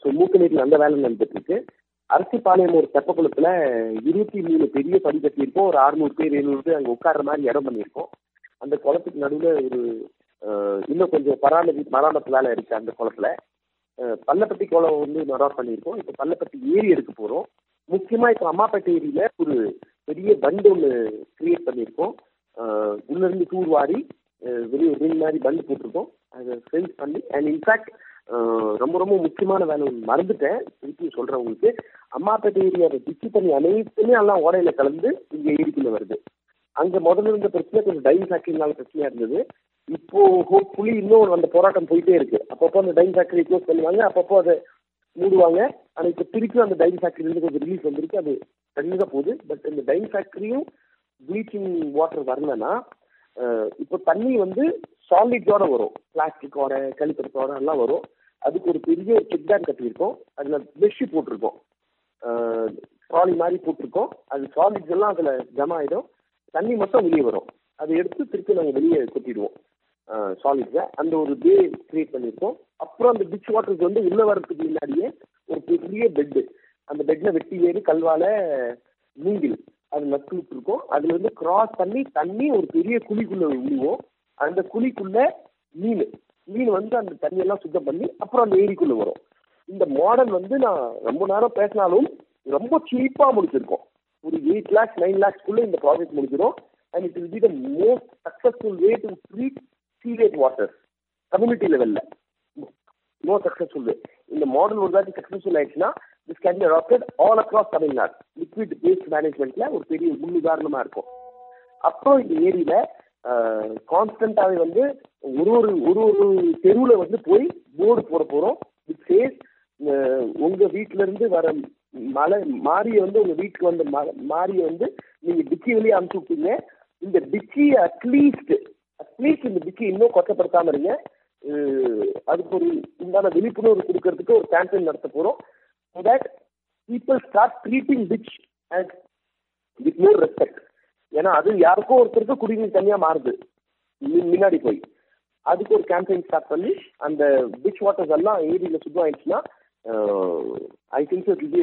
ஸோ மூக்கநீரில் அந்த வேலை நடந்துட்டு இருக்கு அரசிப்பாளையம் ஒரு தெப்பக்குளத்துல இருபத்தி மூணு பெரிய படி கட்டியிருக்கோம். ஒரு அறுநூறு பேர் எழுநூறு பேர் அங்கே உட்கார்ற மாதிரி இடம் பண்ணியிருக்கோம். அந்த குளத்துக்கு நடுவில் ஒரு இன்னும் கொஞ்சம் பராமரி மராமத்து வேலை இருக்கு அந்த குளத்துல. பள்ளப்பட்டி குளம் வந்து மராமத் பண்ணியிருக்கோம். இப்போ பள்ளப்பட்டி ஏரி எடுக்க போகிறோம் முக்கியமாக இப்போ அம்மாப்பேட்டை ஏரியில ஒரு பெரிய பண்டு ஒன்று கிரியேட் பண்ணியிருக்கோம். உள்ளிருந்து இருந்து தூர் வாரி வெளியே ரிங் மாதிரி பண்டு போட்டிருக்கோம். அதை ஃப்ரெண்ட்ஸ் பண்ணி அண்ட் இன்ஃபேக்ட் ரொம்ப ரொம்ப முக்கியமான வேலை ஒன்று மறந்துட்டேன். திருப்பி சொல்றேன் உங்களுக்கு. அம்மாப்பேட்டை ஏரியா டிச்சு தண்ணி அனைத்துமே எல்லாம் ஓடையில கலந்து இங்கே ஏரிக்குள்ள வருது. அங்கே முதல்ல இருந்த பிரச்சனை கொஞ்சம் டைம் ஃபேக்டரினால பிரச்சனையாக இருந்தது. இப்போ ஹோப்ஃபுல்லி இன்னும் அந்த போராட்டம் போயிட்டே இருக்கு. அப்பப்போ அந்த டைம் ஃபேக்டரி க்ளோஸ் பண்ணுவாங்க அப்பப்போ அதை மூடுவாங்க. ஆனா இப்போ திருப்பி அந்த டைம் ஃபேக்டரியிலிருந்து கொஞ்சம் ரிலீஸ் வந்திருக்கு. அது கண்டிப்பா போகுது. பட் இந்த டைம் ஃபேக்டரியும் ப்ளீச்சிங் வாட்டர் வரலன்னா இப்போ தண்ணி வந்து சாலிட்டோட வரும். பிளாஸ்டிக்கோட கழிப்படத்தோட எல்லாம் வரும். அதுக்கு ஒரு பெரிய கிட் டேம் கட்டியிருக்கோம். அதுல மெஷ் போட்டிருக்கோம். ட்ராலி மாதிரி போட்டிருக்கோம். அது சாலிட்ஸ் எல்லாம் அதுல ஜம ஆயிடும். தண்ணி மட்டும் வெளியே வரும். அதை எடுத்து திருப்பி நாங்கள் வெளியே கொட்டிடுவோம். சாலிட்ஸை அந்த ஒரு பே கிரியேட் பண்ணியிருக்கோம் அப்புறம் அந்த டிச் வாட்டருக்கு வந்து உள்ள வரத்துக்கு முன்னாடியே ஒரு பெரிய பெட்டு அந்த பெட்டில் வெட்டி ஏறி கல்வால மூங்கில். அது நட்டு விட்டுருக்கோம். அதுல இருந்து கிராஸ் பண்ணி தண்ணி ஒரு பெரிய குழிக்குள்ள விழுவோம் அந்த குழிக்குள்ள மீன். மீன் வந்து அந்த தண்ணியெல்லாம் சுத்தம் பண்ணி அப்புறம் அந்த ஏரிக்குள்ள வரும். இந்த மாடல் வந்து நான் ரொம்ப நேரம் பேசினாலும் ரொம்ப சீப்பா முடிச்சிருக்கோம். ஒரு எயிட் லேக்ஸ் நைன் லேக்ஸ்க்குள்ள இந்த ப்ராஜெக்ட் முடிச்சிடும் and it will B the most successful way to treat sewage water community லெவல்ல நோ சக்சஸ்ஃபுல் வே இந்த மாடல் ஒரு தாட்டி சக்சஸ்ஃபுல் ஆயிடுச்சுன்னா this can be adapted all across Tamil Nadu liquid waste மேனேஜ்மெண்ட்ல ஒரு பெரிய முன்னுதாரணமா இருக்கும். அப்புறம் இந்த ஏரியில கான்ஸ்டன்டாவே வந்து ஒரு ஒரு ஒரு ஒரு தெருவுல வந்து போய் போர்டு போட போறோம். வித் சேஸ் உங்க வீட்டுல இருந்து வர மழை மாறிய வந்து உங்க வீட்டுக்கு வந்த ம- மாறிய வந்து நீங்க டிக்கி வெளியே அனுப்பிச்சு விட்டீங்க. இந்த டிக்கி அட்லீஸ்ட் அட்லீஸ்ட் இந்த பிக்கு இன்னும் கொச்சப்படுத்தாம இருங்க. அதுக்கு ஒரு உண்டான விழிப்புணர்வு கொடுக்கறதுக்கு ஒரு கேம்பெயின் நடத்த போறோம். So that people start treating ditch and with more respect ஏன்னா அது யாருக்கோ ஒருத்தருக்கு குடிநீர் தனியா மாறுது. முன்னாடி போய். அதுக்கு ஒரு கேம்பெயின் ஸ்டார்ட் பண்ணி அந்த பிச் வாட்டர்ஸ் எல்லாம் ஏரியில சுத்தம் ஆயிடுச்சுன்னா I think it be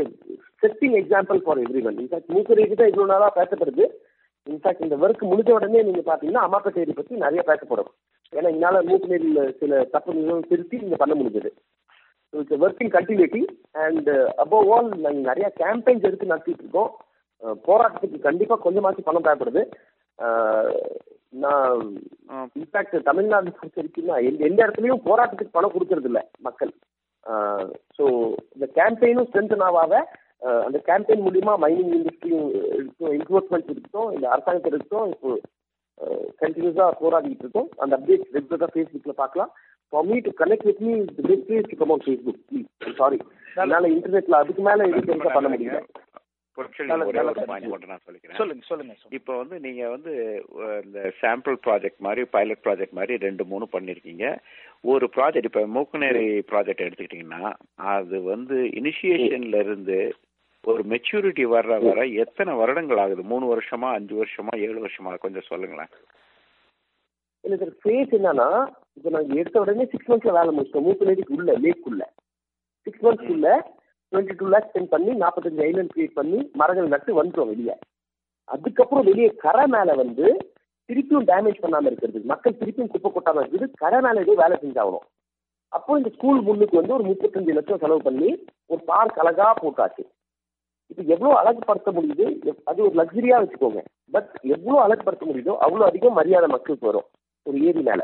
setting example for everyone in fact மூக்கரேக்கு தான் இவ்வளோ நாளாக பேசப்படுது. இன்ஃபேக்ட் இந்த ஒர்க் முடிஞ்ச உடனே நீங்க பாத்தீங்கன்னா அம்மாப்பேட்டை பத்தி நிறைய பேசப்படும் ஏன்னா இதனால மூக்கநேரியில் சில தப்பு நிறுவனம் திருத்தி இங்க பண்ண முடிஞ்சது. It's working continuity and above all நாங்கள் நிறைய கேம்பெயின்ஸ் எடுத்து நடத்திட்டு இருக்கோம். அஹ் போராட்டத்துக்கு கண்டிப்பா கொஞ்சமாச்சும் பணம் தேவைப்படுது. அஹ் நான் இன்ஃபேக்ட் தமிழ்நாடு பொறுத்த வரைக்கும் எந்த எந்த இடத்துலையும் போராட்டத்துக்கு பணம் கொடுக்கறது இல்ல மக்கள் ஸோ இந்த கேம்பெயினும் ஸ்ட்ரென்தன் ஆகாத அந்த கேம்பெயின் மூலியமா மைனிங் இண்டஸ்ட்ரியும் இருக்கும் என்ஃபோர்ஸ்மெண்ட் இருக்கட்டும் இந்த அரசாங்கத்தில் இருக்கட்டும் இப்போ கண்டினியூஸாக போராடிட்டு இருக்கோம். அந்த அப்டேட் ரெகுலராக ஃபேஸ்புக்கில் பார்க்கலாம். For me to connect with me the best ways to come on Facebook please sorry என்னால் இன்டர்நெட்டில் அதுக்கு மேலே எதுவும் பண்ண முடியல. இப்போ வந்து நீங்க வந்து இந்த சாம்பிள் ப்ராஜெக்ட் மாதிரி பைலட் ப்ராஜெக்ட் மாதிரி ரெண்டு மூணு பண்ணிருக்கீங்க. ஒரு ப்ராஜெக்ட் இப்போ மூக்குநேரி ப்ராஜெக்ட் எடுத்துக்கிட்டீங்கன்னா அது வந்து இனிஷியேஷன்ல இருந்து ஒரு மெச்சூரிட்டி வர்ற வர எத்தனை வருடங்கள் ஆகுது? மூணு வருஷமா அஞ்சு வருஷமா ஏழு வருஷமா? கொஞ்சம் சொல்லுங்களேன். இல்லை சார் ஃபேஸ் என்னன்னா இப்போ நாங்கள் எடுத்த உடனே சிக்ஸ் மந்த்ஸ்ல வேலை முடிச்சிட்டோம் மூக்கு நதிக்கு உள்ள லேக்குள்ள சிக்ஸ் மந்த்ஸ்க்குள்ள டுவெண்ட்டி டூ லேக்ஸ் ஸ்பெண்ட் பண்ணி நாற்பத்தஞ்சு ஐலண்ட் கிரியேட் பண்ணி மரங்கள் நட்டு வந்துட்டோம் வெளியே. அதுக்கப்புறம் வெளியே கரை மேலே வந்து திருப்பியும் டேமேஜ் பண்ணாம இருக்கிறது. மக்கள் திருப்பியும் குப்பை கொட்டாம இருக்குது. கரை மேல ஏதோ வேலை செஞ்சாகணும். அப்போ இந்த ஸ்கூல் முன்னுக்கு வந்து ஒரு முப்பத்தஞ்சு லட்சம் செலவு பண்ணி ஒரு பார்க் அழகா போட்டாச்சு. இப்போ எவ்வளவு அழகுபடுத்த முடியுது? அது ஒரு லக்ஸரியா வச்சுக்கோங்க. பட் எவ்வளவு அழகுபடுத்த முடியுதோ அவ்வளவு அதிகம் மரியாதை மக்களுக்கு வரும். ஒரு ஏரி மேல.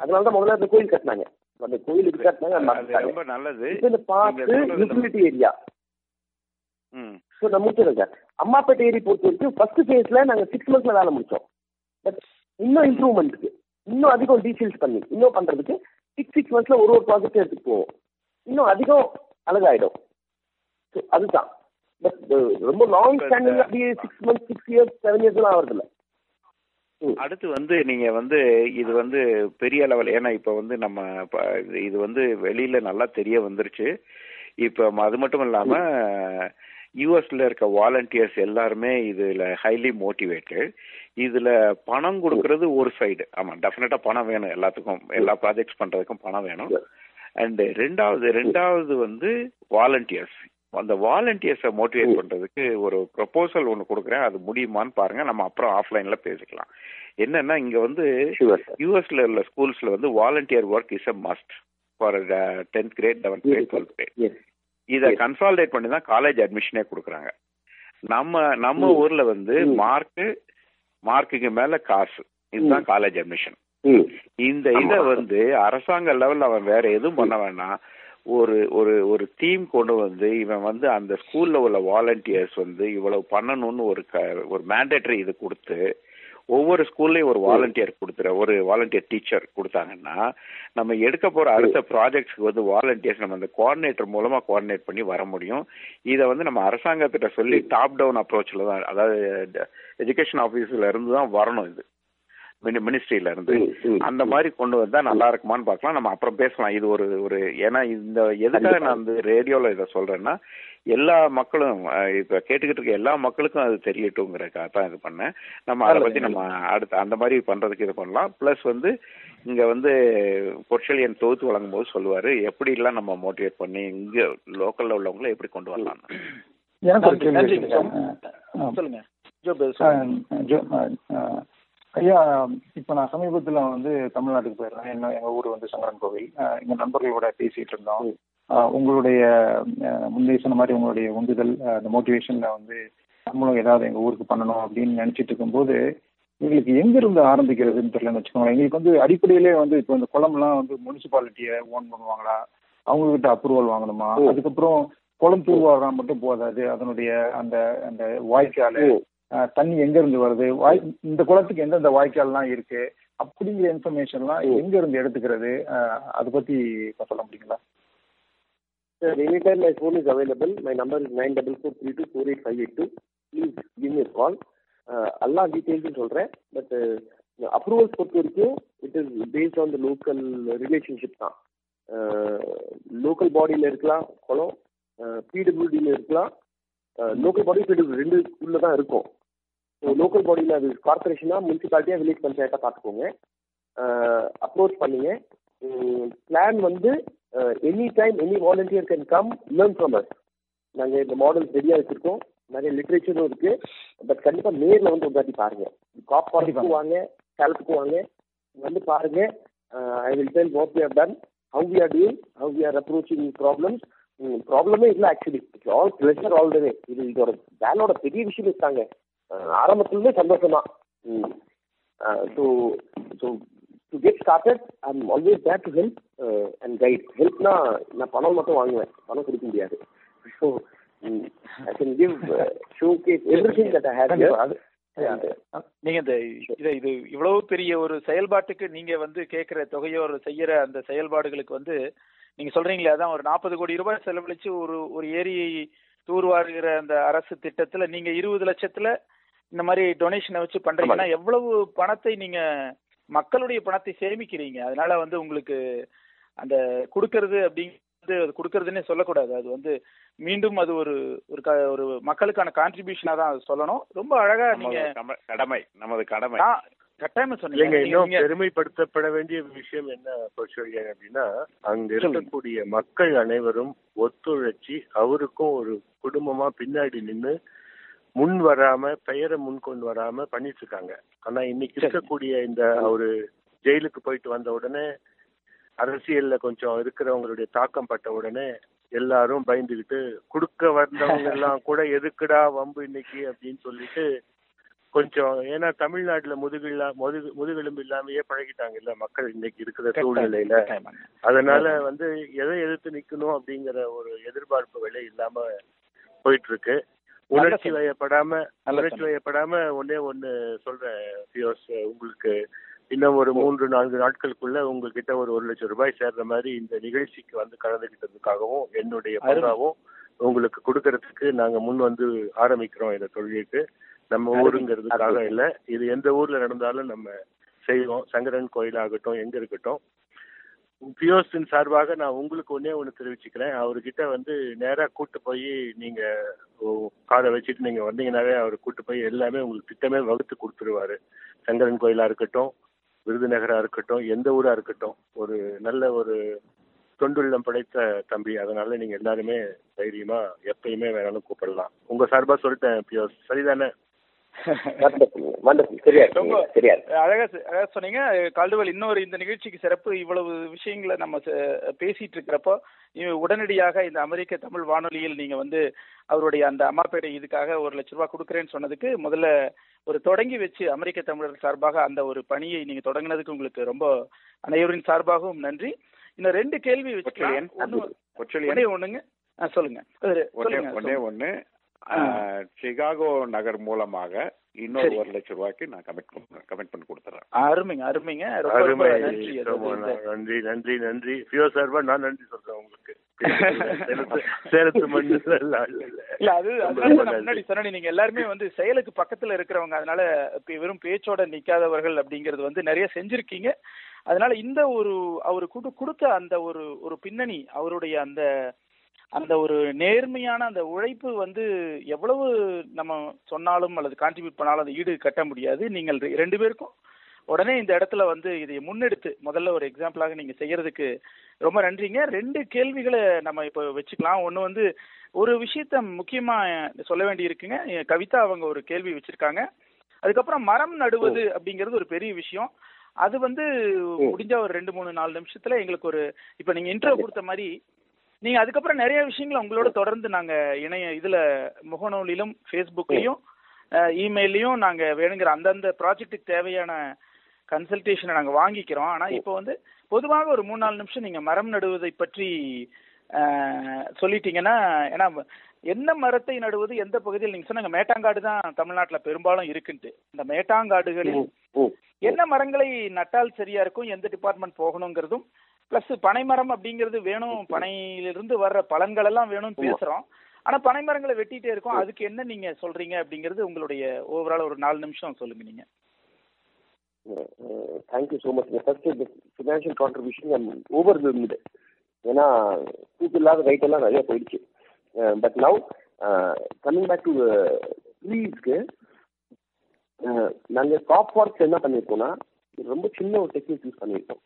அதனால தான் முதல்ல அந்த கோயில் கட்டினாங்க. அந்த கோயில் கட்டினாங்க. ரொம்ப நல்லது. இந்த சொல்றது யூட்டிலிட்டி ஏரியா ஸோ நான் முடிச்சிடுறேன் சார். அம்மாப்பேட்டை ஏரி பொறுத்த வரைக்கும் ஃபர்ஸ்ட் ஃபேஸ்ல நாங்க சிக்ஸ் மந்த்ஸ்ல வேலை முடிச்சோம். பட் இன்னும் இம்ப்ரூவ்மெண்ட்டுக்கு இன்னும் அதிகம் டீட்டெயில்ஸ் பண்ணி இன்னும் பண்றதுக்கு சிக்ஸ் சிக்ஸ் மந்த்ஸ்ல ஒரு ஒரு ப்ராஜெக்ட் எடுத்துட்டு போவோம். இன்னும் அதிகம் அழகாயிடும். ஸோ அதுதான். பட் ரொம்ப லாங் ஸ்டாண்டிங் அப்படியே six months six years seven இயர்ஸ்லாம் ஆகுறதில்ல அடுத்து வந்து நீங்க வந்து இது வந்து பெரிய லெவல் ஏன்னா இப்ப வந்து நம்ம இது- வந்து வெளியில நல்லா தெரிய வந்துருச்சு. இப்ப அது மட்டும் இல்லாம யூஎஸ்ல இருக்க வாலண்டியர்ஸ் எல்லாருமே இதுல ஹைலி மோட்டிவேட்டட் இதுல பணம் கொடுக்கறது ஒரு சைடு ஆமா டெஃபினட்டா பணம் வேணும் எல்லாத்துக்கும். எல்லா ப்ராஜெக்ட்ஸ் பண்றதுக்கும் பணம் வேணும். அண்ட் ரெண்டாவது ரெண்டாவது வந்து வாலண்டியர்ஸ் அந்த வாலண்டியர்ஸை மோட்டிவேட் பண்றதுக்கு ஒரு ப்ரொபோசல் ஒன்று கொடுக்குறேன். அது முடியுமான்னு பாருங்க. நம்ம அப்புறம் ஆஃப்லைன்ல பேசிக்கலாம். என்னன்னா இங்க வந்து யூஎஸ்ல உள்ள ஸ்கூல்ஸ்ல வந்து volunteer work is a must for tenth grade eleventh grade twelfth grade இதை கன்சால்டேட் பண்ணி தான் காலேஜ் அட்மிஷனே கொடுக்குறாங்க. நம்ம நம்ம ஊர்ல வந்து மார்க்கு மார்க்குக்கு மேல காசு. இதுதான் காலேஜ் அட்மிஷன் இந்த இத வந்து அரசாங்க லெவல்ல அவன் வேற எதுவும் பண்ண வேணாம். ஒரு ஒரு ஒரு தீம் கொண்டு வந்து இவன் வந்து அந்த ஸ்கூல்ல உள்ள வாலண்டியர்ஸ் வந்து இவ்வளவு பண்ணணும்னு ஒரு க- ஒரு மேண்டேட்டரி இது கொடுத்து ஒவ்வொரு ஸ்கூல்லையும் ஒரு வாலண்டியர் கொடுத்துற ஒரு வாலண்டியர் டீச்சர் கொடுத்தாங்கன்னா நம்ம எடுக்க போற அடுத்த ப்ராஜெக்ட்ஸ்க்கு வந்து வாலண்டியர்ஸ் நம்ம அந்த கோஆர்டினேட்டர் மூலமா கோஆர்டினேட் பண்ணி வர முடியும். இதை வந்து நம்ம அரசாங்கத்திட்ட சொல்லி டாப் டவுன் அப்ரோச்ல தான் அதாவது எஜுகேஷன் ஆஃபீஸில் இருந்து தான் வரணும் இது. மினிஸ்ட்ரியில இருந்து. அந்த மாதிரி கொண்டு வந்தா நல்லா இருக்குமான்னு பார்க்கலாம். நம்ம அப்புறம் பேசலாம். இது ஒரு ஒரு ஏன்னா இந்த எதுக்காக நான் வந்து ரேடியோல இதை சொல்றேன்னா எல்லா மக்களும் இப்ப கேட்டுக்கிட்டு இருக்க எல்லா மக்களுக்கும் அது தெரியட்டுங்கிறதுக்காக தான் இது பண்ணேன். நம்ம அதை பத்தி நம்ம அடுத்து அந்த மாதிரி பண்றதுக்கு இது பண்ணலாம். பிளஸ் வந்து இங்க வந்து பொற்செழியன் தொகுத்து வழங்கும் போது சொல்லுவாரு எப்படி எல்லாம் நம்ம மோட்டிவேட் பண்ணி இங்க லோக்கல்ல உள்ளவங்களை எப்படி கொண்டு வரலாம் சொல்லுங்க. ஐயா இப்ப நான் சமீபத்துல வந்து தமிழ்நாட்டுக்கு போயிருந்தேன். என்ன எங்க ஊர் வந்து சங்கரன் கோவில். ஆ, எங்க நண்பர்களோட பேசிட்டு இருந்தோம். உங்களுடைய முந்தைய சொன்ன மாதிரி உங்களுடைய உந்துதல் அந்த மோட்டிவேஷன்ல வந்து நம்மளும் ஏதாவது எங்க ஊருக்கு பண்ணணும் அப்படின்னு நினைச்சிட்டு இருக்கும்போது எங்களுக்கு எங்க இருந்து ஆரம்பிக்கிறதுன்னு தெரியலன்னு வச்சுக்கோங்களேன். எங்களுக்கு வந்து அடிப்படையிலே வந்து இப்போ இந்த குளம்லாம் வந்து முனிசிபாலிட்டியை ஓன் பண்ணுவாங்களா? அவங்க கிட்ட அப்ரூவல் வாங்கணுமா அதுக்கப்புறம் குளம் தூர்வாரா மட்டும் போதாது? அதனுடைய அந்த அந்த வாய்க்கால் தண்ணி எங்க இருந்து வருது? வாய் இந்த குளத்துக்கு எந்தெந்த வாய்க்கால்லாம் இருக்கு? அப்படிங்கிற இன்ஃபர்மேஷன்லாம் எங்க இருந்து எடுத்துக்கிறது? அதை பத்தி சொல்ல முடியுங்களா? Anytime my phone is available, my number is nine double four three two four eight five eight two. Please give me a call. Uh, எல்லா டீட்டெயில்ஸும் சொல்றேன். பட் அப்ரூவல்ஸ் பொறுத்த வரைக்கும் it is based on the local relationship தான். Local பாடியில் இருக்கலாம் குளம் பிடபிள்யூடியில் இருக்கலாம். லோக்கல் பாடி பிடபிள்யூ ரெண்டு உள்ள தான் இருக்கும். லோக்கல் பாடியில் அது கார்பரேஷனாக முனிசிபாலிட்டியாக வில்லேஜ் பஞ்சாயத்தாக பார்த்துக்கோங்க. அப்ரோச் பண்ணுங்க. பிளான் வந்து any time any volunteer can come learn from us நாங்கள் இந்த மாடல்ஸ் ரெடியாக வச்சுருக்கோம். நிறைய லிட்ரேச்சரும் இருக்கு. பட் கண்டிப்பாக நேரில் வந்து ஒரு தாட்டி பாருங்க காப் ஃபாரஸ்ட்டுக்கும் வாங்க சேலத்துக்கும் வாங்க. வந்து பாருங்க. I will tell what we done how we are doing how we are approaching problems ப்ராப்ளமே இல்லை actually it's all pleasure all the way இது இதோட வேலோட பெரிய விஷயம் இருக்காங்க ஆரம்பத்துலேருந்தே சந்தோஷம். தான் so so to get started I am always there to help and guide ஹெல்ப்னா நான் பணம் மட்டும் வாங்குவேன். பணம் கொடுக்க முடியாது. So I can give showcase everything that I have நீங்க இந்த இதை இது இவ்வளவு பெரிய ஒரு செயல்பாட்டுக்கு நீங்க வந்து கேட்கிற தொகையோ ஒரு செய்யற அந்த செயல்பாடுகளுக்கு வந்து நீங்க சொல்றீங்களே அதான் ஒரு நாற்பது கோடி ரூபாய் செலவழிச்சு ஒரு ஒரு ஏரியை தூர்வாருகிற அந்த அரசு திட்டத்துல நீங்க இருபது லட்சத்துல இந்த மாதிரி டொனேஷனை வச்சு பண்றீங்கன்னா எவ்வளவு பணத்தை நீங்க மக்களுடைய பணத்தை சேமிக்கிறீங்க? அதனால வந்து உங்களுக்கு அந்த கொடுக்கறது அப்படிங்கிறது அது கொடுக்கறதுன்னே சொல்லக்கூடாது. அது வந்து மீண்டும் அது ஒரு ஒரு க- ஒரு மக்களுக்கான கான்ட்ரிபியூஷனா தான் அது சொல்லணும். ரொம்ப அழகா நீங்க கடமை நமது கடமை. கட்டாயமா சொன்னீங்க. இன்னும் பெருமைப்படுத்தப்பட வேண்டிய விஷயம் என்ன சொல்றீங்க அப்படின்னா அங்க இருக்கக்கூடிய மக்கள் அனைவரும் ஒத்துழைச்சி அவருக்கும் ஒரு குடும்பமா பின்னாடி நின்னு முன் வராம பெயரை முன் கொண்டு வராம பண்ணிட்டு இருக்காங்க ஆனா இன்னைக்கு இருக்கக்கூடிய இந்த ஒரு ஜெயிலுக்கு போயிட்டு வந்த உடனே அரசியல்ல கொஞ்சம் இருக்கிறவங்களுடைய தாக்கம் பட்ட உடனே எல்லாரும் பயந்துகிட்டு குடுக்க வந்தவங்க எல்லாம் கூட எதுக்குடா வம்பு இன்னைக்கு அப்படின்னு சொல்லிட்டு கொஞ்சம் ஏன்னா தமிழ்நாட்டுல முதுகில்லா முதுகு முதுகெலும்பு இல்லாமயே பழகிட்டாங்க இல்ல மக்கள் இன்னைக்கு இருக்கிற சூழ்நிலையில. அதனால வந்து எதை எதிர்த்து நிக்கணும் அப்படிங்கிற ஒரு எதிர்பார்ப்பு விலை இல்லாம போயிட்டு இருக்கு உணர்ச்சி வயப்படாம உணர்ச்சி வயப்படாம ஒன்னே ஒண்ணு சொல்றேன் பியோஸ் உங்களுக்கு இன்னும் ஒரு மூன்று நான்கு நாட்களுக்குள்ள உங்ககிட்ட ஒரு ஒரு லட்சம் ரூபாய் சேர்ற மாதிரி இந்த நிகழ்ச்சிக்கு வந்து கலந்துகிட்டதுக்காகவும் என்னுடைய பங்காவும் உங்களுக்கு கொடுக்கறதுக்கு நாங்க முன் வந்து ஆரம்பிக்கிறோம் இந்த தொழிலுக்கு நம்ம ஊருங்கிறதுக்காக இல்ல. இது எந்த ஊர்ல நடந்தாலும் நம்ம செய்வோம். சங்கரன் கோயில் ஆகட்டும் எங்க இருக்கட்டும். பியோஸின் சார்பாக நான் உங்களுக்கு ஒன்னே ஒன்று தெரிவிச்சுக்கிறேன். அவர்கிட்ட வந்து நேரா கூட்டு போய் நீங்க காரை வச்சுட்டு நீங்க வந்தீங்கன்னாவே அவர் கூட்டு போய் எல்லாமே உங்களுக்கு திட்டமே வகுத்து கொடுத்துருவாரு. சங்கரன் கோயிலா இருக்கட்டும் விருதுநகரா இருக்கட்டும் எந்த ஊரா இருக்கட்டும் ஒரு நல்ல ஒரு தொண்டுள்ளம் படைத்த தம்பி. அதனால நீங்க எல்லாருமே தைரியமா எப்பயுமே வேணாலும் கூப்பிடலாம். உங்க சார்பா சொல்லிட்டேன் பியோஸ் சரிதானே? அழகா சொன்னீங்க. கால்டுவல் இன்னொரு இந்த நிகழ்ச்சிக்கு சிறப்பு இவ்வளவு விஷயங்களை நம்ம பேசிட்டு இருக்கிறப்போ உடனடியாக இந்த அமெரிக்க தமிழ் வானொலியில் நீங்க வந்து அவருடைய அந்த அம்மாப்பேட்டை இதுக்காக ஒரு லட்ச ரூபாய் கொடுக்குறேன்னு சொன்னதுக்கு முதல்ல ஒரு தொடங்கி வச்சு அமெரிக்க தமிழர் சார்பாக அந்த ஒரு பணியை நீங்க தொடங்கினதுக்கு உங்களுக்கு ரொம்ப அனைவரின் சார்பாகவும் நன்றி. இன்னும் ரெண்டு கேள்வி வச்சுக்கலாம். ஒண்ணுங்க. சொல்லுங்க. ஒன்னே ஒண்ணு. சிகாகோ நகர் மூலமாக இன்னொரு ஒரு லட்சம் ரூபாய்க்கு நான் கமிட் கமிட் பண்ணி கொடுத்துறேன். அருமைங்க அருமைங்க. அருமை. நன்றி. நன்றி. நன்றி பியோ சார்பா நான் நன்றி சொல்றேன் உங்களுக்கு. சேலத்து மண்ணு இல்ல அது முன்னாடி சொன்ன நீங்க எல்லாருமே வந்து செயலுக்கு பக்கத்துல இருக்கிறவங்க. அதனால வெறும் பேச்சோட நிக்காதவர்கள் அப்படிங்கறது வந்து நிறைய செஞ்சிருக்கீங்க. அதனால இந்த ஒரு அவரு கொடுத்த அந்த ஒரு ஒரு பின்னணி அவருடைய அந்த அந்த ஒரு நேர்மையான அந்த உழைப்பு வந்து எவ்வளவு நம்ம சொன்னாலும் அல்லது கான்ட்ரிபியூட் பண்ணாலும் அந்த ஈடு கட்ட முடியாது. நீங்கள் ரெண்டு பேருக்கும் உடனே இந்த இடத்துல வந்து இதை முன்னெடுத்து முதல்ல ஒரு எக்ஸாம்பிளாக நீங்க செய்யறதுக்கு ரொம்ப நன்றிங்க. ரெண்டு கேள்விகளை நம்ம இப்போ வச்சுக்கலாம். ஒன்று வந்து ஒரு விஷயத்த முக்கியமா சொல்ல வேண்டி இருக்குங்க கவிதா அவங்க ஒரு கேள்வி வச்சிருக்காங்க. அதுக்கப்புறம் மரம் நடுவது அப்படிங்கிறது ஒரு பெரிய விஷயம். அது வந்து முடிஞ்ச ஒரு ரெண்டு மூணு நாலு நிமிஷத்துல எங்களுக்கு ஒரு இப்ப நீங்க இன்டர்வியூ கொடுத்த மாதிரி நீங்க அதுக்கப்புறம் நிறைய விஷயங்களை உங்களோட தொடர்ந்து நாங்க இணைய இதுல முகநூலிலும் ஃபேஸ்புக்லயும் இமெயிலையும் நாங்க வேணுங்கிற அந்தந்த ப்ராஜெக்ட்டுக்கு தேவையான கன்சல்டேஷனை நாங்க வாங்கிக்கிறோம். ஆனா இப்போ வந்து பொதுவாக ஒரு மூணு நாலு நிமிஷம் நீங்க மரம் நடுவதை பற்றி சொல்லிட்டீங்கன்னா ஏன்னா எந்த மரத்தை நடுவது எந்த பகுதியில்? நீங்க சொன்னாங்க மேட்டாங்காடு தான் தமிழ்நாட்டுல பெரும்பாலும் இருக்குன்ட்டு. இந்த மேட்டாங்காடுகளில் என்ன மரங்களை நட்டால் சரியா இருக்கும்? எந்த டிபார்ட்மெண்ட் போகணுங்கிறதும் பிளஸ் பனைமரம் அப்படிங்கிறது வேணும். பனையிலிருந்து வர்ற பலன்கள் எல்லாம் வேணும்னு பேசுறோம். ஆனா பனை மரங்களை வெட்டிட்டே இருக்கோம். அதுக்கு என்ன நீங்க சொல்றீங்க அப்படிங்கிறது உங்களுடைய ஓவரால் ஒரு நாலு நிமிஷம் சொல்லுங்க நீங்க. Thank you so much first financial contribution over இருந்தது ஏன்னா கூட்டு இல்லாத ரைட் எல்லாம் நிறைய போயிடுச்சு. But now coming back to ட்ரீஸ்க்கு நாங்கள் காப் ஒர்க்ஸ் என்ன பண்ணியிருக்கோம்னா ரொம்ப சின்ன ஒரு டெக்னிக் யூஸ் பண்ணியிருக்கோம்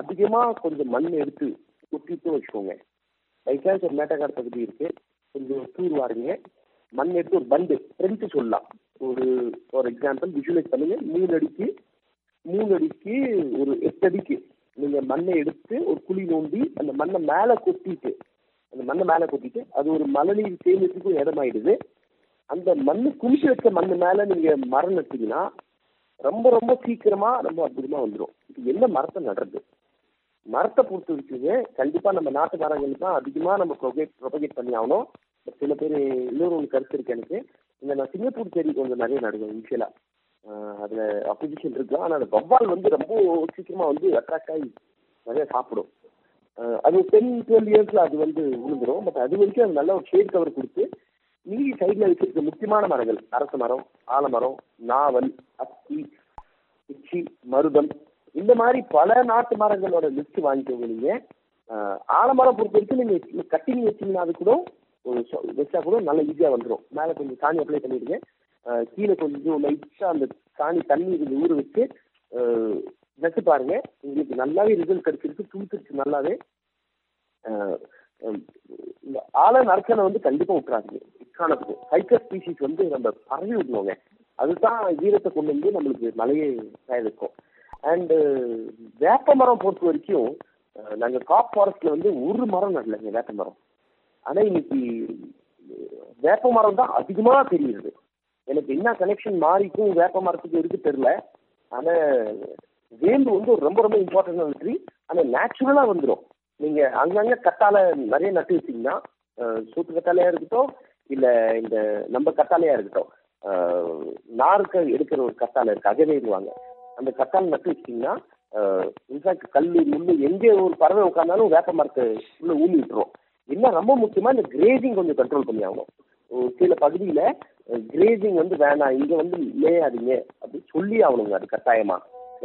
அதிகமாக கொஞ்சம் மண் எடுத்து கொட்டிட்டு வச்சுக்கோங்க. பைசான்ஸ் ஒரு மேட்டக்கார பகுதி இருக்கு. கொஞ்சம் தூர் வாருங்க. மண் எடுத்து ஒரு பண்டு ஃப்ரெண்ட்டு சொல்லலாம். ஒரு ஃபார் எக்ஸாம்பிள் விஷுவலைஸ் பண்ணுங்க. மூணு அடிக்கு மூணு அடிக்கு ஒரு எட்டு அடிக்கு நீங்க மண்ணை எடுத்து ஒரு குழி நோண்டி அந்த மண்ணை மேலே கொட்டிட்டு அந்த மண்ணை மேலே கொட்டிட்டு அது ஒரு மழைநீர் சேமிப்புக்கும் இடமாயிடுது. அந்த மண்ணு குமிச்சு வச்ச மண் மேலே நீங்க மரம் நட்டீங்கன்னா ரொம்ப ரொம்ப சீக்கிரமா ரொம்ப அற்புதமா வந்துடும் இது என்ன மரத்தை நடுறது? மரத்தை பொறுத்த வச்சுங்க கண்டிப்பா நம்ம நாட்டு மரங்கள் தான் அதிகமா நம்ம ப்ரொபகேட் ப்ரொபகேட் பண்ணி ஆகணும். சில பேர் இன்னொரு ஒன்று கருத்து இருக்கு எனக்கு. இந்த நான் சிங்கப்பூர் செடி கொஞ்சம் நிறைய நடுவேன் இனிஷியலா அதுல அப்போசிஷன் இருக்கலாம் ஆனால் அந்த வவ்வால் வந்து ரொம்ப சீக்கிரமா வந்து அட்ராக்ட் ஆகி நிறைய சாப்பிடும். அது டென் டுவெல் இயர்ஸ்ல அது வந்து விழுந்துடும் பட் அது வரைக்கும் அது நல்ல ஒரு ஷேட் கவர் கொடுத்து மீதி சைட்ல வச்சிருக்க முக்கியமான மரங்கள் அரச மரம் ஆலமரம் நாவல் அத்தி குச்சி மருதம் இந்த மாதிரி பல நாட்டு மரங்களோட லிஸ்ட் வாங்கிக்கோங்க நீங்க. ஆலமரம் பொறுத்த வரைக்கும் நீங்க கட்டிங் வச்சீங்கன்னா அது கூட ஒரு வச்சா கூட நல்ல ஈஸியா வந்துடும் மேலே கொஞ்சம் சாணி அப்ளை பண்ணிடுங்க. கீழே கொஞ்சம் லைட்டா அந்த சாணி தண்ணி கொஞ்சம் ஊற வச்சு நட்டு பாருங்க. உங்களுக்கு நல்லாவே ரிசல்ட் கிடைச்சிருக்கு துளுத்துருச்சு நல்லாவே. இந்த ஆலன் அரக்கனை வந்து கண்டிப்பா விட்டுறாதீங்க இக்கானத்துக்கு ஹைக்கர் ஸ்பீசிஸ் வந்து நம்ம பரவி விடணுங்க. அதுதான் ஈரத்தை கொண்டு வந்து நம்மளுக்கு மலையை இருக்கும் அண்ட் uh, வேப்ப மரம் பொறுத்த வரைக்கும் நாங்க காப் ஃபாரஸ்ட்ல வந்து ஒரு மரம் நடலைங்க வேப்ப மரம். ஆனா இன்னைக்கு வேப்ப மரம் தான் அதிகமா தெரியுது. எனக்கு என்ன கனெக்ஷன் மாறிக்கும் வேப்ப மரத்துக்கு இருக்கு தெரியல ஆனா வேம்பு வந்து ஒரு ரொம்ப ரொம்ப இம்பார்ட்டன்டான ட்ரீ ஆனா நேச்சுரலா வந்துடும் நீங்க அங்கங்க கத்தால நிறைய நட்டு வச்சீங்கன்னா சூத்து கத்தாலையா இருக்கட்டும் இல்ல இந்த நம்ம கத்தாலையா இருக்கட்டும் அஹ், நாருக்கு எடுக்கிற ஒரு கத்தால இருக்கு அகவேடுவாங்க அந்த கத்தால நட்டு வச்சிட்டீங்கன்னா இன்ஃபேக்ட் கல் முள்ளு எங்கே ஒரு பறவை உட்கார்ந்தாலும் வேப்ப மரத்தை உள்ள ஊனி விட்டுரும். என்ன ரொம்ப முக்கியமா இந்த கிரேசிங் கொஞ்சம் கண்ட்ரோல் பண்ணி ஆகணும். சில பகுதியில கிரேசிங் வந்து வேணாம் இங்க வந்து மேயாதீங்க அப்படின்னு சொல்லி ஆகணுங்க அது கட்டாயமா.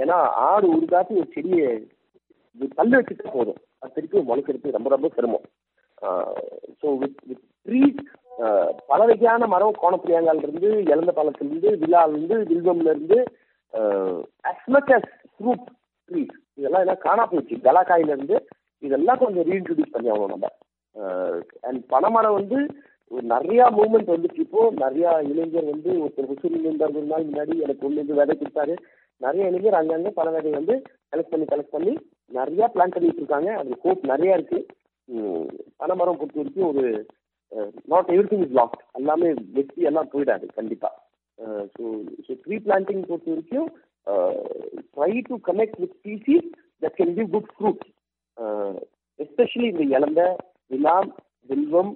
ஏன்னா ஆடு உருகாட்டி ஒரு செடியை இது தள்ளி வச்சுட்டு போதும். அது திருப்பி முளைக்கிறது ரொம்ப ரொம்ப சிரமம். ஸோ வித் வித் ட்ரீஸ் பல வகையான மரம் கோணப்புளியாங்கால இருந்து இழந்த பழத்திலிருந்து விழால இருந்து அஸ்மக்கஸ் அஸ் ஃப்ரூட் ட்ரீஸ் இதெல்லாம் எல்லாம் காணா போயிடுச்சு. கலாக்காயிலேருந்து இதெல்லாம் கொஞ்சம் ரீஇன்ட்ரடியூஸ் பண்ணி ஆகணும் நம்ம. அண்ட் பனைமரம் வந்து நிறையா மூமெண்ட் வந்துச்சு. இப்போ நிறையா இளைஞர் வந்து ஒருத்தர் ஹுசூரில் இருந்தார். ஒரு நாள் முன்னாடி எனக்கு ஒன்று இருந்து விதை கொடுத்தாரு. நிறைய இளைஞர் அங்கங்கே பல விதை வந்து கலெக்ட் பண்ணி கலெக்ட் பண்ணி நிறையா பிளான் பண்ணிட்டு இருக்காங்க. அது ஹோப் நிறையா இருக்கு. பனைமரம் பொறுத்த வரைக்கும் ஒரு not every thing is lost எல்லாமே வெற்றி எல்லாம் போயிடாது. கண்டிப்பாக ஸோ ஸோ ட்ரீ பிளான்டிங் பொறுத்த வரைக்கும் try to connect with species that can give good fruit especially இந்த இழந்த விலாம் வில்வம்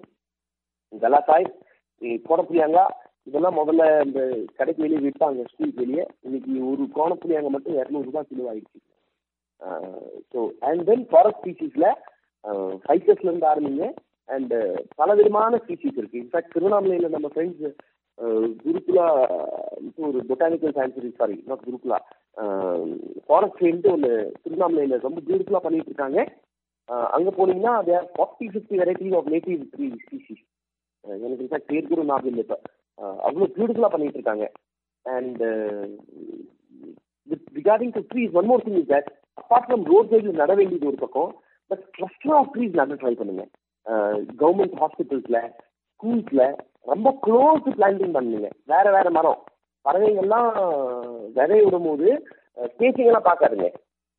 கலாக்காய் கோணப்புளியாங்கா இதெல்லாம் முதல்ல இந்த கடைக்கு வெளியே விட்டாங்க ஸ்கூலுக்கு வெளியே. இன்னைக்கு ஒரு கோணப்புளியாங்க மட்டும் இரநூறுபா கிலோ ஆயிடுச்சு. ஸோ அண்ட் தென் ஃபாரஸ்ட் ஸ்பீசிஸில் ஹைக்கஸ்லேருந்து ஆரம்பிங்க. அண்ட் uh, பல விதமான ஸ்பீசிஸ் இருக்கு. இன்ஃபேக்ட் திருவண்ணாமலையில் நம்ம ஃப்ரெண்ட்ஸ் குருகுலா இது ஒரு botanical science sorry not Gurukula. Forest friend ஒன்று திருவண்ணாமலையில் ரொம்ப பியூட்டிஃபுல்லாக பண்ணிட்டு இருக்காங்க. அங்கே அங்க போனீங்கன்னா there forty fifty varieties of native tree species எனக்கு இன்ஃபேக்ட் பேர் கூட ஞாபகம் இல்லை இப்போ. அவ்வளோ பியூட்டிஃபுல்லாக பண்ணிட்டு இருக்காங்க. And with regarding to trees one more thing is that apart from road சைடில் நட வேண்டியது ஒரு பக்கம் பட் கிளஸ்டர் ஆஃப் ட்ரீஸ் நட ட்ரை பண்ணுங்க. கவர்மெண்ட் ஹாஸ்பிட்டல்ஸில் ஸ்கூல்ஸில் ரொம்ப க்ளோஸ் பிளான்டிங் பண்ணீங்க. வேற வேற மரம். பறவைகள்லாம் விதை விடும்போது போது எல்லாம் பார்க்காதுங்க.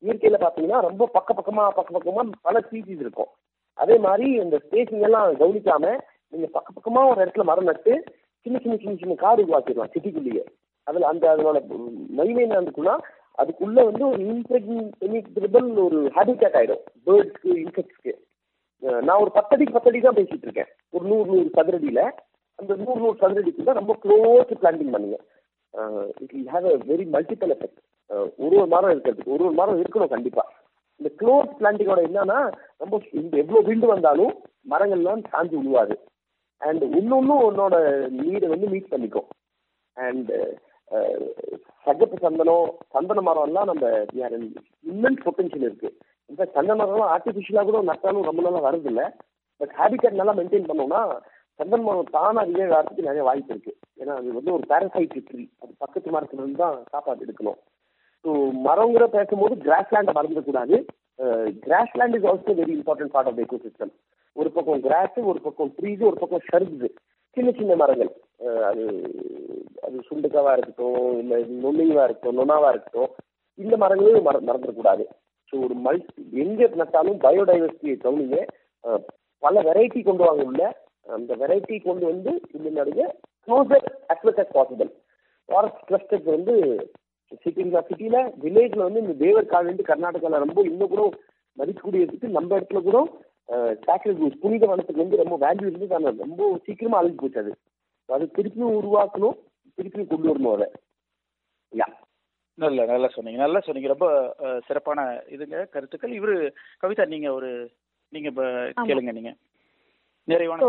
இயற்கையில பாத்தீங்கன்னா ரொம்ப பக்க பக்கமா பக்க பக்கமா பல ஸ்பீசிஸ் இருக்கும். அதே மாதிரி இந்த ஸ்பேசிங் எல்லாம் கவனிக்காம நீங்க பக்க பக்கமா ஒரு இடத்துல மரம் நட்டு சின்ன சின்ன சின்ன சின்ன காடு உருவாக்கிடலாம் சிட்டிக்குள்ளேயே. அதுல அந்த அதனோட மகிமை என்ன இருக்குன்னா அதுக்குள்ள வந்து ஒரு இன்பிரெக்னிபிள் ஒரு ஹேபிட்டேட் ஆயிடும். பேர்ட்ஸ்க்கு இன்செக்ட்ஸ்க்கு நான் ஒரு பத்தடிக்கு பத்தடி தான் பேசிட்டு இருக்கேன். ஒரு நூறு நூறு சதுரடியில. அந்த நூறு நூறு சதுரடிக்குள்ள ரொம்ப க்ளோஸ் பிளான்டிங் பண்ணுங்க. It will have a very multiple effect ஒரு ஒரு மரம் இருக்கிறதுக்கு ஒரு ஒரு மரம் இருக்கணும் கண்டிப்பா. இந்த க்ளோஸ் பிளான்டிங்கோட என்னன்னா ரொம்ப இந்த எவ்வளோ விண்டு வந்தாலும் மரங்கள்லாம் சாஞ்சு விழுவாது அண்ட் இன்னொன்னும் உன்னோட நீரை வந்து மீட் பண்ணிக்கும். அண்ட் சகப்பு சந்தனம் சந்தன மரம்லாம் நம்ம இம்மென்ஸ் பொட்டன்ஷியல் இருக்கு. இன்ஃபேக்ட் சந்தன மரம்லாம் ஆர்டிஃபிஷியலாக கூட நட்டாலும் ரொம்ப நாளாக வருது இல்லை பட் ஹேபிட்டட் நல்லா மெயின்டைன் பண்ணோம்னா சந்தன மரம் தானாக ரிலேட் வரத்துக்கு நிறைய வாய்ப்பு இருக்கு. ஏன்னா அது வந்து ஒரு பேரசைட் ட்ரீ அது பக்கத்து மரத்துல இருந்து தான் சாப்பாடு எடுக்கணும். ஸோ மரங்கிற பேசும்போது கிராஸ் லேண்டை மறந்துடக்கூடாது grassland is also very important part of ecosystem ஒரு பக்கம் கிராஸ் ஒரு பக்கம் ட்ரீஸ் ஒரு பக்கம் ஷர்ப்ஸ் சின்ன சின்ன மரங்கள். அது அது சுண்டுக்காவா இருக்கட்டும் இல்லை நுண்ணிவா இருக்கட்டும் நுணாவா இருக்கட்டும் இந்த மரங்களையும் மற மறந்துடக்கூடாது ஸோ ஒரு மல்டி எங்கே நட்டாலும் பயோடைவர்சிட்டியை கவனிங்க. பல வெரைட்டி கொண்டு வாங்க உள்ள அந்த வெரைட்டி கொண்டு வந்து இந்த நடுங்க closer as much as possible forest clusters வந்து சிட்டில சிட்டியில வில்லேஜ்ல வந்து இந்த தேவர் காலனிட்டு கர்நாடகாவில் ரொம்ப இன்னும் கூட மதிக்கக்கூடியதுக்கு நம்ம இடத்துல கூட சாக்ரட் குரூஸ் புனித வனத்துக்கு வந்து ரொம்ப வேல்யூ இருந்து ஆனால் ரொம்ப சீக்கிரமா அழிஞ்சு போச்சு அது. அது திருப்பியும் உருவாக்கணும் திருப்பியும் கொண்டு வரணும் அதை. யா நல்ல நல்லா சொன்னீங்க. நல்லா சொன்னீங்க. ரொம்ப சிறப்பான இதுங்க கருத்துக்கள். இவரு கவிதா நீங்க ஒரு நீங்க கேளுங்க நீங்க. நிறைவான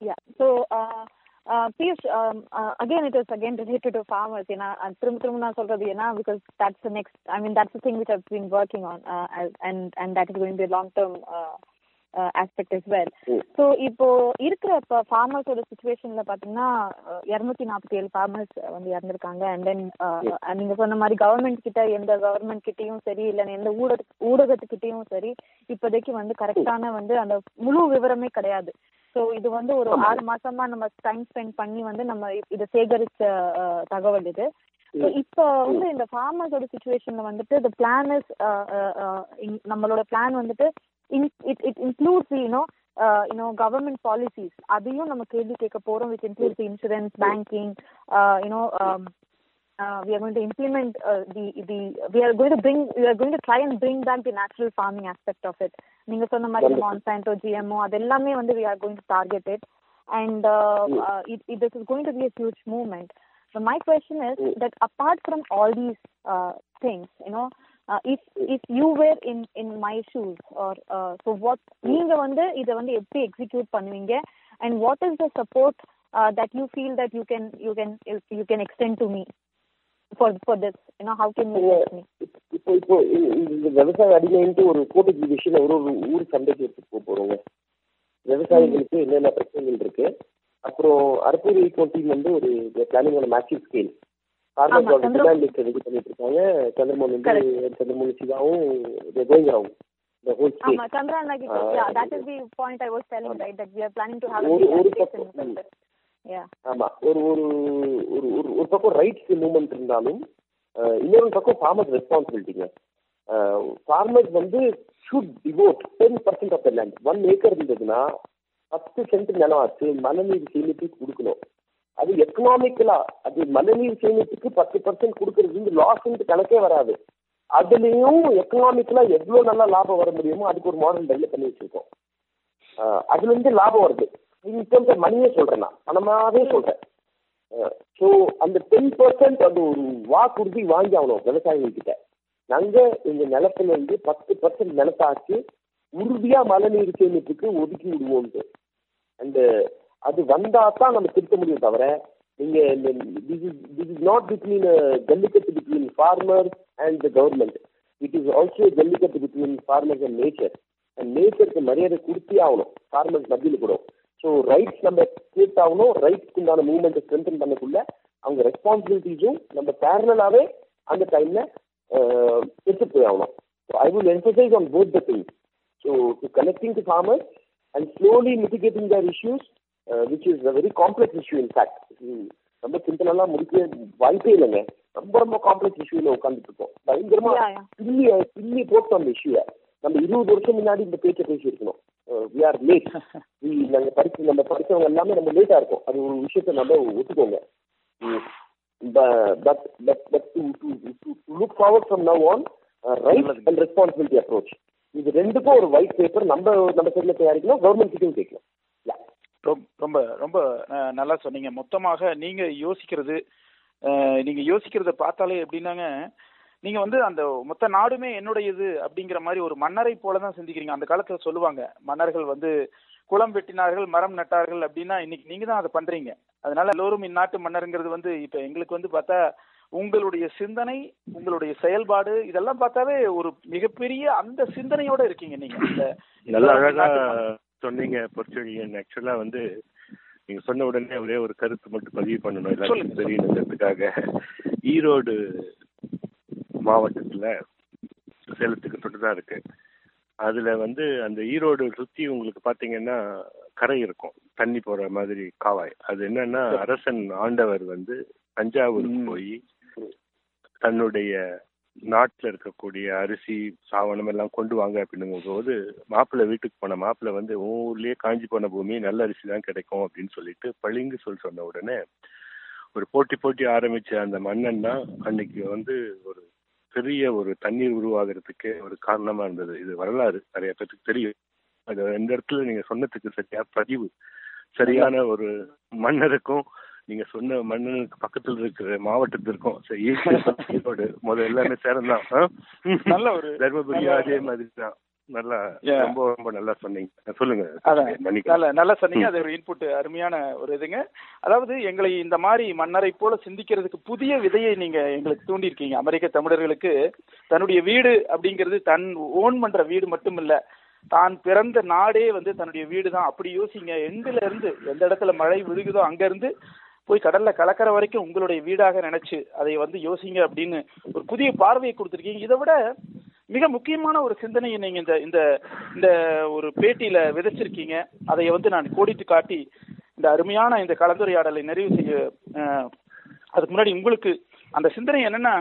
Yeah. So, uh, uh, please, um, uh, again, it is again related to farmers, you know, திரும்ப திரும்ப நான் சொல்றது ஏன்னா because that's the next, I mean, that's the thing which I've been working on, uh, and and that is going to be a long term uh, aspect is well so இப்போ இருக்கிற இப்போ ஃபார்மர்ஸோட சுச்சுவேஷன்ல பாத்தீங்கன்னா இரநூத்தி நாற்பத்தி ஏழு ஃபார்மர்ஸ் வந்து இறந்துருக்காங்க. அண்ட் தென் நீங்க சொன்ன மாதிரி கவர்மெண்ட் கிட்ட எந்த கவர்மெண்ட் கிட்டயும் சரி இல்ல எந்த ஊடக ஊடகத்துக்கிட்டயும் சரி இப்போதைக்கு வந்து கரெக்டான வந்து அந்த முழு விவரமே கிடையாது. ஸோ இது வந்து ஒரு ஆறு மாசமா நம்ம டைம் ஸ்பெண்ட் பண்ணி வந்து நம்ம இதை சேகரிச்ச தகவல் இது. So, இப்போ வந்து இந்த ஃபார்மர்ஸோட சுச்சுவேஷன்ல வந்துட்டு the பிளான் இஸ் நம்மளோட பிளான் வந்துட்டு it it includes you know you know government policies அதையும் நம்ம கேள்வி கேட்க போறோம் which includes insurance banking you know uh, we are going to implement uh, the the we are going to bring we are going to try and bring back the natural farming aspect of it நீங்க சொன்ன மாதிரி Monsanto GMO அது எல்லாமே வந்து we are going to target it and uh, uh, it, it, this is going to be a huge movement so my question is that apart from all these uh, things you know uh, if if you were in in my shoes or uh, so what நீங்க வந்து இத வந்து எப்படி execute பண்ணுவீங்க? And what is the support uh, that you feel that you can you can you can extend to me for for this? You know how can you help me? இப்போ இப்போ இந்த விவசாய அடிமைன்ட்டு ஒரு கோட் எக்ஸிபிஷன் ஒரு ஒரு ஊர் சண்டைக்கு எடுத்துட்டு போக போறோங்க. விவசாயிகளுக்கு என்னென்ன பிரச்சனைகள் இருக்கு? அப்புறம் அரப்பூர் ஈகோ டீம் வந்து ஒரு பிளானிங் ஸ்கேல் சந்திர- டிமாண்ட் லிஸ்ட் ரெடி பண்ணிட்டு இருக்காங்க. சந்திரமோகன் வந்து சந்திரமோகன் சிவாவும் a ஒரு- பக்கம், center. yeah. ஆமா ஒரு ஒரு ஒரு ஒரு ஒரு பக்கம் ரைட்ஸ் மூவ்மெண்ட் இருந்தாலும் இன்னொரு பக்கம் ஃபார்மர்ஸ் ரெஸ்பான்சிபிலிட்டிங்க ஃபார்மர்ஸ் வந்து should devote ten percent of the land one acre இருந்ததுன்னா பத்து சென்ட் நிலம் ஆச்சு மழைநீர் சேமிப்புக்கு கொடுக்கணும். அது எக்கனாமிக்கலா அது மழைநீர் சேமிப்புக்கு பத்து பர்சன்ட் கொடுக்கறது. வந்து கணக்கே வராது. அதுலயும் எக்கனாமிக்கலா எவ்வளவு நல்லா லாபம் வர முடியுமோ அதுக்கு ஒரு மாடல் டெவலப் பண்ணி வச்சிருக்கோம். அதுல இருந்து லாபம் வருது. இன் மணியே சொல்றேன் நான். பணமாவே சொல்றேன். ஸோ அந்த டென் பர்சன்ட் அந்த ஒரு வாக்குறுதி வாங்கி ஆகணும் விவசாயிகிட்ட நாங்க எங்க நிலத்துல இருந்து பத்து பர்சன்ட் நிலத்தாச்சு. உறுதியா மழைநீர் சேமிப்புக்கு ஒதுக்கி விடுவோம் அந்த அது வந்தா தான் நம்ம திருத்த முடியும் தவிர நீங்க this is this is not between Jallikattu between farmer and the government it is also Jallikattu between farmers and nature and நேச்சருக்கு மரியாதை கொடுத்தே ஆகணும். ஃபார்மர்ஸ் மத்தியில் கூட. ஸோ ரைட்ஸ் நம்ம கேட்டாகணும். ரைட்ஸ்க்கு உண்டான மூவ்மெண்ட்டை ஸ்ட்ரென்தன் பண்ணக்குள்ள அவங்க ரெஸ்பான்சிபிலிட்டிஸும் நம்ம பேரலாகவே அந்த டைம்ல uh, எடுத்துட்டு போய் ஆகணும். So I will emphasize on both the things so to connecting to farmers and slowly mitigating their issues which is very complex issue in fact ரொம்ப சிம்பிளெல்லாம் முடிக்கவே வாய்ப்பே இல்லைங்க. ரொம்ப ரொம்ப காம்ப்ளெக்ஸ் இஷ்யூல உட்காந்துட்டு இருக்கோம். பயங்கரமா. கிள்ளி கிள்ளி போட்டோம் அந்த இஷ்யூவை நம்ம இருபது வருஷம் முன்னாடி இந்த பேச்சை பேசியிருக்கணும். வி ஆர் லேட் நாங்க படிச்சு நம்ம படிச்சவங்க எல்லாமே நம்ம லேட்டா இருக்கோம். அது ஒரு விஷயத்த நம்ம ஒத்துக்கோங்க. But but but look forward from now on right and responsibility approach இது ரெண்டுக்கும் ஒரு ஒயிட் பேப்பர் நம்ம நம்ம சைடில் தயாரிக்கணும் கவர்மெண்ட் கிட்டையும் கேட்கணும். ரொம்ப ரொம்ப நல்லா சொன்னீங்க. மொத்தமாக நீங்க யோசிக்கிறது நீங்க யோசிக்கிறத பார்த்தாலே எப்படின்னாங்க நீங்க வந்து அந்த மொத்த நாடுமே என்னுடையது அப்படிங்கிற மாதிரி ஒரு மன்னரை போல தான் சிந்திக்கிறீங்க. அந்த காலத்துல சொல்லுவாங்க மன்னர்கள் வந்து குளம் வெட்டினார்கள் மரம் நட்டார்கள் அப்படின்னா இன்னைக்கு நீங்க தான் அதை பண்றீங்க. அதனால எல்லோரும் இந்நாட்டு மன்னருங்கிறது வந்து இப்ப எங்களுக்கு வந்து பார்த்தா உங்களுடைய சிந்தனை உங்களுடைய செயல்பாடு இதெல்லாம் பார்த்தாவே ஒரு மிகப்பெரிய அந்த சிந்தனையோட இருக்கீங்க நீங்க. நல்ல அழகா. சொன்னீங்க பொற்சொழியன் ஆக்சுவலா வந்து நீங்க சொன்ன உடனே ஒரே ஒரு கருத்து மட்டும் பதிவு பண்ணணும். எல்லாருக்கும் தெரியணுங்கிறதுக்காக ஈரோடு மாவட்டத்துல சேலத்துக்கு தொட்டுதான் இருக்கு. அதுல வந்து அந்த ஈரோடு சுத்தி உங்களுக்கு பாத்தீங்கன்னா கரை இருக்கும். தண்ணி போற மாதிரி காவாய். அது என்னன்னா அரசன் ஆண்டவர் வந்து தஞ்சாவூருக்கு. போய் தன்னுடைய நாட்டில் இருக்கக்கூடிய அரிசி சாவனம் எல்லாம் கொண்டு வாங்க அப்படின்னும் போது மாப்பிள்ளை வீட்டுக்கு போன மாப்பிள்ளை வந்து உன் ஊர்லயே காஞ்சி போன பூமி நல்ல அரிசி தான் கிடைக்கும் அப்படின்னு சொல்லிட்டு பளிங்கு சொல் சொன்ன உடனே ஒரு போட்டி போட்டி ஆரம்பிச்ச அந்த மன்னன் தான் அன்னைக்கு வந்து ஒரு பெரிய ஒரு தண்ணீர் உருவாகிறதுக்கு ஒரு காரணமா இருந்தது. இது வரலாறு நிறைய பேருக்கு தெரியும். அது எந்த இடத்துல நீங்க சொன்னதுக்கு சரியா பதிவு சரியான ஒரு மன்னருக்கும் நீங்க சொன்ன மன்னனுக்கு பக்கத்துல இருக்கிற மாவட்டத்திற்கும் சரி ஈரோடு முதல்ல எல்லாமே சேரம் தான் நல்ல ஒரு தர்மபுரி நல்ல- அதே மாதிரி தான் நல்லா. ரொம்ப ரொம்ப நல்லா சொன்னீங்க. சொல்லுங்க நல்ல நல்லா சொன்னீங்க. அது ஒரு இன்புட் அருமையான ஒரு இதுங்க. அதாவது எங்களை இந்த மாதிரி மன்னரை போல சிந்திக்கிறதுக்கு புதிய விதையை நீங்க எங்களுக்கு தூண்டியிருக்கீங்க. அமெரிக்க தமிழர்களுக்கு தன்னுடைய வீடு அப்படிங்கிறது தன் ஓன் பண்ற வீடு மட்டும் இல்ல தான் பிறந்த நாடே வந்து தன்னுடைய வீடு தான் அப்படி யோசிங்க. எண்டுல இருந்து எந்த இடத்துல மழை விழுகுதோ அங்க இருந்து போய் கடல்ல கலக்கிற வரைக்கும் உங்களுடைய வீடாக நினைச்சு அதை வந்து யோசிங்க அப்படின்னு ஒரு புதிய பார்வையை கொடுத்துருக்கீங்க. இதை விட மிக முக்கியமான ஒரு சிந்தனையை நீங்க இந்த இந்த இந்த ஒரு பேட்டியில விதைச்சிருக்கீங்க. அதை வந்து நான் கோடிட்டு காட்டி இந்த அருமையான இந்த கலந்துரையாடலை நிறைவு செய்ய அதுக்கு முன்னாடி உங்களுக்கு அந்த சிந்தனை என்னன்னா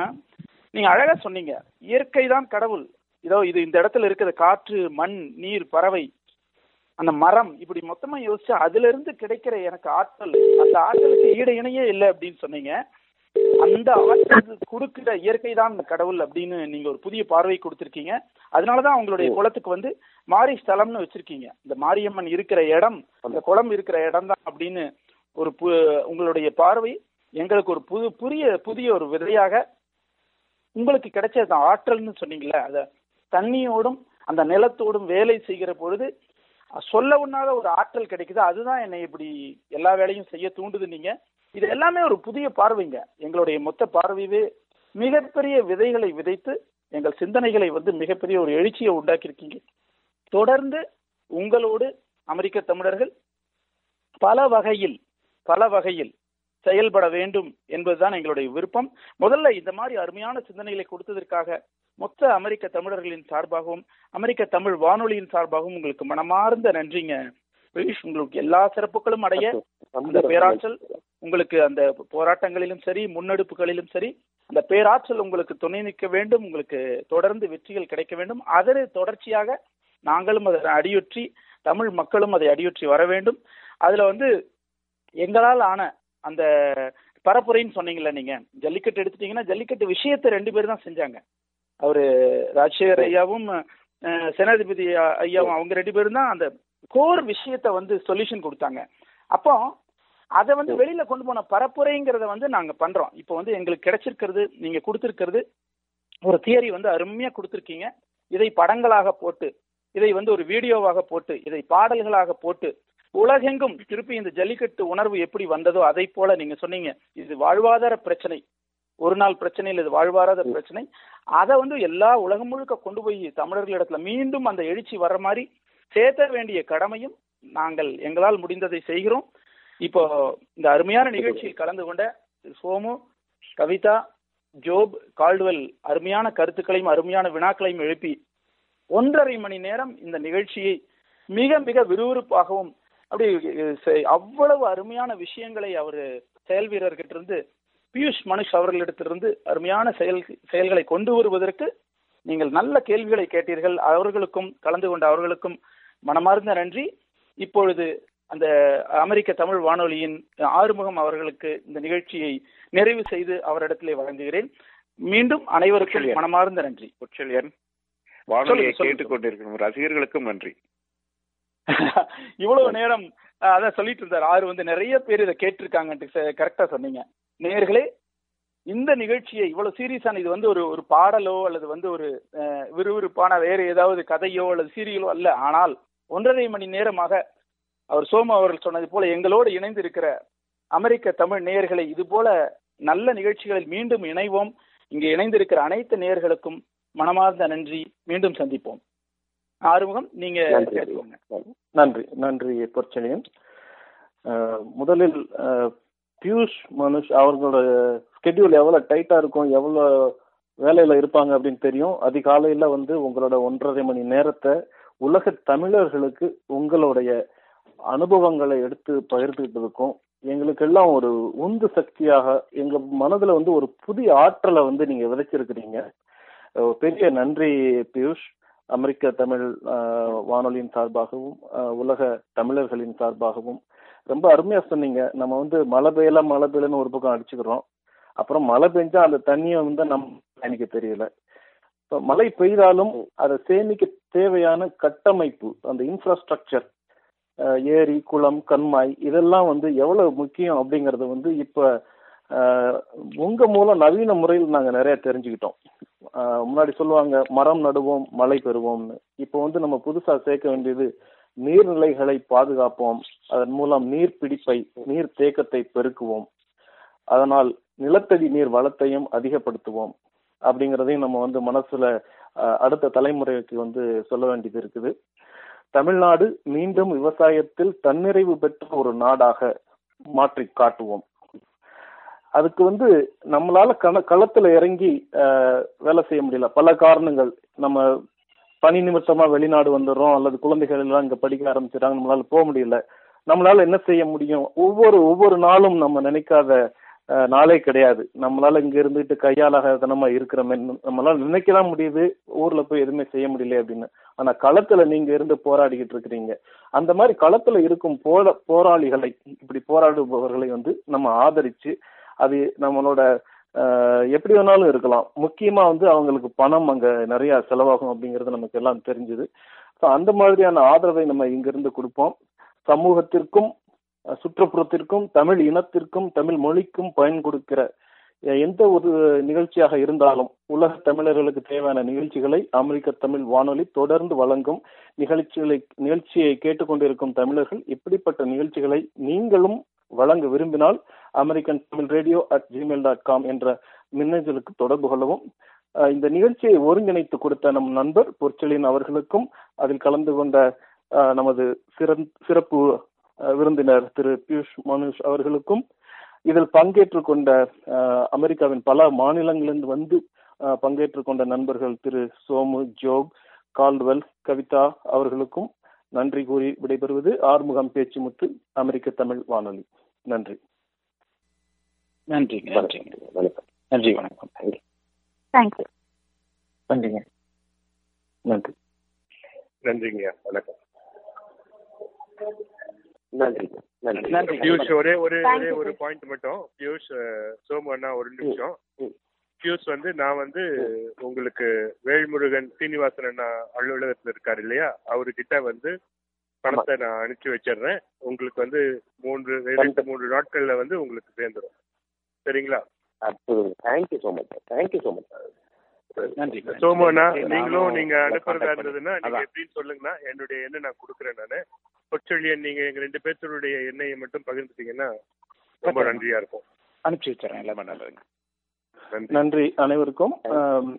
நீங்க அழகா சொன்னீங்க. இயற்கை தான் கடவுள். இதோ இது இந்த இடத்துல இருக்கிற காற்று மண் நீர் பறவை. அந்த மரம் இப்படி மொத்தமா யோசிச்சா அதுல இருந்து கிடைக்கிற எனக்கு ஆற்றல் அந்த ஆற்றலுக்கு ஈடு இணையே இல்லை அப்படின்னு சொன்னீங்க. அந்த ஆற்றல் கொடுக்கிற இயற்கை தான் கடவுள் அப்படின்னு நீங்க ஒரு புதிய பார்வை கொடுத்திருக்கீங்க. அதனாலதான் உங்களுடைய குளத்துக்கு வந்து மாரி ஸ்தலம்னு வச்சிருக்கீங்க. இந்த மாரியம்மன் இருக்கிற இடம் அந்த குளம் இருக்கிற இடம் தான் அப்படின்னு ஒரு பு- உங்களுடைய பார்வை எங்களுக்கு ஒரு புது புதிய புதிய ஒரு விதையாக உங்களுக்கு கிடைச்ச ஆற்றல்னு சொன்னீங்கல்ல அத தண்ணியோடும் அந்த நிலத்தோடும் வேலை செய்கிற பொழுது சொல்ல உண்ணாத ஒரு ஆற்றல் கிடைக்குது. அதுதான் என்னை இப்படி எல்லா வேலையும் செய்ய தூண்டுது நீங்க. இது எல்லாமே ஒரு புதிய பார்வைங்க. எங்களுடைய மொத்த பார்வையே மிகப்பெரிய விதைகளை விதைத்து எங்கள் சிந்தனைகளை வந்து மிகப்பெரிய ஒரு எழுச்சியை உண்டாக்கியிருக்கீங்க. தொடர்ந்து உங்களோடு அமெரிக்க தமிழர்கள் பல வகையில் பல வகையில் செயல்பட வேண்டும் என்பதுதான் எங்களுடைய விருப்பம். முதல்ல இந்த மாதிரி அருமையான சிந்தனைகளை கொடுத்ததற்காக மொத்த அமெரிக்க தமிழர்களின் சார்பாகவும் அமெரிக்க தமிழ் வானொலியின் சார்பாகவும் உங்களுக்கு மனமார்ந்த நன்றிங்க. பியூஷ் உங்களுக்கு எல்லா சிறப்புகளும் அடைய அந்த பேராற்றல் உங்களுக்கு அந்த போராட்டங்களிலும் சரி முன்னெடுப்புகளிலும் சரி அந்த பேராற்றல் உங்களுக்கு துணை நிற்க வேண்டும் உங்களுக்கு தொடர்ந்து வெற்றிகள் கிடைக்க வேண்டும். அதனை தொடர்ச்சியாக நாங்களும் அதை அடியொற்றி தமிழ் மக்களும் அதை அடியொற்றி வர வேண்டும். அதுல வந்து எங்களால் ஆன அந்த பரப்புரைன்னு சொன்னீங்கல்ல நீங்க ஜல்லிக்கட்டு எடுத்துட்டீங்கன்னா ஜல்லிக்கட்டு விஷயத்தை ரெண்டு பேரும் தான் செஞ்சாங்க. அவரு ராஜசேகர் ஐயாவும் சேனாதிபதி ஐயாவும் அவங்க ரெண்டு பேரும் தான் அந்த கோர் விஷயத்த வந்து சொல்யூஷன் கொடுத்தாங்க. அப்போ அதை வந்து வெளியில கொண்டு போன பரப்புரைங்கிறத வந்து நாங்க பண்றோம். இப்போ வந்து எங்களுக்கு கிடைச்சிருக்கிறது நீங்க கொடுத்திருக்கிறது ஒரு தியரி வந்து அருமையா கொடுத்திருக்கீங்க. இதை படங்களாக போட்டு இதை வந்து ஒரு வீடியோவாக போட்டு இதை பாடல்களாக போட்டு உலகெங்கும் திருப்பி இந்த ஜல்லிக்கட்டு உணர்வு எப்படி வந்ததோ அதை போல நீங்க சொன்னீங்க. இது வாழ்வாதார பிரச்சனை. ஒரு நாள் பிரச்சனையில் இது வாழ்வாதார பிரச்சனை. அதை வந்து எல்லா உலகம் முழுக்க கொண்டு போய் தமிழர்களிடத்துல மீண்டும் அந்த எழுச்சி வர்ற மாதிரி சேர்த்த வேண்டிய கடமையும் நாங்கள் எங்களால் முடிந்ததை செய்கிறோம். இப்போ இந்த அருமையான நிகழ்ச்சியில் கலந்து கொண்ட சோமு கவிதா ஜோப் கால்டுவெல் அருமையான கருத்துக்களையும் அருமையான வினாக்களையும் எழுப்பி ஒன்றரை மணி நேரம் இந்த நிகழ்ச்சியை மிக மிக விறுவிறுப்பாகவும் அப்படி அவ்வளவு அருமையான விஷயங்களை அவர் செயல் வீரர்கிட்ட இருந்து பியூஷ் மனுஷ் அவர்களிடத்திலிருந்து அருமையான செயல் செயல்களை கொண்டு வருவதற்கு நீங்கள் நல்ல கேள்விகளை கேட்டீர்கள். அவர்களுக்கும் கலந்து கொண்ட அவர்களுக்கும் மனமார்ந்த நன்றி. இப்பொழுது அந்த அமெரிக்க தமிழ் வானொலியின் ஆறுமுகம் அவர்களுக்கு இந்த நிகழ்ச்சியை நிறைவு செய்து அவரிடத்திலே வழங்குகிறேன். மீண்டும் அனைவருக்கும். மனமார்ந்த நன்றி. வானொலியை. கேட்டுக்கொண்டிருக்கும் ரசிகர்களுக்கும் நன்றி. இவ்வளவு நேரம் அதான் சொல்லிட்டு இருந்தார். ஆறு வந்து நிறைய பேர் இதை கேட்டிருக்காங்கன்ட்டு கரெக்டா சொன்னீங்க. நேயர்களே இந்த நிகழ்ச்சியை இவ்வளவு சீரியஸான இது வந்து ஒரு ஒரு பாடலோ அல்லது வந்து ஒரு விறுவிறுப்பான வேற ஏதாவது கதையோ அல்லது சீரியலோ அல்ல. ஆனால் ஒன்றரை மணி நேரமாக அவர் சோமு அவர்கள் சொன்னது போல எங்களோடு இணைந்து இருக்கிற அமெரிக்க தமிழ் நேயர்களை இது போல நல்ல நிகழ்ச்சிகளில் மீண்டும் இணைவோம். இங்கே இணைந்திருக்கிற அனைத்து நேயர்களுக்கும் மனமார்ந்த நன்றி. மீண்டும் சந்திப்போம். ஆறுமுகம் நீங்க நன்றி. நன்றி. அஹ், முதலில் பியூஷ் மனுஷ் அவர்களோட ஸ்கெடியூல் எவ்வளவு டைட்டா இருக்கும் எவ்வளவு வேலையில இருப்பாங்க அப்படின்னு தெரியும். அதிகாலையில வந்து உங்களோட ஒன்றரை மணி நேரத்தை உலக தமிழர்களுக்கு உங்களுடைய அனுபவங்களை எடுத்து பகிர்ந்துகிட்டதுக்கும் எங்களுக்கெல்லாம் ஒரு உந்து சக்தியாக எங்க மனதுல வந்து ஒரு புதிய ஆற்றலை வந்து நீங்க விதைச்சிருக்கிறீங்க. பெரிய நன்றி பியூஷ். அமெரிக்க தமிழ் வானொலியின் சார்பாகவும் உலக தமிழர்களின் சார்பாகவும். ரொம்ப அருமையா சொன்னீங்க. நம்ம வந்து மழை பெய்யல மழை பெய்யலன்னு ஒரு பக்கம் அடிச்சுக்கிறோம். அப்புறம் மழை பெஞ்சா அந்த தண்ணியை வந்து நம்ம எனக்கு தெரியல. இப்போ மழை பெய்தாலும் அதை சேமிக்க தேவையான கட்டமைப்பு அந்த இன்ஃப்ராஸ்ட்ரக்சர் ஏரி குளம் கண்மாய் இதெல்லாம் வந்து எவ்வளவு முக்கியம் அப்படிங்கறது வந்து இப்போ உங்கள் உங்க மூலம் நவீன முறையில் நாங்க நிறைய தெரிஞ்சுக்கிட்டோம். முன்னாடி சொல்லுவாங்க மரம் நடுவோம் மழை பெறுவோம்னு. இப்போ வந்து நம்ம புதுசா சேர்க்க வேண்டியது நீர்நிலைகளை பாதுகாப்போம். அதன் மூலம் நீர் பிடிப்பை நீர் தேக்கத்தை பெருக்குவோம். அதனால் நிலத்தடி நீர் வளத்தையும் அதிகப்படுத்துவோம். அப்படிங்கிறதையும் நம்ம வந்து மனசுல அடுத்த தலைமுறைக்கு வந்து சொல்ல வேண்டியது இருக்குது. தமிழ்நாடு மீண்டும் விவசாயத்தில் தன்னிறைவு பெற்ற ஒரு நாடாக மாற்றி காட்டுவோம். அதுக்கு வந்து நம்மளால கண களத்துல இறங்கி வேலை செய்ய முடியல. பல காரணங்கள். நம்ம பணி நிமித்தமா வெளிநாடு வந்துடுறோம் அல்லது குழந்தைகள் எல்லாம் இங்க படிக்க ஆரம்பிச்சிட்டாங்க நம்மளால போக முடியல. நம்மளால என்ன செய்ய முடியும்? ஒவ்வொரு ஒவ்வொரு நாளும் நம்ம நினைக்காத நாளே கிடையாது. நம்மளால இங்க இருந்துட்டு கையாளாகத்தனமா இருக்கிறோமே. நம்மளால நினைக்கலாம் முடியுது ஊர்ல போய் எதுவுமே செய்ய முடியல அப்படின்னு. ஆனா களத்துல நீங்க இருந்து போராடிக்கிட்டு இருக்கிறீங்க. அந்த மாதிரி களத்துல இருக்கும் போர போராளிகளை இப்படி போராடுபவர்களை வந்து நம்ம ஆதரிச்சு அது நம்மளோட எப்படி வேணாலும் இருக்கலாம். முக்கியமா வந்து அவங்களுக்கு பணம் அங்க நிறைய செலவாகும் அப்படிங்கிறது நமக்கு எல்லாம் தெரிஞ்சுது. ஸோ அந்த மாதிரியான ஆதரவை நம்ம இங்கிருந்து கொடுப்போம். சமூகத்திற்கும் சுற்றுப்புறத்திற்கும் தமிழ் இனத்திற்கும் தமிழ் மொழிக்கும் பயன் கொடுக்கிற எந்த ஒரு நிகழ்ச்சியாக இருந்தாலும் உலக தமிழர்களுக்கு தேவையான நிகழ்ச்சிகளை அமெரிக்க தமிழ் வானொலி தொடர்ந்து வழங்கும் நிகழ்ச்சிகளை நிகழ்ச்சியை கேட்டுக்கொண்டிருக்கும் தமிழர்கள் இப்படிப்பட்ட நிகழ்ச்சிகளை நீங்களும் வழங்க விரும்பினால் American Tamil radio at Gmail dot com என்ற மின்னஞ்சலுக்கு தொடர்பு கொள்ளவும். இந்த நிகழ்ச்சியை ஒருங்கிணைத்து கொடுத்த நம் நண்பர் பொற்செழியன் அவர்களுக்கும் அதில் கலந்து கொண்ட நமது சிறந் சிறப்பு விருந்தினர் திரு பியூஷ் மனுஷ் அவர்களுக்கும் இதில் பங்கேற்று கொண்ட அமெரிக்காவின் பல மாநிலங்களிலிருந்து வந்து பங்கேற்று கொண்ட நண்பர்கள் திரு சோமு ஜோக் கால்வெல் கவிதா அவர்களுக்கும் நன்றி கூறி விடைபெறுவது ஆறுமுகம் பேச்சுமுத்து அமெரிக்க தமிழ் வானொலி. நன்றி. நன்றிங்க நன்றிங்க. வணக்கம். நன்றி. வணக்கம் தேங்க்யூ நன்றிங்க. நன்றி. நன்றிங்க வணக்கம். நன்றி. நன்றி. நன்றி பியூஷ் ஒரே ஒரு ஒரே ஒரு. பாயிண்ட் மட்டும். பியூஷ் சோமு அண்ணா ஒரு நிமிஷம். பியூஷ் வந்து நான் வந்து உங்களுக்கு வேல்முருகன் சீனிவாசன் அண்ணா அலுவலகத்துல இருக்காரு இல்லையா? அவர்கிட்ட வந்து பணத்தை நான் அனுப்பிச்சு வச்சிடுறேன். உங்களுக்கு வந்து மூன்று ரெண்டு மூன்று நாட்கள்ல வந்து உங்களுக்கு சேர்ந்துடும் சரிங்களா? Thank you so much thank you so much நன்றி சோமு அண்ணா நன்றி. நீங்களும் நீங்க அனுப்புறதா இருந்ததுன்னா நீங்க. எப்படின்னு சொல்லுங்கன்னா என்னுடைய எண்ணை நான் கொடுக்குறேன் நானு. பொற்சொல்லியன் நீங்க எங்க ரெண்டு பேர்த்தருடைய எண்ணெயை மட்டும் பகிர்ந்துட்டீங்கன்னா ரொம்ப. நன்றியா இருக்கும். அனுப்பிச்சு வச்சிடறேன். எல்லாமே நல்லதுங்க. நன்றி நன்றி. அனைவருக்கும்.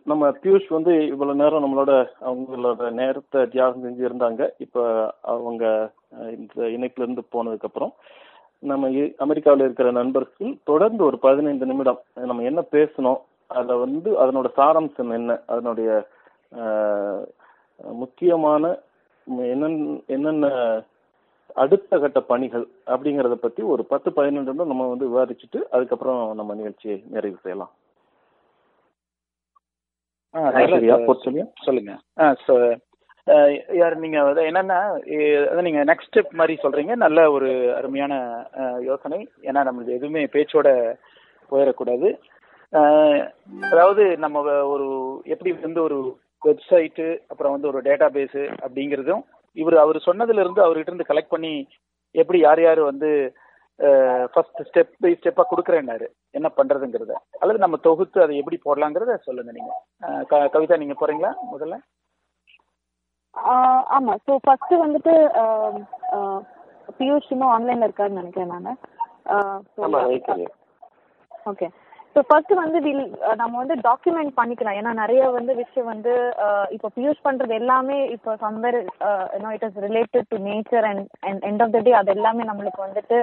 நம்ம பியூஷ் வந்து இவ்வளவு நேரம் நம்மளோட அவங்களோட நேரத்தை தியாகம் செஞ்சு இருந்தாங்க இப்ப அவங்க இந்த இணைப்புல இருந்து போனதுக்கு அப்புறம் நம்ம அமெரிக்காவில் இருக்கிற நண்பர்கள் தொடர்ந்து ஒரு பதினைந்து நிமிடம் நம்ம என்ன பேசணும் அதுல வந்து அதனோட சாராம்சம் என்ன அதனுடைய முக்கியமான என்னென்ன என்னென்ன அடுத்த கட்ட பணிகள் அப்படிங்கறத பத்தி ஒரு பத்து பதினெண்டு நிமிடம் நம்ம வந்து விவாதிச்சுட்டு அதுக்கப்புறம் நம்ம நிகழ்ச்சியை நிறைவு செய்யலாம். பொற்சொல்லியா சொல்லுங்க. ஆ அஹ், யார் நீங்க வந்து என்னன்னா அதான் நீங்க நெக்ஸ்ட் ஸ்டெப் மாதிரி சொல்றீங்க. நல்ல ஒரு அருமையான யோசனை. ஏன்னா நம்மளுக்கு எதுவுமே பேச்சோட போயிடக்கூடாது அதாவது நம்ம ஒரு எப்படி வந்து ஒரு வெப்சைட்டு அப்புறம் வந்து ஒரு டேட்டா பேஸு அப்படிங்கிறதும் இவர் அவர் சொன்னதுல இருந்து அவர்கிட்ட இருந்து கலெக்ட் பண்ணி எப்படி யார் யார் வந்து ஃபர்ஸ்ட் ஸ்டெப் பை ஸ்டெப்பா கொடுக்குறேன்னாரு. என்ன பண்றதுங்கிறத. அல்லது நம்ம தொகுத்து அதை எப்படி போடலாங்கிறத சொல்லுங்க நீங்க. அஹ், க- கவிதா நீங்க போறீங்களா முதல்ல? ஆமா. ஸோ ஃபர்ஸ்ட் வந்துட்டு பியூஷ் இன்னும் ஆன்லைன்ல இருக்காருன்னு நினைக்கிறேன் நான். ஓகே ஸோ ஃபர்ஸ்ட் வந்து வில் நம்ம வந்து டாக்குமெண்ட் பண்ணிக்கலாம். ஏன்னா நிறைய வந்து விஷயம் வந்து இப்போ பியூஸ் பண்றது எல்லாமே இப்போ somewhere it is related to nature and and end of the day அது எல்லாமே நம்மளுக்கு வந்துட்டு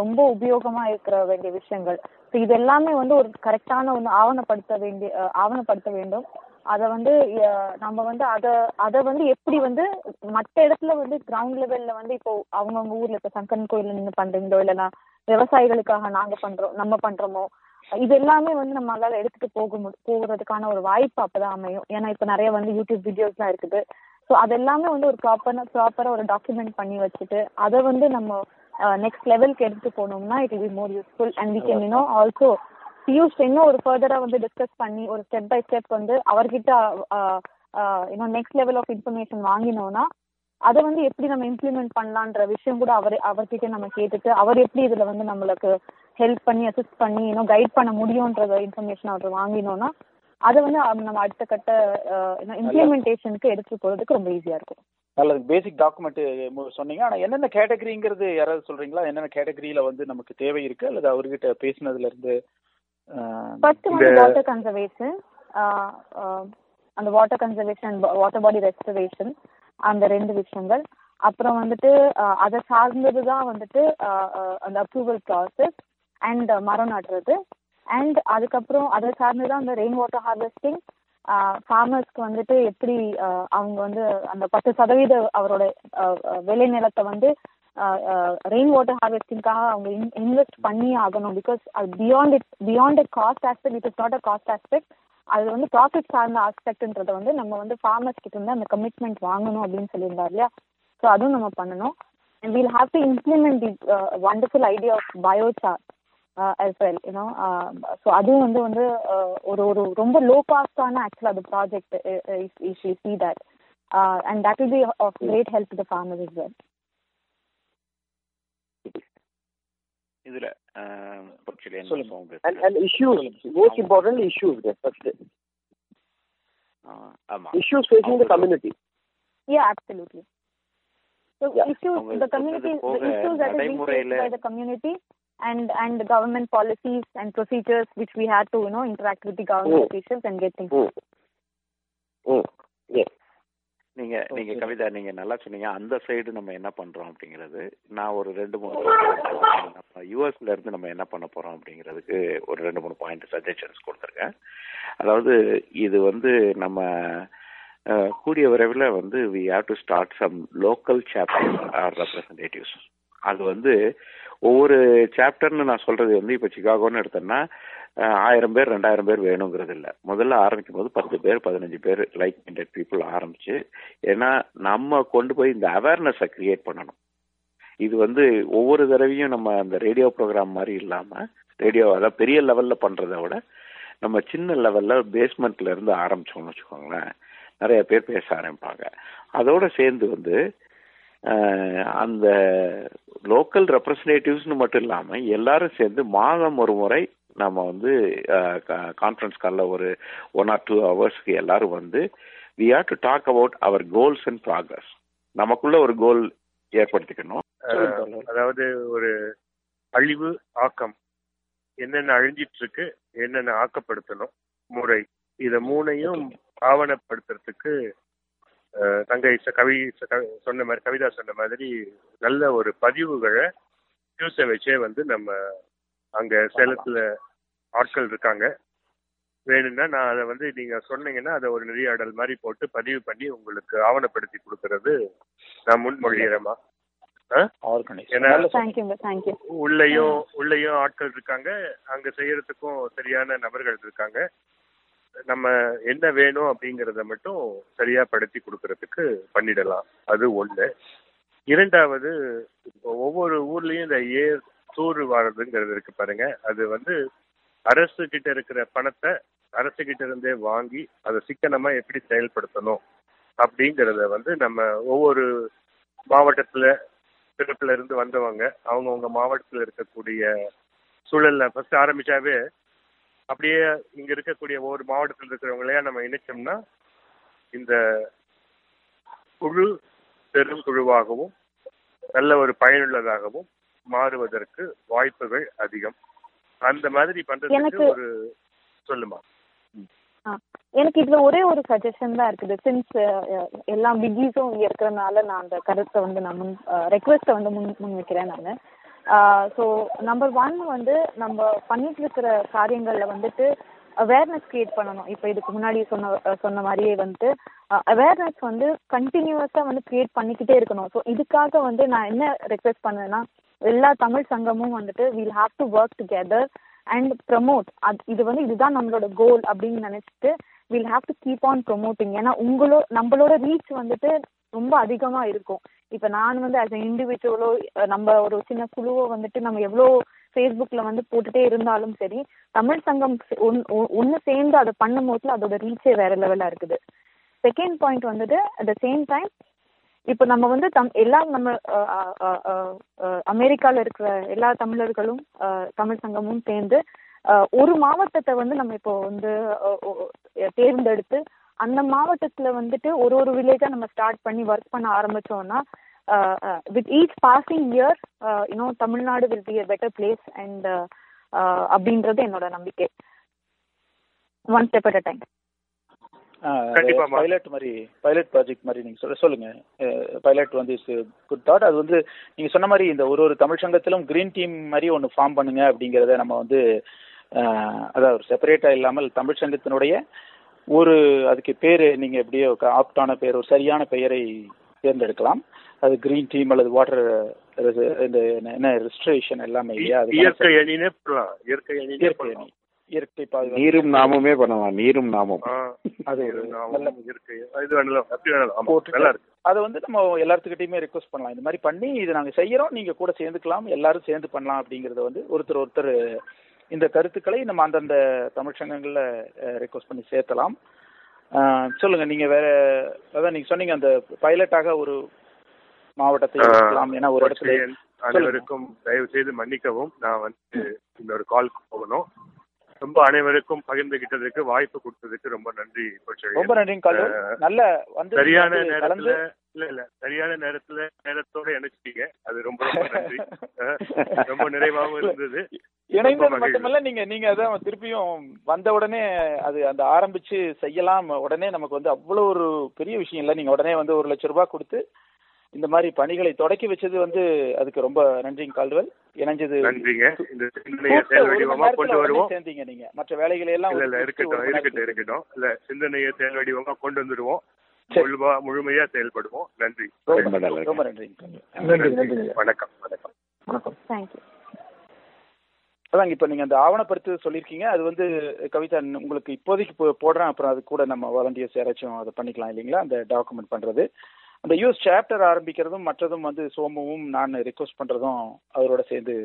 ரொம்ப உபயோகமா இருக்கிற வேண்டிய விஷயங்கள். ஸோ இது எல்லாமே வந்து ஒரு கரெக்டான ஒன்று ஆவணப்படுத்த வேண்டிய ஆவணப்படுத்த வேண்டும். அதை வந்து நம்ம வந்து அதை அதை வந்து எப்படி வந்து மற்ற இடத்துல வந்து கிரவுண்ட் லெவல்ல வந்து இப்போ அவங்கவுங்க ஊர்ல இப்போ சங்கரன் கோயில்ல நின்று பண்றீங்களோ இல்லைன்னா விவசாயிகளுக்காக நாங்க பண்றோம் நம்ம பண்றோமோ இது எல்லாமே வந்து நம்மளால எடுத்துட்டு போக போகிறதுக்கான ஒரு வாய்ப்பு அப்பதான் அமையும். ஏன்னா இப்போ நிறைய வந்து யூடியூப் வீடியோஸ்லாம் இருக்குது. ஸோ அதெல்லாமே வந்து ஒரு ப்ராப்பராக ப்ராப்பராக ஒரு டாக்குமெண்ட் பண்ணி வச்சுட்டு அதை வந்து நம்ம நெக்ஸ்ட் லெவலுக்கு எடுத்து போனோம்னா it will be more useful and we can you know also push இன்னும் ஒரு ஃபர்தராக வந்து டிஸ்கஸ் பண்ணி ஒரு ஸ்டெப் பை ஸ்டெப் வந்து அவர்கிட்ட இன்னும் நெக்ஸ்ட் லெவல் ஆஃப் இன்ஃபர்மேஷன் வாங்கினோம்னா அதை வந்து எப்படி நம்ம இம்ப்ளிமெண்ட் பண்ணலான்ற விஷயம் கூட அவர் அவர்கிட்ட நம்ம கேட்டுட்டு அவர் எப்படி இதுல வந்து நம்மளுக்கு ஹெல்ப் பண்ணி அசிஸ்ட் பண்ணி இன்னும் கைட் பண்ண முடியும்ன்றத இன்ஃபர்மேஷன் அவர் வாங்கினோம்னா அதை வந்து நம்ம அடுத்த கட்ட இம்ப்ளிமெண்டேஷனுக்கு எடுத்துட்டு போறதுக்கு ரொம்ப ஈஸியா இருக்கும். நல்லது பேசிக் டாக்குமெண்ட் சொன்னீங்க. ஆனா என்னென்ன கேட்டகரிங்கிறது யாராவது சொல்றீங்களா? என்னென்ன கேட்டகரியில வந்து நமக்கு தேவை இருக்கு? அல்லது அவர்கிட்ட பேசினதுல இருந்து ஃபர்ஸ்ட் வந்து வாட்டர் கன்சர்வேஷன் அந்த water conservation water body restoration அந்த ரெண்டு விஷயங்கள். அப்புறம் வந்துட்டு அதை சார்ந்தது தான் வந்துட்டு அந்த அப்ரூவல் ப்ராசஸ் அண்ட் மரம் நடுறது. அண்ட் அதுக்கப்புறம் அதை சார்ந்து தான் அந்த ரெயின் வாட்டர் ஹார்வெஸ்டிங் ஃபார்மர்ஸ்க்கு வந்துட்டு எப்படி அவங்க வந்து அந்த பத்து சதவீத அவரோட அஹ், விளைநிலத்தை வந்து ரெயின் வாட்டர் ஹார்வெஸ்டிங்காக அவங்க இன்வெஸ்ட் பண்ணி ஆகணும். பிகாஸ் அது beyond it beyond a cost aspect it is not a cost aspect அது வந்து ப்ராஃபிட் சார்ந்த ஆஸ்பெக்ட்ன்றதை வந்து நம்ம வந்து ஃபார்மர்ஸ் கிட்ட இருந்து அந்த கமிட்மெண்ட் வாங்கணும் அப்படின்னு சொல்லியிருந்தார் இல்லையா? ஸோ அதுவும் நம்ம பண்ணணும். And we'll have to implement the wonderful idea of of biochar uh, as well you know uh, so அதுவும் வந்து வந்து uh, ஒரு ஒரு ரொம்ப லோ காஸ்டான ஆக்சுவலா அந்த project if you see that uh, and that will be of great help to the farmers as well இதுல ஆஹ், பொற்சொல்லி என்ன சொல்லுங்க. சோம்பு And, and issues, most importantly, issues, there, first. ஆஹ், ஆமா Issues facing the community. yeah absolutely and and the government policies and procedures which we had to you know interact with the government Mm. officials and get things Mm. Mm. Yes. நீங்க நீங்க. கவிதா நீங்க நல்லா சொன்னீங்க அந்த side நம்ம என்ன பண்றோம் அப்படிங்கிறது நான் ஒரு ரெண்டு மூணு யூஎஸ்ல இருந்து நம்ம என்ன பண்ண போறோம் அப்படிங்கிறதுக்கு ஒரு ரெண்டு மூணு பாயிண்ட் சஜஷன்ஸ் கொடுத்துருக்கேன் அதாவது இது வந்து நம்ம கூடிய விரைவில் வந்து we have to start some local chapter or representatives அது வந்து ஒவ்வொரு சாப்டர்னு நான் சொல்றது வந்து இப்போ சிகாகோன்னு எடுத்தேன்னா ஆயிரம் பேர் ரெண்டாயிரம் பேர் வேணுங்கிறது இல்லை. முதல்ல ஆரம்பிக்கும் போது பத்து பேர் பதினஞ்சு பேர் லைக் மைண்டட் பீப்புள் ஆரம்பிச்சு ஏன்னா நம்ம கொண்டு போய் இந்த அவேர்னஸை கிரியேட் பண்ணணும். இது வந்து ஒவ்வொரு தடவையும் நம்ம அந்த ரேடியோ ப்ரோக்ராம் மாதிரி இல்லாம ரேடியோ அதாவது பெரிய லெவல்ல பண்றதை விட நம்ம சின்ன லெவல்ல பேஸ்மெண்ட்ல இருந்து ஆரம்பிச்சோம்னு வச்சுக்கோங்களேன் நிறைய பேர் பேச ஆரம்பிப்பாங்க. அதோட சேர்ந்து வந்து அந்த லோக்கல் ரெப்ரசன்டேட்டிவ்ஸ்னு மட்டும் இல்லாம எல்லாரும் சேர்ந்து மாதம் ஒரு முறை நம்ம வந்து கான்ஃபரன்ஸ் காலில் ஒரு ஒன் ஆர் டூ ஹவர்ஸ்க்கு எல்லாரும் வந்து we have to talk about our goals and progress நமக்குள்ள ஒரு கோல் ஏற்படுத்திக்கணும். அதாவது ஒரு அழிவு ஆக்கம். என்னென்ன அழிஞ்சிட்டு இருக்கு என்னென்ன ஆக்கப்படுத்தணும் முறை. இத மூணையும் ஆவணப்படுத்துறதுக்கு தங்கை ச- கவி சொன்ன மாதிரி கவிதா சொன்ன மாதிரி நல்ல ஒரு பதிவுகளை நியூஸை வச்சே வந்து நம்ம அங்க சேலத்துல ஆட்கள் இருக்காங்க. வேணும்னா நான் அதை வந்து நீங்க சொன்னீங்கன்னா அதை ஒரு நெறியாடல் மாதிரி போட்டு பதிவு பண்ணி உங்களுக்கு ஆவணப்படுத்தி கொடுக்கறது நான் தேங்க்யூ உள்ளேயும் உள்ளேயும் ஆட்கள் இருக்காங்க. அங்க செய்யறதுக்கும் சரியான நபர்கள் இருக்காங்க. நம்ம என்ன வேணும் அப்படிங்கறத மட்டும் சரியா படுத்தி கொடுக்கறதுக்கு பண்ணிடலாம். அது ஒண்ணு. இரண்டாவது இப்போ ஒவ்வொரு ஊர்லயும் இந்த ஏர் தூர் வாழறதுங்கிறது இருக்கு பாருங்க. அது வந்து அரசு கிட்ட இருக்கிற பணத்தை அரசு கிட்ட இருந்தே வாங்கி அதை சிக்கனமா எப்படி செயல்படுத்தணும் அப்படிங்கறத வந்து நம்ம ஒவ்வொரு மாவட்டத்துல பிறப்புல இருந்து வந்தவங்க அவங்கவுங்க மாவட்டத்துல இருக்கக்கூடிய சூழல்ல ஃபர்ஸ்ட் ஆரம்பிச்சாவே அப்படியே இங்க இருக்கக்கூடிய ஒவ்வொரு மாவட்டத்தில் இருக்கிறவங்களையா நம்ம இணைச்சோம்னா இந்த குழு பெரும் குழுவாகவும் நல்ல ஒரு பயனுள்ளதாகவும் மாறுவதற்கு வாய்ப்புகள் அதிகம். அந்த மாதிரி பண்றதுக்கு ஒரு சொல்லுமா? எனக்கு இதுல ஒரே ஒரு சஜஷன் தான் இருக்குது. சின்ஸ் எல்லா பிகிஸும் இங்க இருக்கிறதுனால நான் அந்த கருத்தை வந்து நான் முன் ரெக்வெஸ்ட்டை வந்து முன் முன் வைக்கிறேன் நான். ஸோ நம்பர் ஒன் வந்து நம்ம பண்ணிட்டு இருக்கிற காரியங்களில் வந்துட்டு அவேர்னஸ் கிரியேட் பண்ணணும். இப்போ இதுக்கு முன்னாடி சொன்ன சொன்ன மாதிரியே வந்துட்டு அவேர்னஸ் வந்து கண்டினியூஸாக வந்து கிரியேட் பண்ணிக்கிட்டே இருக்கணும். ஸோ இதுக்காக வந்து நான் என்ன ரெக்வெஸ்ட் பண்ணுவேன்னா எல்லா தமிழ் சங்கமும் வந்துட்டு we'll have to work together and promote அது இது வந்து இதுதான் நம்மளோட கோல் அப்படின்னு நினச்சிட்டு will have to keep on promoting ஏன்னா உங்களோ நம்மளோட ரீச் வந்துட்டு ரொம்ப அதிகமாக இருக்கும். இப்ப நான் வந்து ஆஸ் அ இண்டிவிஜுவலோ நம்ம ஒரு சின்ன குழுவோ வந்துட்டு நம்ம எவ்வளோ ஃபேஸ்புக்ல வந்து போட்டுட்டே இருந்தாலும் சரி தமிழ் சங்கம் ஒன்று சேர்ந்து அதை பண்ணும் போதுல அதோட ரீச்சே வேற லெவலா இருக்குது. செகண்ட் பாயிண்ட் வந்துட்டு அட் த சேம் டைம் இப்போ நம்ம வந்து தம் எல்லா நம்ம அமெரிக்கால இருக்கிற எல்லா தமிழர்களும் தமிழ் சங்கமும் சேர்ந்து ஒரு மாவட்டத்தை வந்து நம்ம இப்போ வந்து தேர்ந்தெடுத்து அந்த மாவட்டத்துல வந்துட்டு ஒரு ஒரு வில்லேஜா நம்ம ஸ்டார்ட் பண்ணி ஒர்க் பண்ண ஆரம்பிச்சோம்னா with each passing year you know Tamil Nadu will be a better place and அப்படின்றது என்னோட நம்பிக்கை. One step at a time. Pilot மாதிரி பைலட் ப்ராஜெக்ட் மாதிரி நீங்க சொல்ல சொல்லுங்க. பைலட் வந்து இஸ் குட் தாட் அது வந்து நீங்க சொன்ன மாதிரி இந்த ஒரு ஒரு தமிழ் சங்கத்திலும் கிரீன் டீம் மாதிரி ஒன்று ஃபார்ம் பண்ணுங்க அப்படிங்கிறத நம்ம வந்து அதாவது ஒரு செப்பரேட்டா இல்லாமல் தமிழ் சங்கத்தினுடைய ஒரு அதுக்கு பேர் நீங்க எப்படியோ ஆப்டான பேர் ஒரு சரியான பெயரை தேர்ந்தெடுக்கலாம். அது கிரீன் டீம் அல்லது வாட்டர் இந்த என்ன- என்ன ரெஜிஸ்ட்ரேஷன் எல்லாமே இல்லையா? அது இயற்கை அணினே இயற்கை அணினே இயற்கை அணி. இயற்கை பாதுகாப்பு. நீரும் நாமுமே பண்ணலாம். நீரும் நாமும். அது நல்ல இயற்கை. அதை வந்து நம்ம எல்லாத்துக்கிட்டையுமே ரெக்வஸ்ட் பண்ணலாம். இந்த மாதிரி பண்ணி இது நாங்க செய்யறோம். நீங்க கூட சேர்ந்துக்கலாம். எல்லாரும் சேர்ந்து பண்ணலாம் அப்படிங்கறத வந்து ஒருத்தர் ஒருத்தர் இந்த கருத்துக்களை நம்ம அந்தந்த தமிழ் சங்கங்கள்ல ரெக்வஸ்ட் பண்ணி சேர்த்தலாம். சொல்லுங்க நீங்க வேற அதான் நீங்க சொன்னீங்க அந்த பைலட்டாக ஒரு மாவட்டத்தை ஆ, எடுக்கலாம் ஏன்னா ஒரு இடத்துல அனைவருக்கும் தயவு செய்து மன்னிக்கவும். நான் வந்து இன்னொரு காலுக்கு போகணும். ரொம்ப அனைவருக்கும் பகிர்ந்துகிட்டதுக்கு வாய்ப்பு கொடுத்ததுக்கு ரொம்ப நன்றி. ரொம்ப அஹ், நல்ல வந்து சரியான நேரத்துல இல்ல இல்ல. சரியான நேரத்துல நேரத்தோட இணைச்சிட்டீங்க. அது ரொம்ப ரொம்ப நன்றி. ரொம்ப நிறைவாகவும் இருந்தது. இணைந்தது. மட்டுமல்ல நீங்க நீங்க அதான் திருப்பியும் வந்த உடனே அது அந்த ஆரம்பிச்சு செய்யலாம் உடனே நமக்கு வந்து அவ்வளவு ஒரு பெரிய விஷயம் இல்ல. நீங்க உடனே வந்து ஒரு லட்சம் ரூபாய் கொடுத்து இந்த மாதிரி பணிகளை தொடக்கி வச்சது வந்து அதுக்கு ரொம்ப நன்றிங்க கால்வல் இணைஞ்சது நன்றிங்க. சேர்ந்தீங்க நீங்க. மற்ற வேலைகளை எல்லாம் இல்ல இருக்கட்டும் இருக்கட்டும் இல்ல சிந்தனையை செயல் வடிவமா கொண்டு வந்துடுவோம். முழுமையா செயல்படுவோம். நன்றி. ரொம்ப. நன்றி. நன்றி. வணக்கம் வணக்கம். வணக்கம். தேங்க்யூ அதாங்க இப்ப நீங்க அந்த ஆவணப்படுத்து சொல்லியிருக்கீங்க. அது வந்து கவிதா உங்களுக்கு இப்போதைக்கு போடுறேன். அப்புறம் அது கூட நம்ம வாலண்டியர்ஸ் யாராச்சும் அதை பண்ணிக்கலாம் இல்லைங்களா? அந்த டாக்குமெண்ட் பண்றது. அந்த யூஸ் சாப்டர் ஆரம்பிக்கிறதும் மற்றதும் வந்து சோமமும் நான் ரிக்வஸ்ட் பண்றதும் அவரோட சேர்ந்து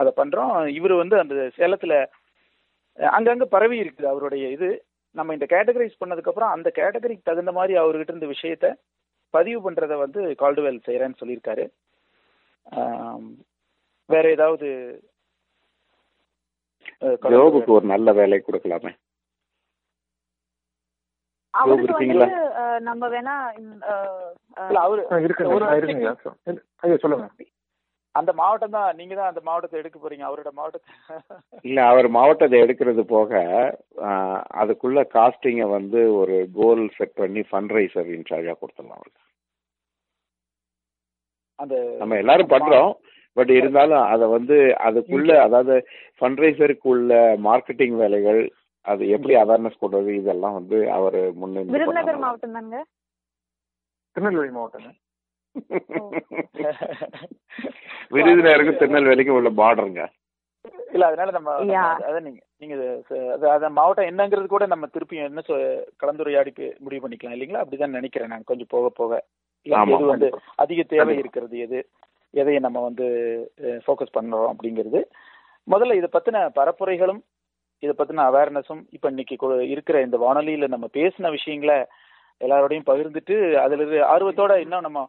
அதை பண்றோம். இவர் வந்து அந்த சேலத்துல அங்கங்க பரவி இருக்குது அவருடைய இது. நம்ம இந்த கேட்டகரைஸ் பண்ணதுக்கப்புறம் அந்த கேட்டகரிக்கு தகுந்த மாதிரி அவர்கிட்ட இருந்த விஷயத்த பதிவு பண்றத வந்து கால்டுவெல் செய்யறேன்னு சொல்லியிருக்காரு. வேற ஏதாவது ஜோபுக்கு ஒரு நல்ல வேலை கொடுக்கலாமே. அவருக்கு இருக்கீங்களா? வந்து நம்ம வேணா அவரு சொல்லுங்க. அந்த மாவட்டம் தான் நீங்க தான் அந்த மாவட்டத்தை எடுக்க போறீங்க அவரோட மாவட்டத்தை. இல்ல அவர் மாவட்டத்தை எடுக்கிறது போக அதுக்குள்ள காஸ்டிங்க வந்து ஒரு கோல் செட் பண்ணி ஃபண்ட் ரைசர் இன்சார்ஜா கொடுத்துடலாம் அவருக்கு. அந்த நம்ம எல்லாரும் பண்றோம் பட் இருந்தாலும் அதை வந்து அதுக்குள்ள அதாவது ஃபண்ட் ரைசருக்குள்ள மார்க்கெட்டிங் வேலைகள் அது எப்படி அவேர்னஸ் கொடுறது இதெல்லாம் வந்து அவர் முன்னின்று விருதுநகர். மாவட்டம் தாங்க திருநெல்வேலி மாவட்டங்க விருதுநகருக்கு திருநெல்வேலிக்கு உள்ள பார்டருங்க இல்ல அதனால நம்ம. அதான் நீங்க நீங்க அது மாவட்டம் என்னங்கிறது கூட நம்ம திருப்பி என்ன சொ- கலந்துரையாடி முடிவு பண்ணிக்கலாம் இல்லைங்களா? அப்படிதான் நினைக்கிறேன் நான். கொஞ்சம் போக போக. எது வந்து. அதிக தேவை. இருக்கிறது எது எதை நம்ம வந்து ஃபோக்கஸ் பண்றோம் அப்படிங்கிறது. முதல்ல இதை பத்தின பரப்புரைகளும் இதை பத்தின அவேர்னஸும் இப்ப இன்னைக்கு கொ- இருக்கிற இந்த வானொலியில நம்ம பேசின விஷயங்களை எல்லாரோடையும் பகிர்ந்துட்டு அதுல ஆர்வத்தோட இன்னும் நம்ம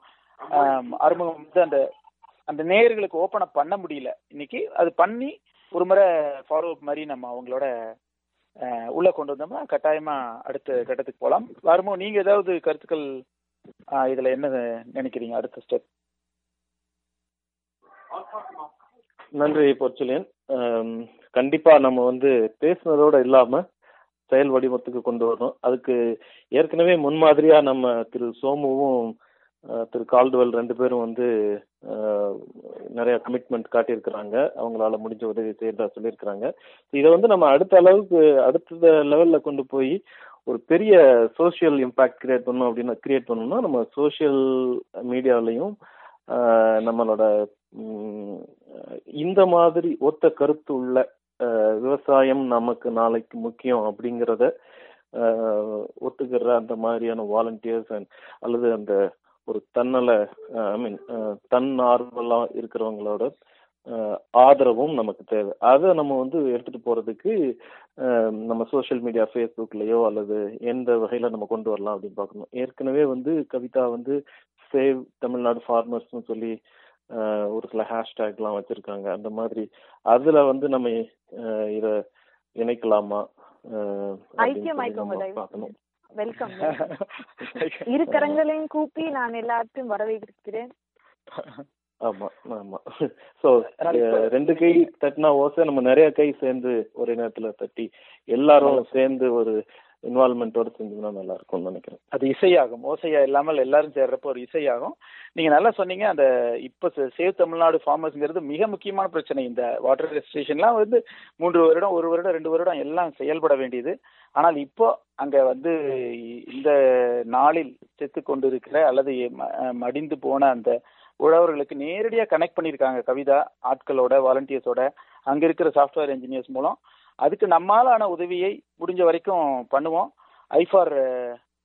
அறிமுகம் வந்து அந்த அந்த நேயர்களுக்கு ஓப்பன் அப் பண்ண முடியல. இன்னைக்கு அது பண்ணி ஒரு முறை ஃபாலோ அப் மாதிரி நம்ம அவங்களோட உள்ள கொண்டு வந்தோம்னா கட்டாயமா அடுத்த கட்டத்துக்கு போகலாம் வருமோ நீங்க ஏதாவது கருத்துக்கள் இதுல என்ன நினைக்கிறீங்க? அடுத்த ஸ்டெப் நன்றி பொற்சிலியன் கண்டிப்பா நம்ம வந்து பேசுனதோட இல்லாம செயல் வடிவத்துக்கு கொண்டு வரணும். அதுக்கு ஏற்கனவே முன்மாதிரியா நம்ம திரு சோமுவும் திரு கால்டுவெல் ரெண்டு பேரும் வந்து நிறைய கமிட்மெண்ட் காட்டியிருக்கிறாங்க. அவங்களால முடிஞ்ச உதவி செய்யறதா சொல்லியிருக்கிறாங்க. இதை வந்து நம்ம அடுத்த அளவுக்கு அடுத்த லெவல்ல கொண்டு போய் ஒரு பெரிய சோஷியல் இம்பாக்ட் கிரியேட் பண்ணணும் அப்படின்னு கிரியேட் பண்ணணும்னா நம்ம சோஷியல் மீடியாலையும் நம்மளோட இந்த மாதிரி ஒத்த கருத்து உள்ள விவசாயம் நமக்கு நாளைக்கு முக்கியம் அப்படிங்கிறத ஒத்துக்கிற அந்த மாதிரியான வாலண்டியர்ஸ் அண்ட் அல்லது அந்த ஒரு தன்னல ஐ மீன் தன் ஆர்வலாம் இருக்கிறவங்களோட ஆதரவும் நமக்கு தேவை. அதை நம்ம வந்து எடுத்துட்டு போறதுக்கு நம்ம சோஷியல் மீடியா ஃபேஸ்புக்லயோ அல்லது எந்த வகையில நம்ம கொண்டு வரலாம் அப்படின்னு பார்க்கணும். ஏற்கனவே வந்து கவிதா வந்து சேவ் தமிழ்நாடு ஃபார்மர்ஸ்னு சொல்லி ஒரு சில ஹேஷ்டேக்லாம் வச்சிருக்காங்க. அந்த மாதிரி அதுல வந்து நம்ம இத இணைக்கலாமா? பார்க்கணும். வெல்கம். இரு கரங்களையும் கூப்பி நான் எல்லாத்தையும் வரவேற்கிறேன். ஆமா ஆமா. சோ ரெண்டு கை தட்டினா ஓசை நம்ம நிறைய கை சேர்ந்து ஒரே நேரத்துல தட்டி எல்லாரும் சேர்ந்து ஒரு இன்வால்மெண்ட்டோட செஞ்சோம்னா நல்லா இருக்கும்னு நினைக்கிறேன். அது இசையாகும். ஓசையா இல்லாமல் எல்லாரும் சேர்றப்போ ஒரு இசையாகும். நீங்க நல்லா சொன்னீங்க அந்த இப்ப சேவ் தமிழ்நாடு ஃபார்மர்ஸ்ங்கிறது மிக முக்கியமான பிரச்சனை. இந்த வாட்டர் ரெஜிஸ்ட்ரேஷன்லாம் வந்து மூன்று வருடம் ஒரு வருடம் ரெண்டு வருடம் எல்லாம் செயல்பட வேண்டியது. ஆனால் இப்போ அங்க வந்து இந்த நாளில் செத்து கொண்டிருக்கிற அல்லது ம- மடிந்து போன அந்த உழவர்களுக்கு நேரடியாக கனெக்ட் பண்ணியிருக்காங்க கவிதா ஆட்களோட வாலண்டியர்ஸோட அங்க இருக்கிற சாஃப்ட்வேர் இன்ஜினியர்ஸ் மூலம் அதுக்கு நம்மாலான உதவியை முடிஞ்ச வரைக்கும் பண்ணுவோம். ஐஃபார்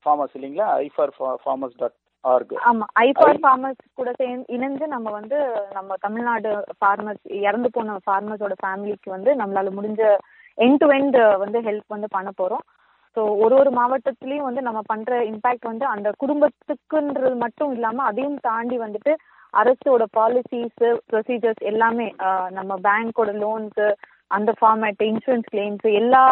ஃபார்மர்ஸ் இல்லைங்களா? ஐஃபார் ஃபார்மர்ஸ் டாட் ஆர்க் ஆமா ஐபார் ஃபார்மர்ஸ் கூட சேர்ந்து இணைஞ்சு நம்ம வந்து நம்ம தமிழ்நாடு ஃபார்மர்ஸ் இறந்து போன ஃபார்மர்ஸோட ஃபேமிலிக்கு வந்து நம்மளால முடிஞ்ச எண்ட் டு எண்ட் வந்து ஹெல்ப் வந்து பண்ண போறோம். ஸோ ஒரு ஒரு மாவட்டத்திலயும் வந்து நம்ம பண்ற இம்பாக்ட் வந்து அந்த குடும்பத்துக்குன்றது மட்டும் இல்லாம அதையும் தாண்டி வந்துட்டு அரசோட பாலிசிஸ் ப்ரொசீஜர்ஸ் எல்லாமே ஆஹ் நம்ம பேங்கோட லோன்ஸு அந்த ஃபார்மேட் இன்சூரன்ஸ் கிளைம்ஸ் எல்லா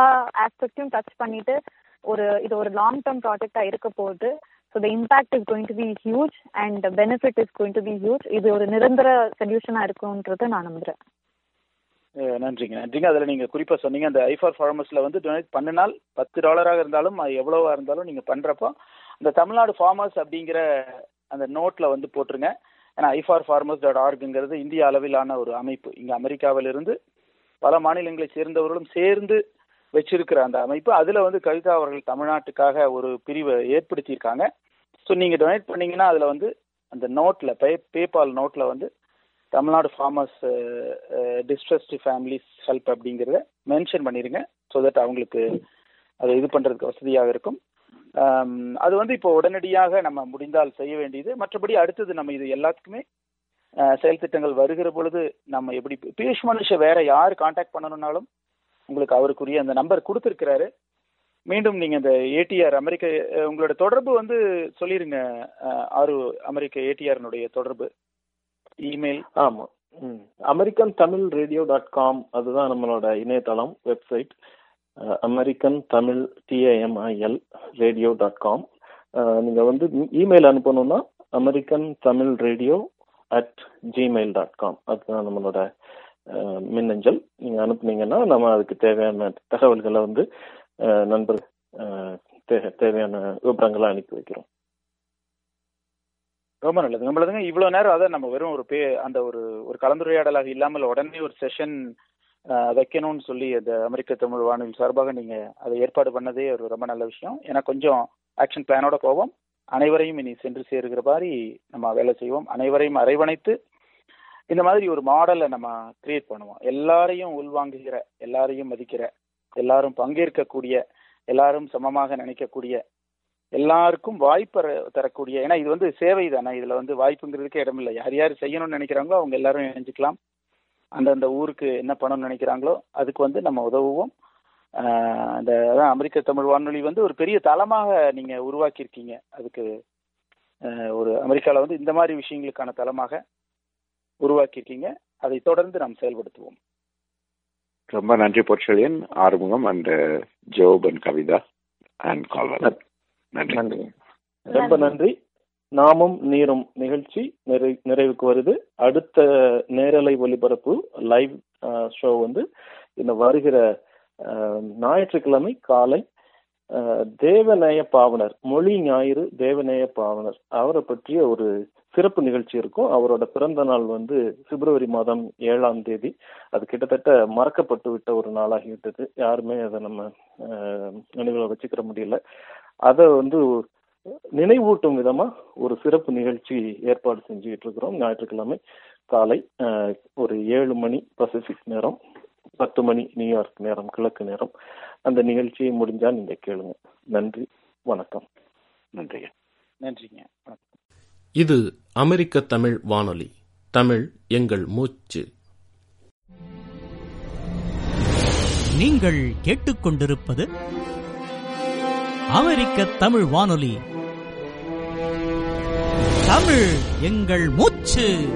ஆஸ்பெக்டையும் டச் பண்ணிட்டு ஒரு இது ஒரு லாங் டேர்ம் ப்ராஜெக்டா இருக்க போகுது. So the impact is going to be huge and benefit is going to be huge இது ஒரு நிரந்தர சொல்யூஷனா இருக்கும்ன்றதை நான் நம்புறேன். நன்றிங்க. நன்றிங்க. அதில் நீங்கள் குறிப்பாக சொன்னீங்க அந்த ஐஃபார் ஃபார்மர்ஸில் வந்து டொனேட் பண்ணினால் பத்து டாலராக இருந்தாலும் அது எவ்வளோவா இருந்தாலும் நீங்கள் பண்ணுறப்போ அந்த தமிழ்நாடு ஃபார்மர்ஸ் அப்படிங்கிற அந்த நோட்டில் வந்து போட்டுருங்க. ஏன்னா ஐஃபார் ஃபார்மர்ஸ் டாட் ஆர்குங்கிறது இந்திய அளவிலான ஒரு அமைப்பு. இங்கே அமெரிக்காவிலிருந்து பல மாநிலங்களை சேர்ந்தவர்களும் சேர்ந்து வச்சிருக்கிற அந்த அமைப்பு. அதில் வந்து கவிதா அவர்கள் தமிழ்நாட்டுக்காக ஒரு பிரிவை ஏற்படுத்தியிருக்காங்க. ஸோ நீங்கள் டொனேட் பண்ணீங்கன்னா அதில் வந்து அந்த நோட்டில் பே பேபால் நோட்டில் வந்து Tamil Nadu farmers distressed families help அப்படிங்கிறத மென்ஷன் பண்ணிடுங்க ஸோ தட் அவங்களுக்கு அதை இது பண்ணுறதுக்கு வசதியாக இருக்கும். அது வந்து இப்போ உடனடியாக நம்ம முடிந்தால் செய்ய வேண்டியது. மற்றபடி அடுத்தது நம்ம இது எல்லாத்துக்குமே செயல் திட்டங்கள் வருகிற பொழுது நம்ம எப்படி பியூஷ் மனுஷ வேற யார் காண்டாக்ட் பண்ணணும்னாலும் உங்களுக்கு அவருக்குரிய அந்த நம்பர் கொடுத்துருக்கிறாரு. மீண்டும் நீங்க இந்த ஏடிஆர் அமெரிக்க உங்களோட தொடர்பு வந்து சொல்லிருங்க ஆறு அமெரிக்க ஏடிஆர்னுடைய தொடர்பு. இமெயில் ஆமா. ம். American Tamil radio dot com அதுதான் நம்மளோட இணையதளம் website American Tamil TAMIL radio dot com நீங்க வந்து email அனுப்பணும்னா American Tamil radio at Gmail dot com அதுதான் நம்மளோட மின்னஞ்சல். நீங்க அனுப்புனீங்கன்னா நம்ம அதுக்கு தேவையான தகவல்களை வந்து நண்பர் தேவையான விவரங்களை அனுப்பி வைக்கிறோம். ரொம்ப நல்லது. நம்மளதுங்க இவ்வளோ நேரம் அதை நம்ம வெறும் ஒரு பே அந்த ஒரு ஒரு கலந்துரையாடலாக இல்லாமல் உடனே ஒரு செஷன் வைக்கணும்னு சொல்லி அந்த அமெரிக்க தமிழ் வானொலி சார்பாக நீங்க அதை ஏற்பாடு பண்ணதே ஒரு ரொம்ப நல்ல விஷயம். ஏன்னா கொஞ்சம் ஆக்ஷன் பிளானோட போவோம். அனைவரையும் இனி சென்று சேருகிற மாதிரி நம்ம வேலை செய்வோம். அனைவரையும் அரவணைத்து இந்த மாதிரி ஒரு மாடலை நம்ம கிரியேட் பண்ணுவோம். எல்லாரையும் உள்வாங்குகிற எல்லாரையும் மதிக்கிற எல்லாரும் பங்கேற்கக்கூடிய எல்லாரும் சமமாக நினைக்கக்கூடிய எல்லாருக்கும் வாய்ப்பு தரக்கூடிய ஏன்னா இது வந்து சேவை தானே. இதுல வந்து வாய்ப்புங்கிறதுக்கே இடமில்லை யார் யார் செய்யணும்னு நினைக்கிறாங்களோ அவங்க எல்லாரும் இணைஞ்சுக்கலாம். அந்தந்த ஊருக்கு என்ன பண்ணணும்னு நினைக்கிறாங்களோ அதுக்கு வந்து நம்ம உதவுவோம். அந்த அதான் அமெரிக்க தமிழ் வானொலி வந்து ஒரு பெரிய தளமாக நீங்க உருவாக்கியிருக்கீங்க. அதுக்கு ஒரு அமெரிக்கால வந்து இந்த மாதிரி விஷயங்களுக்கான தளமாக உருவாக்கியிருக்கீங்க. அதை தொடர்ந்து நாம் செயல்படுத்துவோம். ரொம்ப நன்றி Porchezhiyan. Arumugam and Job and Kavitha and Calver நன்றி. நன்றி. ரொம்ப நன்றி. நாமும் நீரும் நிகழ்ச்சி நிறை நிறைவுக்கு வருது. அடுத்த நேரலை ஒலிபரப்பு லைவ் ஷோ வந்து இந்த வருகிற ஞாயிற்றுக்கிழமை காலை தேவநேய பாவனர் மொழி ஞாயிறு தேவநேய பாவனர் அவரை பற்றிய ஒரு சிறப்பு நிகழ்ச்சி இருக்கும். அவரோட பிறந்த நாள் வந்து பிப்ரவரி மாதம் ஏழாம் தேதி. அது கிட்டத்தட்ட மறக்கப்பட்டு விட்ட ஒரு நாளாகிவிட்டது யாருமே அதை நம்ம அஹ், நினைவுல வச்சுக்கிற முடியல. அதை வந்து நினைவூட்டும் விதமா ஒரு சிறப்பு நிகழ்ச்சி ஏற்பாடு செஞ்சுக்கிட்டு இருக்கிறோம். ஞாயிற்றுக்கிழமை காலை ஒரு ஏழு மணி பசிபிக் நேரம். பத்து மணி நியூயார்க் நேரம் கிழக்கு நேரம். அந்த நிகழ்ச்சியை முடிஞ்சா நீங்க கேளுங்க. நன்றி வணக்கம். நன்றி நன்றிங்க. வணக்கம். இது அமெரிக்க தமிழ் வானொலி. தமிழ் எங்கள் மூச்சு. நீங்கள் கேட்டுக்கொண்டிருப்பது அமெரிக்க தமிழ் வானொலி. தமிழ் எங்கள் மூச்சு.